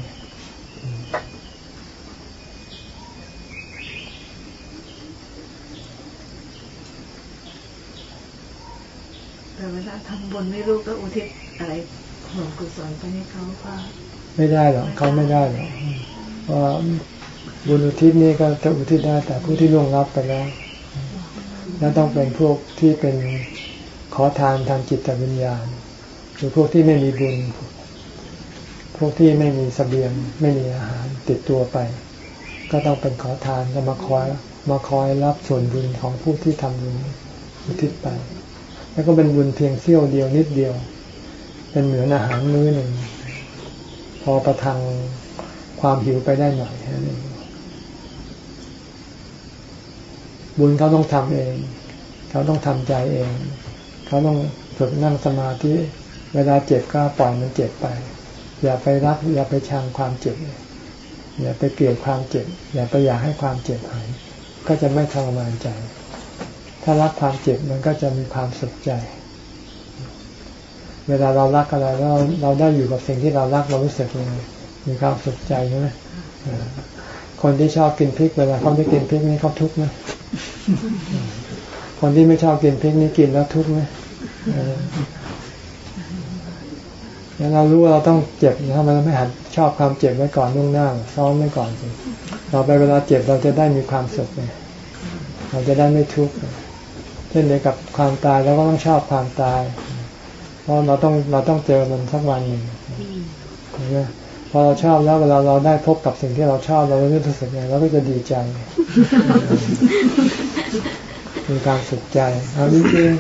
แต่เวลาทำบุญไม่รู้ก็อุทิศอะไรหวงกุศลไปให้เขาก็ไม่ได้หรอกเขาไม่ได้หรอกเพราะ บุญอุทิศนี่ก็จะอุทิศได้แต่ผู้ที่ล่วงรับไปแล้ว แล้วต้องเป็นพวกที่เป็นขอทานทางจิตวิญญาณหรือพวกที่ไม่มีบุญ พวกที่ไม่มีสเสบียงไม่มีอาหารติดตัวไป ก็ต้องเป็นขอทานก็มาคอยมาคอยรับส่วนบุญของผู้ที่ทำบุญอุทิศไป แล้วก็เป็นบุญเพียงเสี้ยวเดียวนิดเดียว เป็นเหมือนอาหารมื้อหนึ่งพอประทังความหิวไปได้หน่อยนั่นเอง บุญเขาต้องทำเอง เขาต้องทำใจเอง เขาต้องฝึกนั่งสมาธิเวลาเจ็บก็ปล่อยมันเจ็บไป อย่าไปรัก อย่าไปชังความเจ็บ อย่าไปเกลียดความเจ็บ อย่าไปอยากให้ความเจ็บหาย ก็จะไม่ทรมานใจ ถ้ารักความเจ็บมันก็จะมีความสุขใจ เวลาเรารักอะไรแล้วเราได้อยู่กับสิ่งที่เรารักเรารู้สึกยังไงมีความสุขใจใช่ไหมคนที่ชอบกินพริกเวลาเขาไม่กินพริกนี่เขาทุกข์ไหม คนที่ไม่ชอบกินพริกนี่กินแล้วทุกข์ไหมแล้วเรารู้ว่าเราต้องเจ็บทำไมเราไม่หัดชอบความเจ็บไว้ก่อนนุ่งหน้าซ้อมไว้ก่อนสิเราไปเวลาเจ็บเราจะได้มีความสุขไงเราจะได้ไม่ทุกข์เช่นเดียวกับความตายเราก็ต้องชอบความตาย เพราะเราต้องเราต้องเจอมันสักวันหนึ่งเห็นไหม พอเราชอบแล้วเวลาเราได้พบกับสิ่งที่เราชอบเรารู้สึกไงเราก็จะดีใจ มีความสุขใจเอาจริง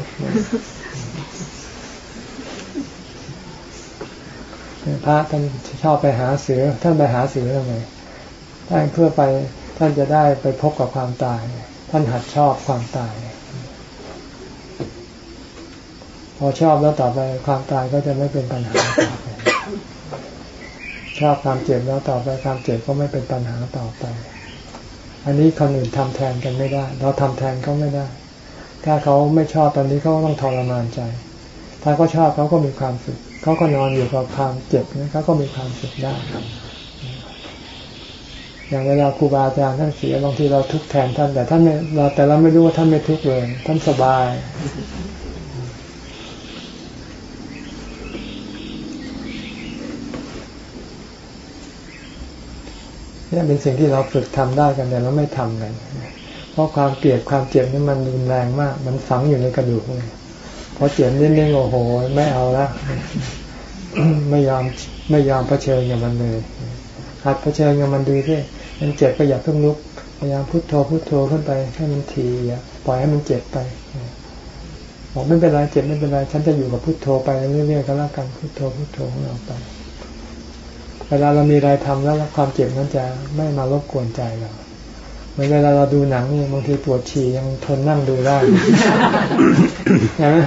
พระท่านชอบไปหาเสือท่านไปหาเสือทำไมท่านเพื่อไปท่านจะได้ไปพบกับความตาย ท่านหัดชอบความตาย พอชอบแล้วต่อไปความตายก็จะไม่เป็นปัญหา ชอบความเจ็บแล้วต่อไปความเจ็บก็ไม่เป็นปัญหาต่อไป อันนี้คนอื่นทำแทนกันไม่ได้ เราทำแทนเขาไม่ได้ ถ้าเขาไม่ชอบตอนนี้เขาต้องทรมานใจ ถ้าเขาชอบเขาก็มีความสุขเขาก็นอนอยู่กับความเจ็บนี่เขาก็มีความสุขได้อย่างเวลาครูบาอาจารย์ท่านเสียบางทีเราทุกข์แทนท่านแต่ท่านไม่เราแต่เราไม่รู้ว่าท่านไม่ทุกข์เลย ท่านสบาย นี่เป็นสิ่งที่เราฝึกทำได้กันแต่เราไม่ทำกัน เพราะความเกลียดความเจ็บนี่มันรุนแรงมาก มันฝังอยู่ในกระดูกเลยพอเจ็บนิดนึงโอ้โห ไม่เอาละไม่ยอมไม่ยอมเผชิญกับมันเลยหัดเผชิญกับมันดูที่มันเจ็บก็อย่าเพิ่งลุกพยายามพุโทโธพุโทโธขึ้นไปให้มันทีปล่อยให้มันเจ็บไปบอกไม่เป็นไรเจ็บไม่เป็นไรฉันจะอยู่กับพุโทโธไปเรื่อยๆก็แล้วกันพุโทโธพุโทโธของเราไป เวลาเรามีอะไรทำแล้วความเจ็บนั้นจะไม่มารบกวนใจเราเหมือนเวลาเราดูหนังนี่บางทีปวดฉี่ยังทนนั่งดูได้ใช่ไหม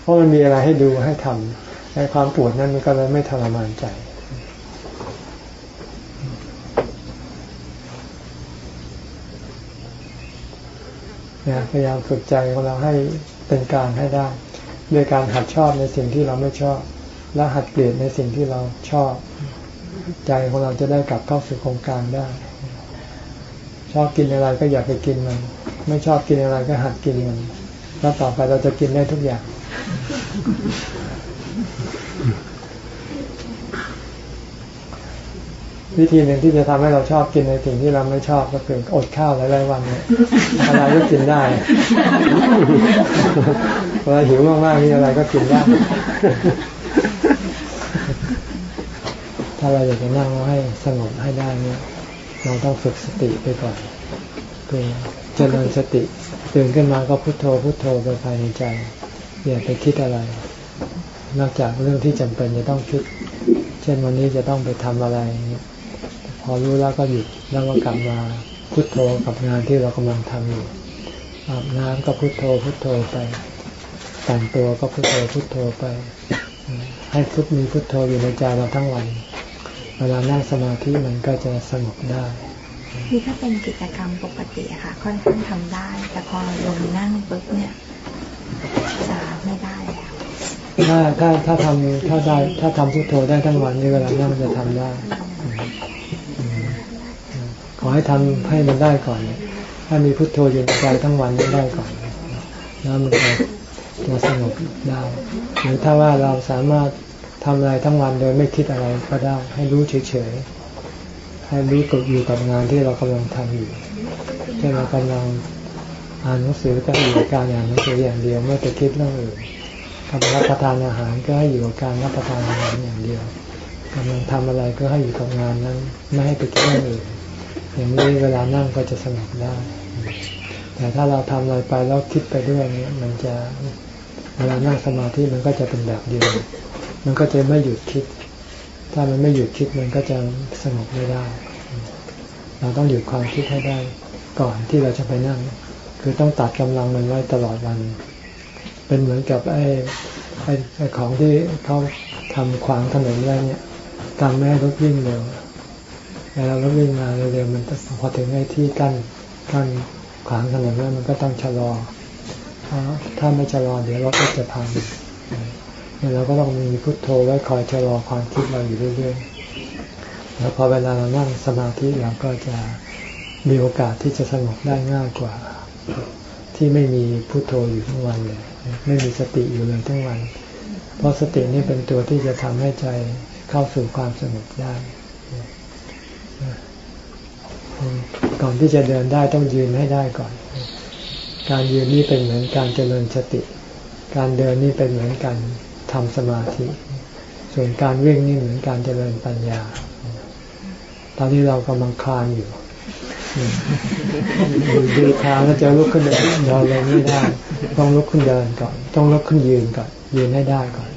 เพราะมันมีอะไรให้ดูให้ทำในความปวดนั้นมันก็เลยไม่ทรมานใจนะพยายามฝึกใจของเราให้เป็นกลางให้ได้ ด้วยการหัดชอบในสิ่งที่เราไม่ชอบ และหัดเกลียดในสิ่งที่เราชอบ ใจของเราจะได้กลับเข้าสู่โครงการได้ ชอบกินอะไรก็อยากไปกินมัน ไม่ชอบกินอะไรก็หัดกินมัน แล้วต่อไปเราจะกินได้ทุกอย่าง วิธีหนึ่งที่จะทำให้เราชอบกินในสิ่งที่เราไม่ชอบก็คืออดข้าวหลายๆวันเนี่ยอะไรก็กินได้เวลาหิวมากๆนี่อะไรก็กินได้ถ้าเราอยากจะนั่งให้สงบให้ได้เนี่ยเราต้องฝึกสติไปก่อนคือเจริญสติตื่นขึ้นมาก็พุโทโธพุโทโธไปภายในใจ อย่าไปคิดอะไร นอกจากเรื่องที่จำเป็นจะต้องคิด เช่นวันนี้จะต้องไปทำอะไรพ อรู้แล้วก็หยุดแล้วก็กลับมาพุโทโธกับงานที่เรากำลังทำอยู่อาบน้ำก็พุโทโธพุโทโธไปแต่งตัวก็พุโทโธพุโทโธไป ให้พุทมีพุโทโธอยู่ในใจเราทั้งวัน เวลานั่งสมาธิมันก็จะสงบได้คือถ้าเป็นกิจกรรมปกติค่ะ ค่อนข้างทำได้ แต่พอลงนั่งปุ๊บเนี่ยจะไม่ได้แล้วถ้าถ้าถ้าทำถ้าได้ถ้าทำพุทโธได้ทั้งวันนี่เวลานั่งจะทำได้ขอ ให้ทำให้มันได้ก่อน ถ้ามีพุทโธอยู่ในใจทั้งวันนี้ได้ก่อนแล้วมันจะจะสงบได้หรือถ้าว่าเราสามารถทำอะไรทั้งวันโดยไม่คิดอะไรก็ได้ ให้รู้เฉยๆให้รู้กับอยู่กับงานที่เรากำลังทำอยู่เช่นเรากำลังอ่านหนังสือก็อยู่กับการอ่านหนังสืออย่างเดียวไม่ไปคิดเรื่องอื่นกำลังรับประทานอาหารก็ให้อยู่กับการรับประทานอาหารอย่างเดียวกำลังทำอะไรก็ให้อยู่กับงานนั้น ไม่ให้ไปคิดเรื่องอื่น อย่างนี้เวลานั่งก็จะสงบได้ แต่ถ้าเราทำอะไรไปแล้วคิดไปด้วยเนี่ยมันจะเวลานั่งสมาธิมันก็จะเป็นแบบเดียว มันก็จะไม่หยุดคิด ถ้ามันไม่หยุดคิดมันก็จะสงบไม่ได้ เราต้องหยุดความคิดให้ได้ ก่อนที่เราจะไปนั่ง คือต้องตัดกำลังมันไว้ตลอดวัน เป็นเหมือนกับไอ้ไอ้ของที่เขาทำขวางถนนไว้เนี่ยทำไม่ให้รถวิ่งเร็ว วลารถวิ่งมาเร็วๆมันพอถึงไอ้ที่กั้นกั้นขวางถนนแล้วมันก็ต้องชะลอถ้าไม่ชะลอเดี๋ยวรถก็จะพังเนี่ยเราก็ต้องมีพุทโธไว้คอยชะลอความคิดเราอยู่เรื่อยๆแล้วพอเวลาเรานั่งสมาธิเราก็จะมีโอกาสที่จะสงบได้ง่ายกว่า ที่ไม่มีพุโทโธอยู่ทั้งวันเลยไม่มีสติอยู่เลยทั้งวัน เพราะสตินี่เป็นตัวที่จะทำให้ใจเข้าสู่ความสงบได้ ก่อนที่จะเดินได้ต้องยืนให้ได้ก่อน การยืนนี่เป็นเหมือนการเจริญสติ การเดินนี่เป็นเหมือนการทำสมาธิ ส่วนการวิ่งนี่เหมือนการเจริญปัญญา ตอนนี้เรากำลังคลานอยู่ดูทางแล้วจะลุกขึ้นเดินเดินเลยไม่ได้ ต้องลุกขึ้นเดินก่อน ต้องลุกขึ้นยืนก่อน ยืนให้ได้ก่อน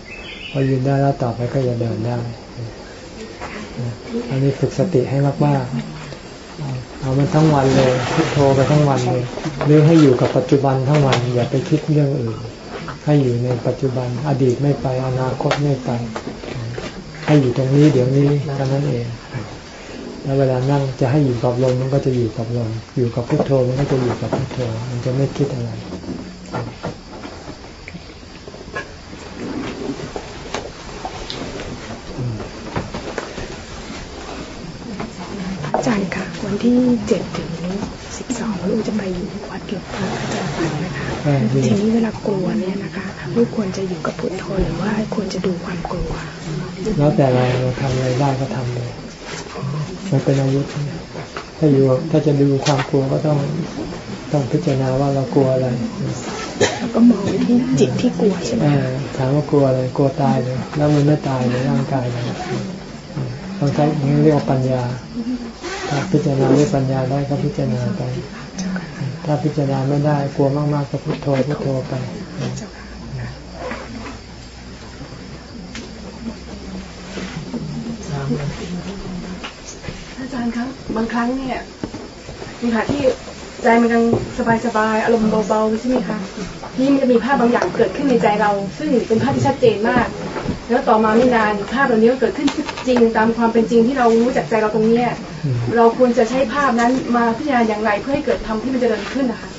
พอยืนได้แล้วต่อไปก็จะเดินได้ อันนี้ฝึกสติให้มากๆ เอามันทั้งวันเลยพุทโธไปทั้งวันเลยหรือให้อยู่กับปัจจุบันทั้งวัน อย่าไปคิดเรื่องอื่น ให้อยู่ในปัจจุบันอดีตไม่ไปอนาคตไม่ไป ให้อยู่ตรงนี้เดี๋ยวนี้เท่านั้นเองแล้วเวลานั่งจะให้อยู่กับลมมันก็จะอยู่กับลมอยู่กับพุทโธมันก็จะอยู่กับพุทโธมันจะไม่คิดอะไร อาจารย์ค่ะ วัน ที่เจ็ดถึงสิบสองลูกจะไปอยู่วัดเกี่ยวกับอาจารย์ปันนะคะอ่าดีทีนี้เวลากลัวเนี่ยนะคะลูกควรจะอยู่กับพุทโธหรือว่าควรจะดูความกลัว แล้วแต่เราเราทำอะไรได้ก็ทำเลยมันเป็นอาวุธถ้าอยู่ถ้าจะดูความกลัวก็ต้องต้องพิจารณาว่าเรากลัวอะไรแล้วก็มองไปที่จิตที่กลัวใช่ไหมอ่าถามว่ากลัวอะไรกลัวตายเลยแล้วมันไม่ตายในร่างกายเราต้องใช้นี่เรียกว่าปัญญาถ้า พิจารณาด้วยปัญญาได้ก็พิจารณาไป ถ้าพิจารณาไม่ได้กลัวมากๆก็พุทโธพุทโธไปอาจารย์ครับบางครั้งเนี่ยมีค่ะที่ใจมันยังสบายๆอารมณ์เบาๆใช่ไหมคะที่มันจะมีภาพบางอย่างเกิดขึ้นในใจเรา ซึ่งเป็นภาพที่ชัดเจนมาก แล้วต่อมาไม่นานภาพเหล่านี้ก็เกิดขึ้น จริงตามความเป็นจริงที่เรารู้จักใจเราตรงเนี้ยเราควรจะใช้ภาพนั้นมาพิจารณาอย่างไรเพื่อให้เกิดธรรมที่มันเจริญขึ้นนะคะ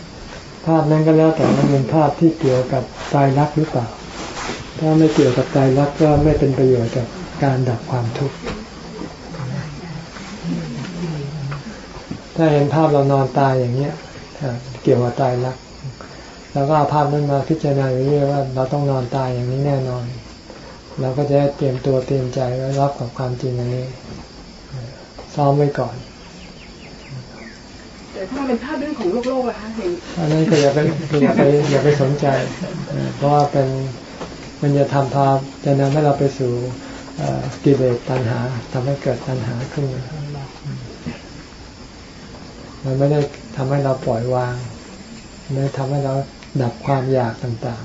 ภาพนั้นก็แล้วแต่มันเป็นภาพที่เกี่ยวกับตายรักหรือเปล่า ถ้าไม่เกี่ยวกับตายรักก็ไม่เป็นประโยชน์กับการดับความทุกข์ถ้าเห็นภาพเรานอนตายอย่างเนี้ยอ่าเกี่ยวกับตายรักแล้วก็เอาภาพนั้นมาพิจารณาอยู่เรื่อยว่าเราต้องนอนตายอย่างนี้แน่นอน เราก็จะได้เตรียมตัวเตรียมใจไว้รับกับความจริงอันนี้ ซ้อมไว้ก่อนแต่ถ้ามันเป็นภาพเรื่องของโลกโลกอะคะเห็นอันนั้นก็อย่าไปอย่าไปอย่าไปสนใจเออเพราะว่าเป็นมันจะทำพาจะนำให้เราไปสู่เอ่อกิเลสตัณหาทำให้เกิดตัณหาขึ้นมามันไม่ได้ทำให้เราปล่อยวางไม่ได้ทำให้เราดับความอยากต่าง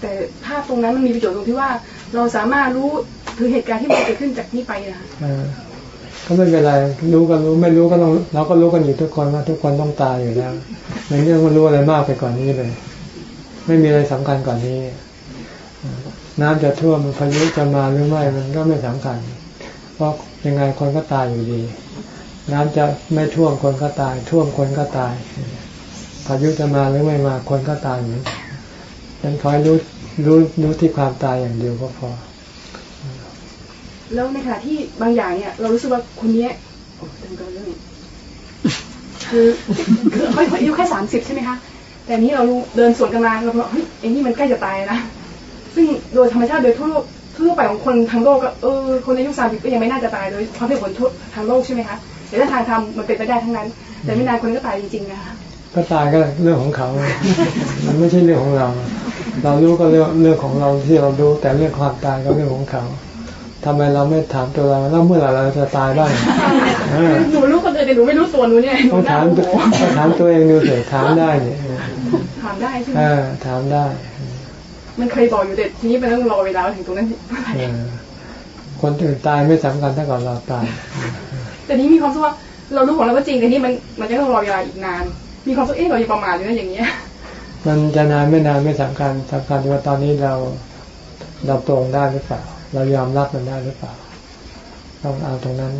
แต่ภาพตรงนั้นมันมีประโยชน์ตรงที่ว่า เราสามารถรู้ถึงเหตุการณ์ที่มันเกิดขึ้นจากนี้ไปนะคะๆเออก็ไม่เป็นไรรู้ก็รู้ไม่รู้ก็ต้องเราก็รู้กันอยู่ทุกคนว่าทุกคนต้องตายอยู่แล้วในเรื่องมันรู้อะไรมากไปกว่านนี้เลย ไม่มีอะไรสำคัญกว่านนี้ น้ำจะท่วมพายุจะมาหรือไม่มันก็ไม่สำคัญ เพราะยังไงคนก็ตายอยู่ดี น้ำจะไม่ท่วมคนก็ตาย ท่วมคนก็ตายพายุจะมาหรือไม่มาคนก็ตายเหมือนกัน ฉะนั้นขอให้รู้รู้รู้ที่ความตายอย่างเดียวก็พอ แล้วในขณะที่บางอย่างเนี่ย เรารู้สึกว่าคนเนี้ยโอ้เต็มกันเรื่องนี้คือคือเขาอายุแค่สามสิบใช่ไหมคะแต่อันนี้เรารู้เดินสวนกันมาเราบอกเฮ้ยไอ้นี่มันใกล้จะตายนะซึ่งโดยธรรมชาติโดยทั่วโลกทั่วไปของคนทั้งโลกก็เออคนอายุสามสิบก็ยังไม่น่าจะตายโดยความเป็นผลทั่วทางโลกใช่ไหมคะแต่ถ้าทางธรรมมันเป็นไปได้ทั้งนั้น แต่ไม่นานคนก็ตายจริงๆนะคะก็ตายก็เรื่องของเขา มันไม่ใช่เรื่องของเรา เรารู้ก็เรื่องเรื่องของเราที่เรารู้แต่เรื่องความตายก็เรื่องของเขาทำไมเราไม่ถามตัวเราแล้วเมื่อไหร่เราจะตายบ้างเออหนูรู้คนอื่นแต่หนูไม่รู้ตัวหนูเนี่ยหนูต้องน่ถามโมโหต้องถามตัวเองดูเถอะถามได้เนี่ยถามได้ใช่ไหมเออถามได้ มันเคยบอกอยู่แต่ทีนี้มันต้องรอเวลาถึงตรงนั้นเออคนอื่นตายไม่สำคัญเท่ากับเราตาย แต่นี้มีความรู้สึกว่าเรารู้ของเราก็จริงแต่นี่มันมันจะต้องรอเวลาอีกนาน มีความรู้สึกเอ๊ะเรายังประมาทอยู่นะอย่างเงี้ย มันจะนานไม่นานไม่สำคัญสำคัญที่ว่าตอนนี้เราเราตรงได้หรือเปล่า เรายอมรับมันได้หรือเปล่า ต้องเอาตรงนั้น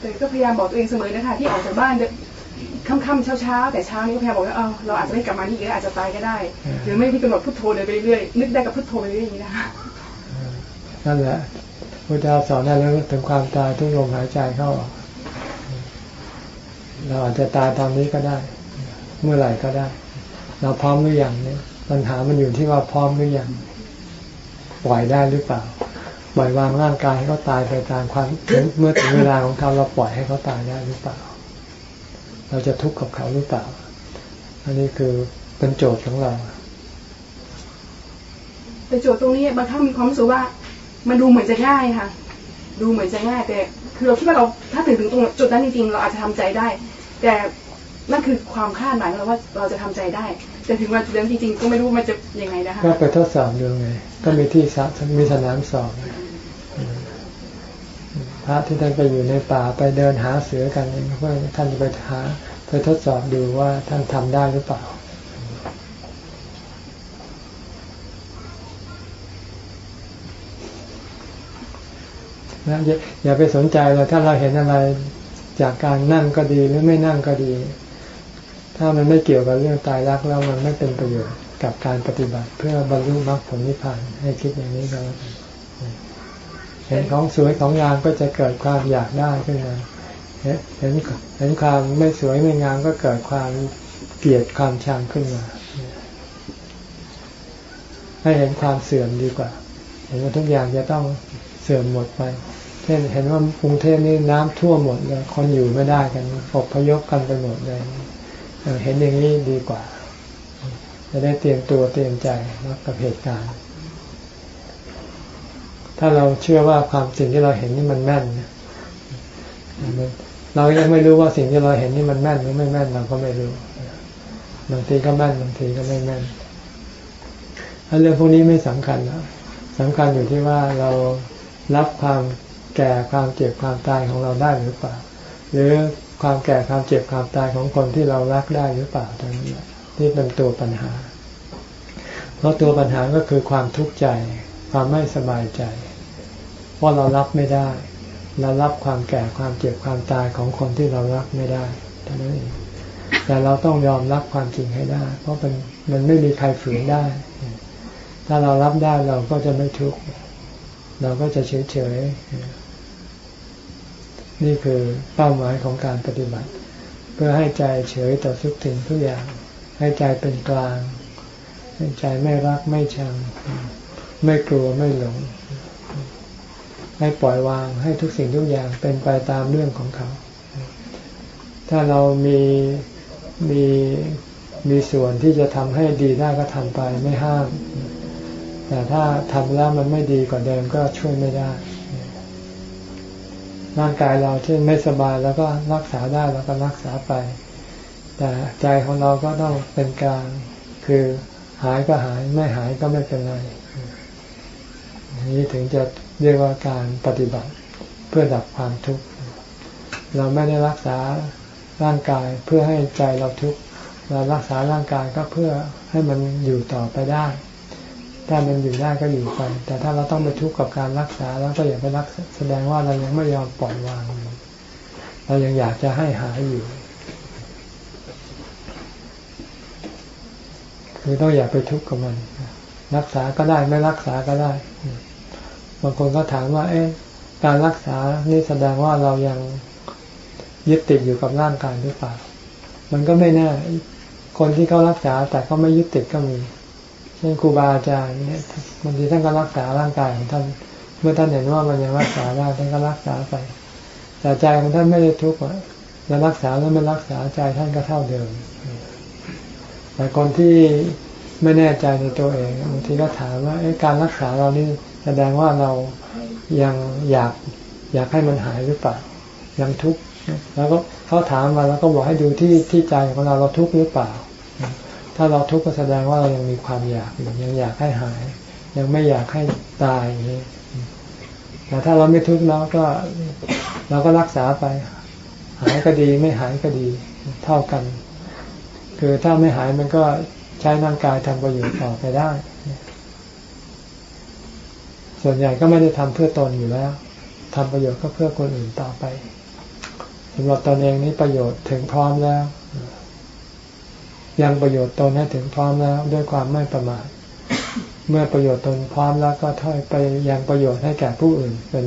แต่ก็พยายามบอกตัวเองเสมอนะคะที่ออกจากบ้านเดินค่ำๆเช้าๆแต่เช้านี้ก็พยายามบอกว่าเออเราอาจจะไม่กลับมาที่อีกแล้วอาจจะตายก็ได้ หรือไม่พี่กำหนดพุทโธเดินไปเรื่อยๆนึกได้กับพุทโธไปเรื่อยๆอย่างนี้นะคะนั่นแหละพระเจ้าสอนให้เราถึงความตายทุกลมหายใจเข้าออกเราอาจจะตายตอนนี้ก็ได้ เมื่อไหร่ก็ได้ เราพร้อมหรือยังเนี่ยปัญหามันอยู่ที่ว่าพร้อมหรือยังปล่อยได้หรือเปล่าปล่อยวางร่างกายให้เขาตายไปตามความเมื่อถึงเวลาของเขาเราปล่อยให้เขาตายได้หรือเปล่า เราจะทุกข์กับเขาหรือเปล่า อันนี้คือเป็นโจทย์ของเราแต่โจทย์ตรงนี้บางครั้งมีความรู้สึกว่า มันดูเหมือนจะง่ายค่ะ ดูเหมือนจะง่ายแต่คือเราคิดว่าเราถ้าถึงถึงตรงจุดนั้นจริงๆเราอาจจะทำใจได้ แต่ นั่นคือความคาดหมายของเราว่าเราจะทำใจได้ แต่ถึงวันจุดนั้นจริงๆก็ไม่รู้มันจะยังไงนะคะก็ไปทดสอบดูไง ก็มีที่มีสนามสอบพระที่ท่านไปอยู่ในป่าไปเดินหาเสือกันเพื่อท่านไปหาไปทดสอบดูว่าท่านทำได้หรือเปล่านะอย่าไปสนใจเลยถ้าเราเห็นอะไรจากการนั่งก็ดีหรือไม่นั่งก็ดี ถ้ามันไม่เกี่ยวกับเรื่องตายรักแล้วมันไม่เป็นประโยชน์กับการปฏิบัติ เพื่อบรรลุมรรคผลนิพพานให้คิดอย่างนี้ก็แล้วกันเห็นของสวยของงามก็จะเกิดความอยากได้ขึ้นมาเห็นเห็นความไม่สวยไม่งามก็เกิดความเกลียดความชังขึ้นมา ให้เห็นความเสื่อมดีกว่า เห็นว่าทุกอย่างจะต้องเสื่อมหมดไป เช่นเห็นว่ากรุงเทพนี่น้ำท่วมหมดเลยคนอยู่ไม่ได้กันอบพยพกันไปหมดเลย เห็นอย่างนี้ดีกว่า จะได้เตรียมตัวเตรียมใจรับกับเหตุการณ์ ถ้าเราเชื่อว่าความสิ่งที่เราเห็นนี่มันแม่นเรายังไม่รู้ว่าสิ่งที่เราเห็นนี่มันแม่นหรือไม่แม่นเราก็ไม่รู้บางทีก็แม่นบางทีก็ไม่แม่นเรื่องพวกนี้ไม่สำคัญนะสำคัญอยู่ที่ว่าเรารับความแก่ความเจ็บความตายของเราได้หรือเปล่า หรือ ความแก่ความเจ็บความตายของคนที่เรารักได้หรือเปล่าตรงนี้ที่เป็นตัวปัญหา เพราะตัวปัญหาก็คือความทุกข์ใจ ความไม่สบายใจ เพราะเรารับไม่ได้เรารับความแก่ความเจ็บความตายของคนที่เรารักไม่ได้เท่านั้นเองแต่เราต้องยอมรับความจริงให้ได้ เพราะมันมันไม่มีใครฝืนได้ ถ้าเรารับได้เราก็จะไม่ทุกข์เราก็จะเฉยเฉย นี่คือเป้าหมายของการปฏิบัติ เพื่อให้ใจเฉยต่อทุกสิ่งทุกอย่าง ให้ใจเป็นกลาง ให้ใจไม่รักไม่ชัง ไม่กลัวไม่หลง ให้ปล่อยวางให้ทุกสิ่งทุกอย่างเป็นไปตามเรื่องของเขา ถ้าเรามีมีมีส่วนที่จะทำให้ดีได้ก็ทำไปไม่ห้าม แต่ถ้าทำแล้วมันไม่ดีกว่าเดิมก็ช่วยไม่ได้ ร่างกายเราที่ไม่สบายแล้วก็รักษาได้แล้วก็รักษาไป แต่ใจของเราก็ต้องเป็นกลางคือหายก็หายไม่หายก็ไม่เป็นไรนี้ถึงจะเรียกว่าการปฏิบัติเพื่อดับความทุกข์เราไม่ได้รักษาร่างกายเพื่อให้ใจเราทุกข์เรารักษาร่างกายก็เพื่อให้มันอยู่ต่อไปได้ ถ้ามันอยู่ได้ก็อยู่ไป แต่ถ้าเราต้องไปทุกข์กับการรักษา แล้วก็อย่าไปรักแสดงว่าเรายังไม่ยอมปล่อยวาง เรายังอยากจะให้หายอยู่ คือต้องอย่าไปทุกข์กับมัน รักษาก็ได้ไม่รักษาก็ได้ บางคนก็ถามว่า เอ๊ะ การรักษานี่แสดงว่าเรายังยึดติดอยู่กับร่างกายหรือเปล่า มันก็ไม่แน่ คนที่เขารักษาแต่เขาไม่ยึดติดก็มี ช่นครูบาอาจารย์เนี่ยบางทีท่านก็รักษาร่างกายของท่าน เมื่อท่านเห็นว่ามันยังรักษาได้ท่านก็รักษาไป แต่ใจของท่านไม่ได้ทุกข์จะรักษาแล้วไม่รักษาใจท่านก็เท่าเดิม แต่คนที่ไม่แน่ใจในตัวเองบางทีก็ถามว่าการรักษาเรานี่แสดงว่าเรายังอยากอยากให้มันหายหรือเปล่ายังทุกข์แล้วก็เขาถามมาแล้วก็บอกให้ดูที่ที่ใจของเราเราทุกข์หรือเปล่า ถ้าเราทุกข์ก็แสดงว่าเรายังมีความอยากอยู่ยังอยากให้หาย ยังไม่อยากให้ตายอย่างนี้แต่ถ้าเราไม่ทุกข์แล้วก็เราก็รักษาไป หายก็ดีไม่หายก็ดีเท่ากัน คือถ้าไม่หายมันก็ใช้ร่างกายทำประโยชน์ต่อไปได้ ส่วนใหญ่ก็ไม่ได้ทำเพื่อตนอยู่แล้วทำประโยชน์ก็เพื่อคนอื่นต่อไปสำหรับตนเองนี้ประโยชน์ถึงพร้อมแล้ว ยังประโยชน์ตนให้ถึงพร้อมแล้วด้วยความไม่ประมาทเมื่อประโยชน์ตนพร้อมแล้วก็ถอยไปยังประโยชน์ให้แก่ผู้อื่นเป็น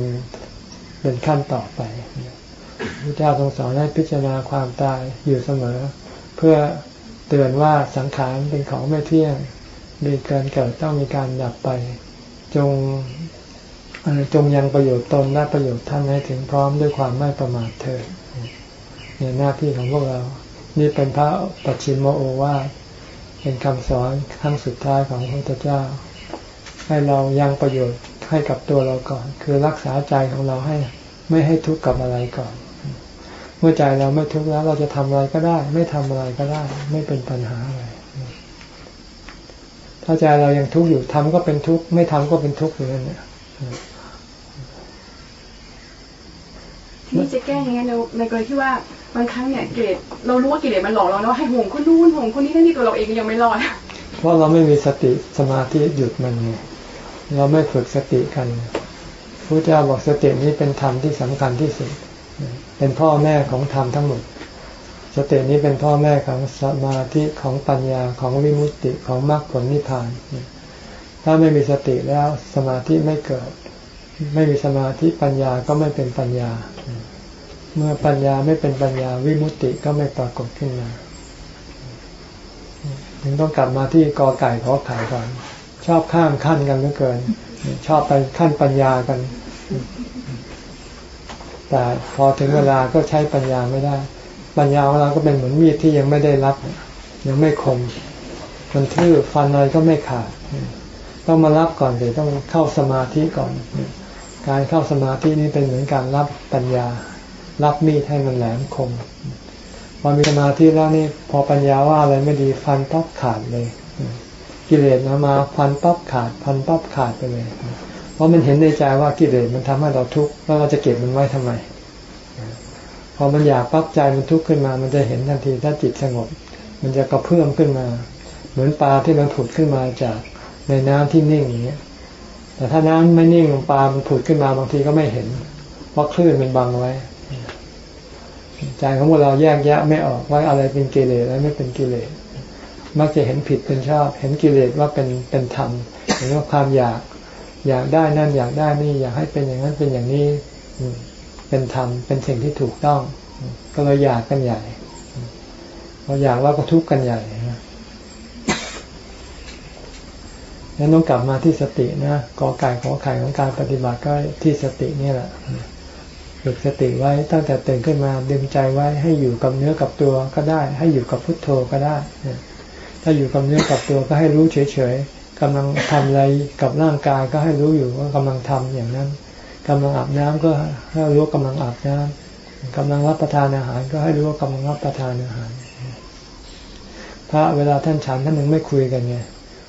เป็นขั้นต่อไปพระเจ้าทรงสอนให้พิจารณาความตายอยู่เสมอ เพื่อเตือนว่าสังขารเป็นของไม่เที่ยงมีเกินเกิดต้องมีการดับไป จงจงยังประโยชน์ตนและประโยชน์ท่านให้ถึงพร้อมด้วยความไม่ประมาทเถิดเนี่ยหน้าที่ของพวกเรา นี่เป็นพระปัจฉิมโอวาทเป็นคำสอนครั้งสุดท้ายของพระพุทธเจ้า ให้เรายังประโยชน์ให้กับตัวเราก่อน คือรักษาใจของเราให้ไม่ให้ทุกข์กับอะไรก่อน เมื่อใจเราไม่ทุกข์แล้วเราจะทำอะไรก็ได้ ไม่ทำอะไรก็ได้ ไม่เป็นปัญหาอะไรถ้าใจเรายังทุกข์อยู่ทำก็เป็นทุกข์ไม่ทำก็เป็นทุกข์อยู่นั่นเนี่ยนี่จะแก้ยังไงในในกรณีที่ว่า บางครั้งเนี่ยกิเลสเรารู้ว่ากิเลสมันหลอกเราแล้วให้ห่วงคนนู้นห่วงคนนี้ทั้งที่ตัวเราเองยังไม่รอดเพราะเราไม่มีสติสมาธิหยุดมันไงเราไม่ฝึกสติกันพระเจ้าบอกสตินี้เป็นธรรมที่สำคัญที่สุด เป็นพ่อแม่ของธรรมทั้งหมด สตินี้เป็นพ่อแม่ของสมาธิของปัญญาของวิมุตติของมรรคผลนิพพาน ถ้าไม่มีสติแล้วสมาธิไม่เกิด ไม่มีสมาธิปัญญาก็ไม่เป็นปัญญา เมื่อปัญญาไม่เป็นปัญญาวิมุตติก็ไม่ปรากฏขึ้นมาถึงต้องกลับมาที่กอไก่ขอไข่ก่อน ชอบข้ามขั้นกันเหลือเกิน ชอบไปขั้นปัญญากัน แต่พอถึงเวลาก็ใช้ปัญญาไม่ได้ ปัญญาของเราก็เป็นเหมือนมีดที่ยังไม่ได้รับ ยังไม่คมมันทื่อฟันอะไรก็ไม่ขาดต้องมารับก่อนเดี๋ยวต้องเข้าสมาธิก่อน การเข้าสมาธินี้เป็นเหมือนการรับปัญญา รับมีดให้มันแหลมคมพอมีสมาธิแล้วนี่พอปัญญาว่าอะไรไม่ดีฟันปั๊บขาดเลยกิเลสมามาฟันปั๊บขาดฟันปั๊บขาดไปเลย เพราะมันเห็นในใจว่ากิเลสมันทำให้เราทุกข์แล้วเราจะเก็บมันไว้ทำไม พอมันอยากปั๊บใจมันทุกข์ขึ้นมา มันจะเห็นทันทีถ้าจิตสงบ มันจะกระเพื่อมขึ้นมา เหมือนปลาที่มันผุดขึ้นมาจากในน้ำที่นิ่งอย่างเงี้ย แต่ถ้าน้ำไม่นิ่งปลามันผุดขึ้นมาบางทีก็ไม่เห็น เพราะคลื่นมันบังไว้ ใจของพวกเราแยกแยะไม่ออกว่าอะไรเป็นกิเลสและไม่เป็นกิเลสมักจะเห็นผิดเป็นชอบ เห็นกิเลสว่าเป็นเป็นธรรมเห็นว่าความอยากอยากได้นั่นอยากได้นี่อยากให้เป็นอย่างนั้นเป็นอย่างนี้เป็นธรรมเป็นสิ่งที่ถูกต้อง ก็เลยอยากกันใหญ่พออยากแล้วก็ทุกข์กันใหญ่นั้นต้องกลับมาที่สตินะกอไก่ขอไข่ของการปฏิบัติก็ที่สตินี่แหละ ฝึกสติไว้ตั้งแต่ตื่นขึ้นมาดึงใจไว้ให้อยู่กับเนื้อกับตัวก็ได้ ให้อยู่กับพุทโธก็ได้ ถ้าอยู่กับเนื้อกับตัวก็ให้รู้เฉยๆกำลังทำอะไรกับร่างกายก็ให้รู้อยู่ว่ากำลังทำอย่างนั้นกำลังอาบน้ำก็ให้รู้กำลังอาบน้ำกำลังรับประทานอาหารก็ให้รู้ว่ากำลังรับประทานอาหารพระเวลาท่านฉันท่านหนึ่งไม่คุยกันไง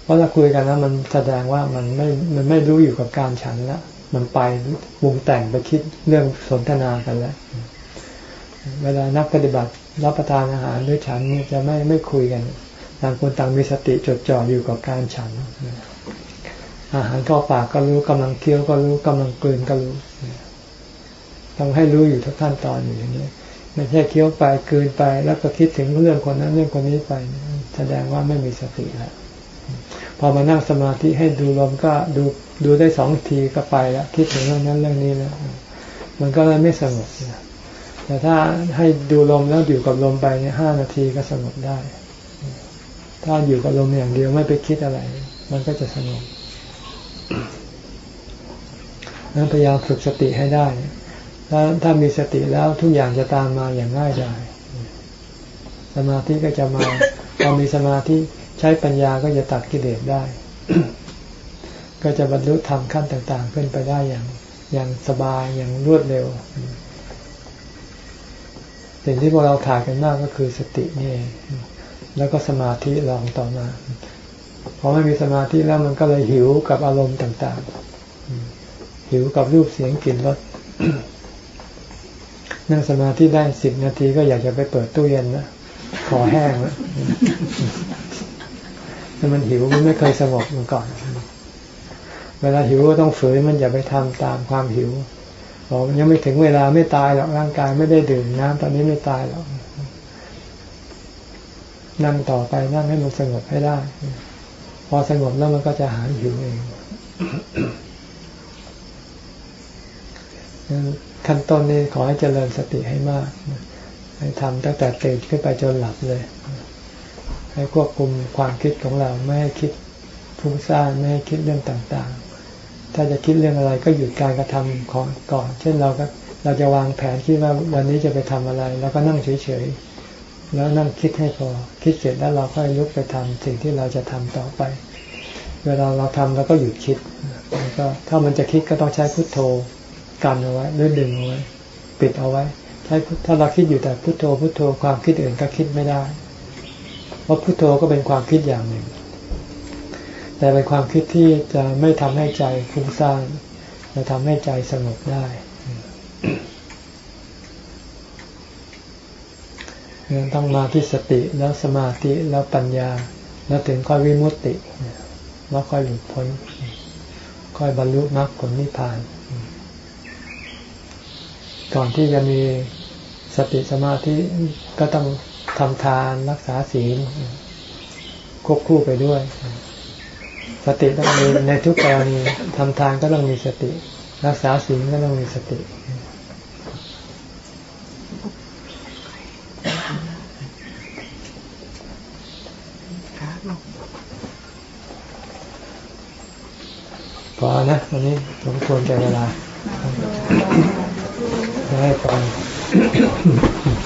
เพราะถ้าคุยกันแล้วมันแสดงว่ามันไม่มันไม่รู้อยู่กับการฉันแล้ว มันไปวงแต่งไปคิดเรื่องสนทนากันแล้ว เวลานักปฏิบัติรับประทานอาหารด้วยฉันนี่จะไม่ไม่คุยกันต่างคนต่างมีสติจดจ่ออยู่กับการฉัน อาหารเข้าปากก็รู้กำลังเคี้ยวก็รู้กำลังกลืนก็รู้ต้องให้รู้อยู่ทุกขั้นตอนอยู่อย่างนี้ไม่ใช่เคี้ยวไปกลืนไป แล้วก็คิดถึงเรื่องคนนั้นเรื่องคนนี้ไป แสดงว่าไม่มีสติแล้วพอมานั่งสมาธิให้ดูลมก็ดู ดูได้สองทีก็ไปแล้วคิดถึงเรื่องนั้นเรื่องนี้แล้วมันก็เลยไม่สงบแต่ถ้าให้ดูลมแล้วอยู่กับลมไปเนี่ยห้านาทีก็สงบได้ ถ้าอยู่กับลมอย่างเดียวไม่ไปคิดอะไร มันก็จะสงบนั้นพยายามฝึกสติให้ได้ ถ้าถ้ามีสติแล้วทุกอย่างจะตามมาอย่างง่ายดายสมาธิก็จะมาพอมีสมาธิใช้ปัญญาก็จะตัดกิเลสได้ ก็จะบรรลุธรรมขั้นต่าง ๆ ขึ้นไปได้อย่างอย่างสบายอย่างรวดเร็ว สิ่งที่พวกเราขาดกันมากก็คือสตินี่แล้วก็สมาธิลองต่อมาพอไม่มีสมาธิแล้วมันก็เลยหิวกับอารมณ์ต่างๆ หิวกับรูปเสียงกลิ่นรสนั่งสมาธิได้สิบนาทีก็อยากจะไปเปิดตู้เย็นนะขอแห้งแล้วถ้ามันหิวมันไม่เคยสงบมาก่อน เวลาหิวก็ต้องฝืนมันอย่าไปทำตามความหิวบอกยังไม่ถึงเวลาไม่ตายหรอกร่างกายไม่ได้ดื่มน้ำตอนนี้ไม่ตายหรอกนั่งต่อไปนั่งให้มันสงบให้ได้ พอสงบแล้วมันก็จะหายหิวเองขั้นต้นนี้ขอให้เจริญสติให้มากให้ทำตั้งแต่ตื่นขึ้นไปจนหลับเลย ให้ควบคุมความคิดของเราไม่ให้คิดฟุ้งซ่านไม่ให้คิดเรื่องต่างๆ ถ้าจะคิดเรื่องอะไรก็หยุดการกระทำของก่อน เช่นเราก็เราจะวางแผนคิดว่าวันนี้จะไปทำอะไร แล้วก็นั่งเฉยๆแล้วนั่งคิดให้พอ คิดเสร็จแล้วเราค่อยลุกไปทำสิ่งที่เราจะทำต่อไป เวลาเราทำเราก็หยุดคิดแล้วก็ถ้ามันจะคิดก็ต้องใช้พุทโธกันเอาไว้หรือดึงเอาไว้ ปิดเอาไว้ใช้ถ้าเราคิดอยู่แต่พุทโธพุทโธความคิดอื่นก็คิดไม่ได้ เพราะพุทโธก็เป็นความคิดอย่างหนึ่ง แต่เป็นความคิดที่จะไม่ทำให้ใจฟุ้งซ่านจะทำให้ใจสงบได้ยังต้องมาที่สติแล้วสมาธิแล้วปัญญา แล้วถึงค่อยวิมุตติแล้วค่อยหลุดพ้น ค่อยบรรลุมรรคผลนิพพาน ก่อนที่จะมีสติสมาธิก็ต้องทำทานรักษาศีลควบคู่ไปด้วย สติต้องมีในทุกกรณีทำทานก็ต้องมีสติ รักษาศีลก็ต้องมีสติพอนะวันนี้สมควรแก่เวลาได้ฟัง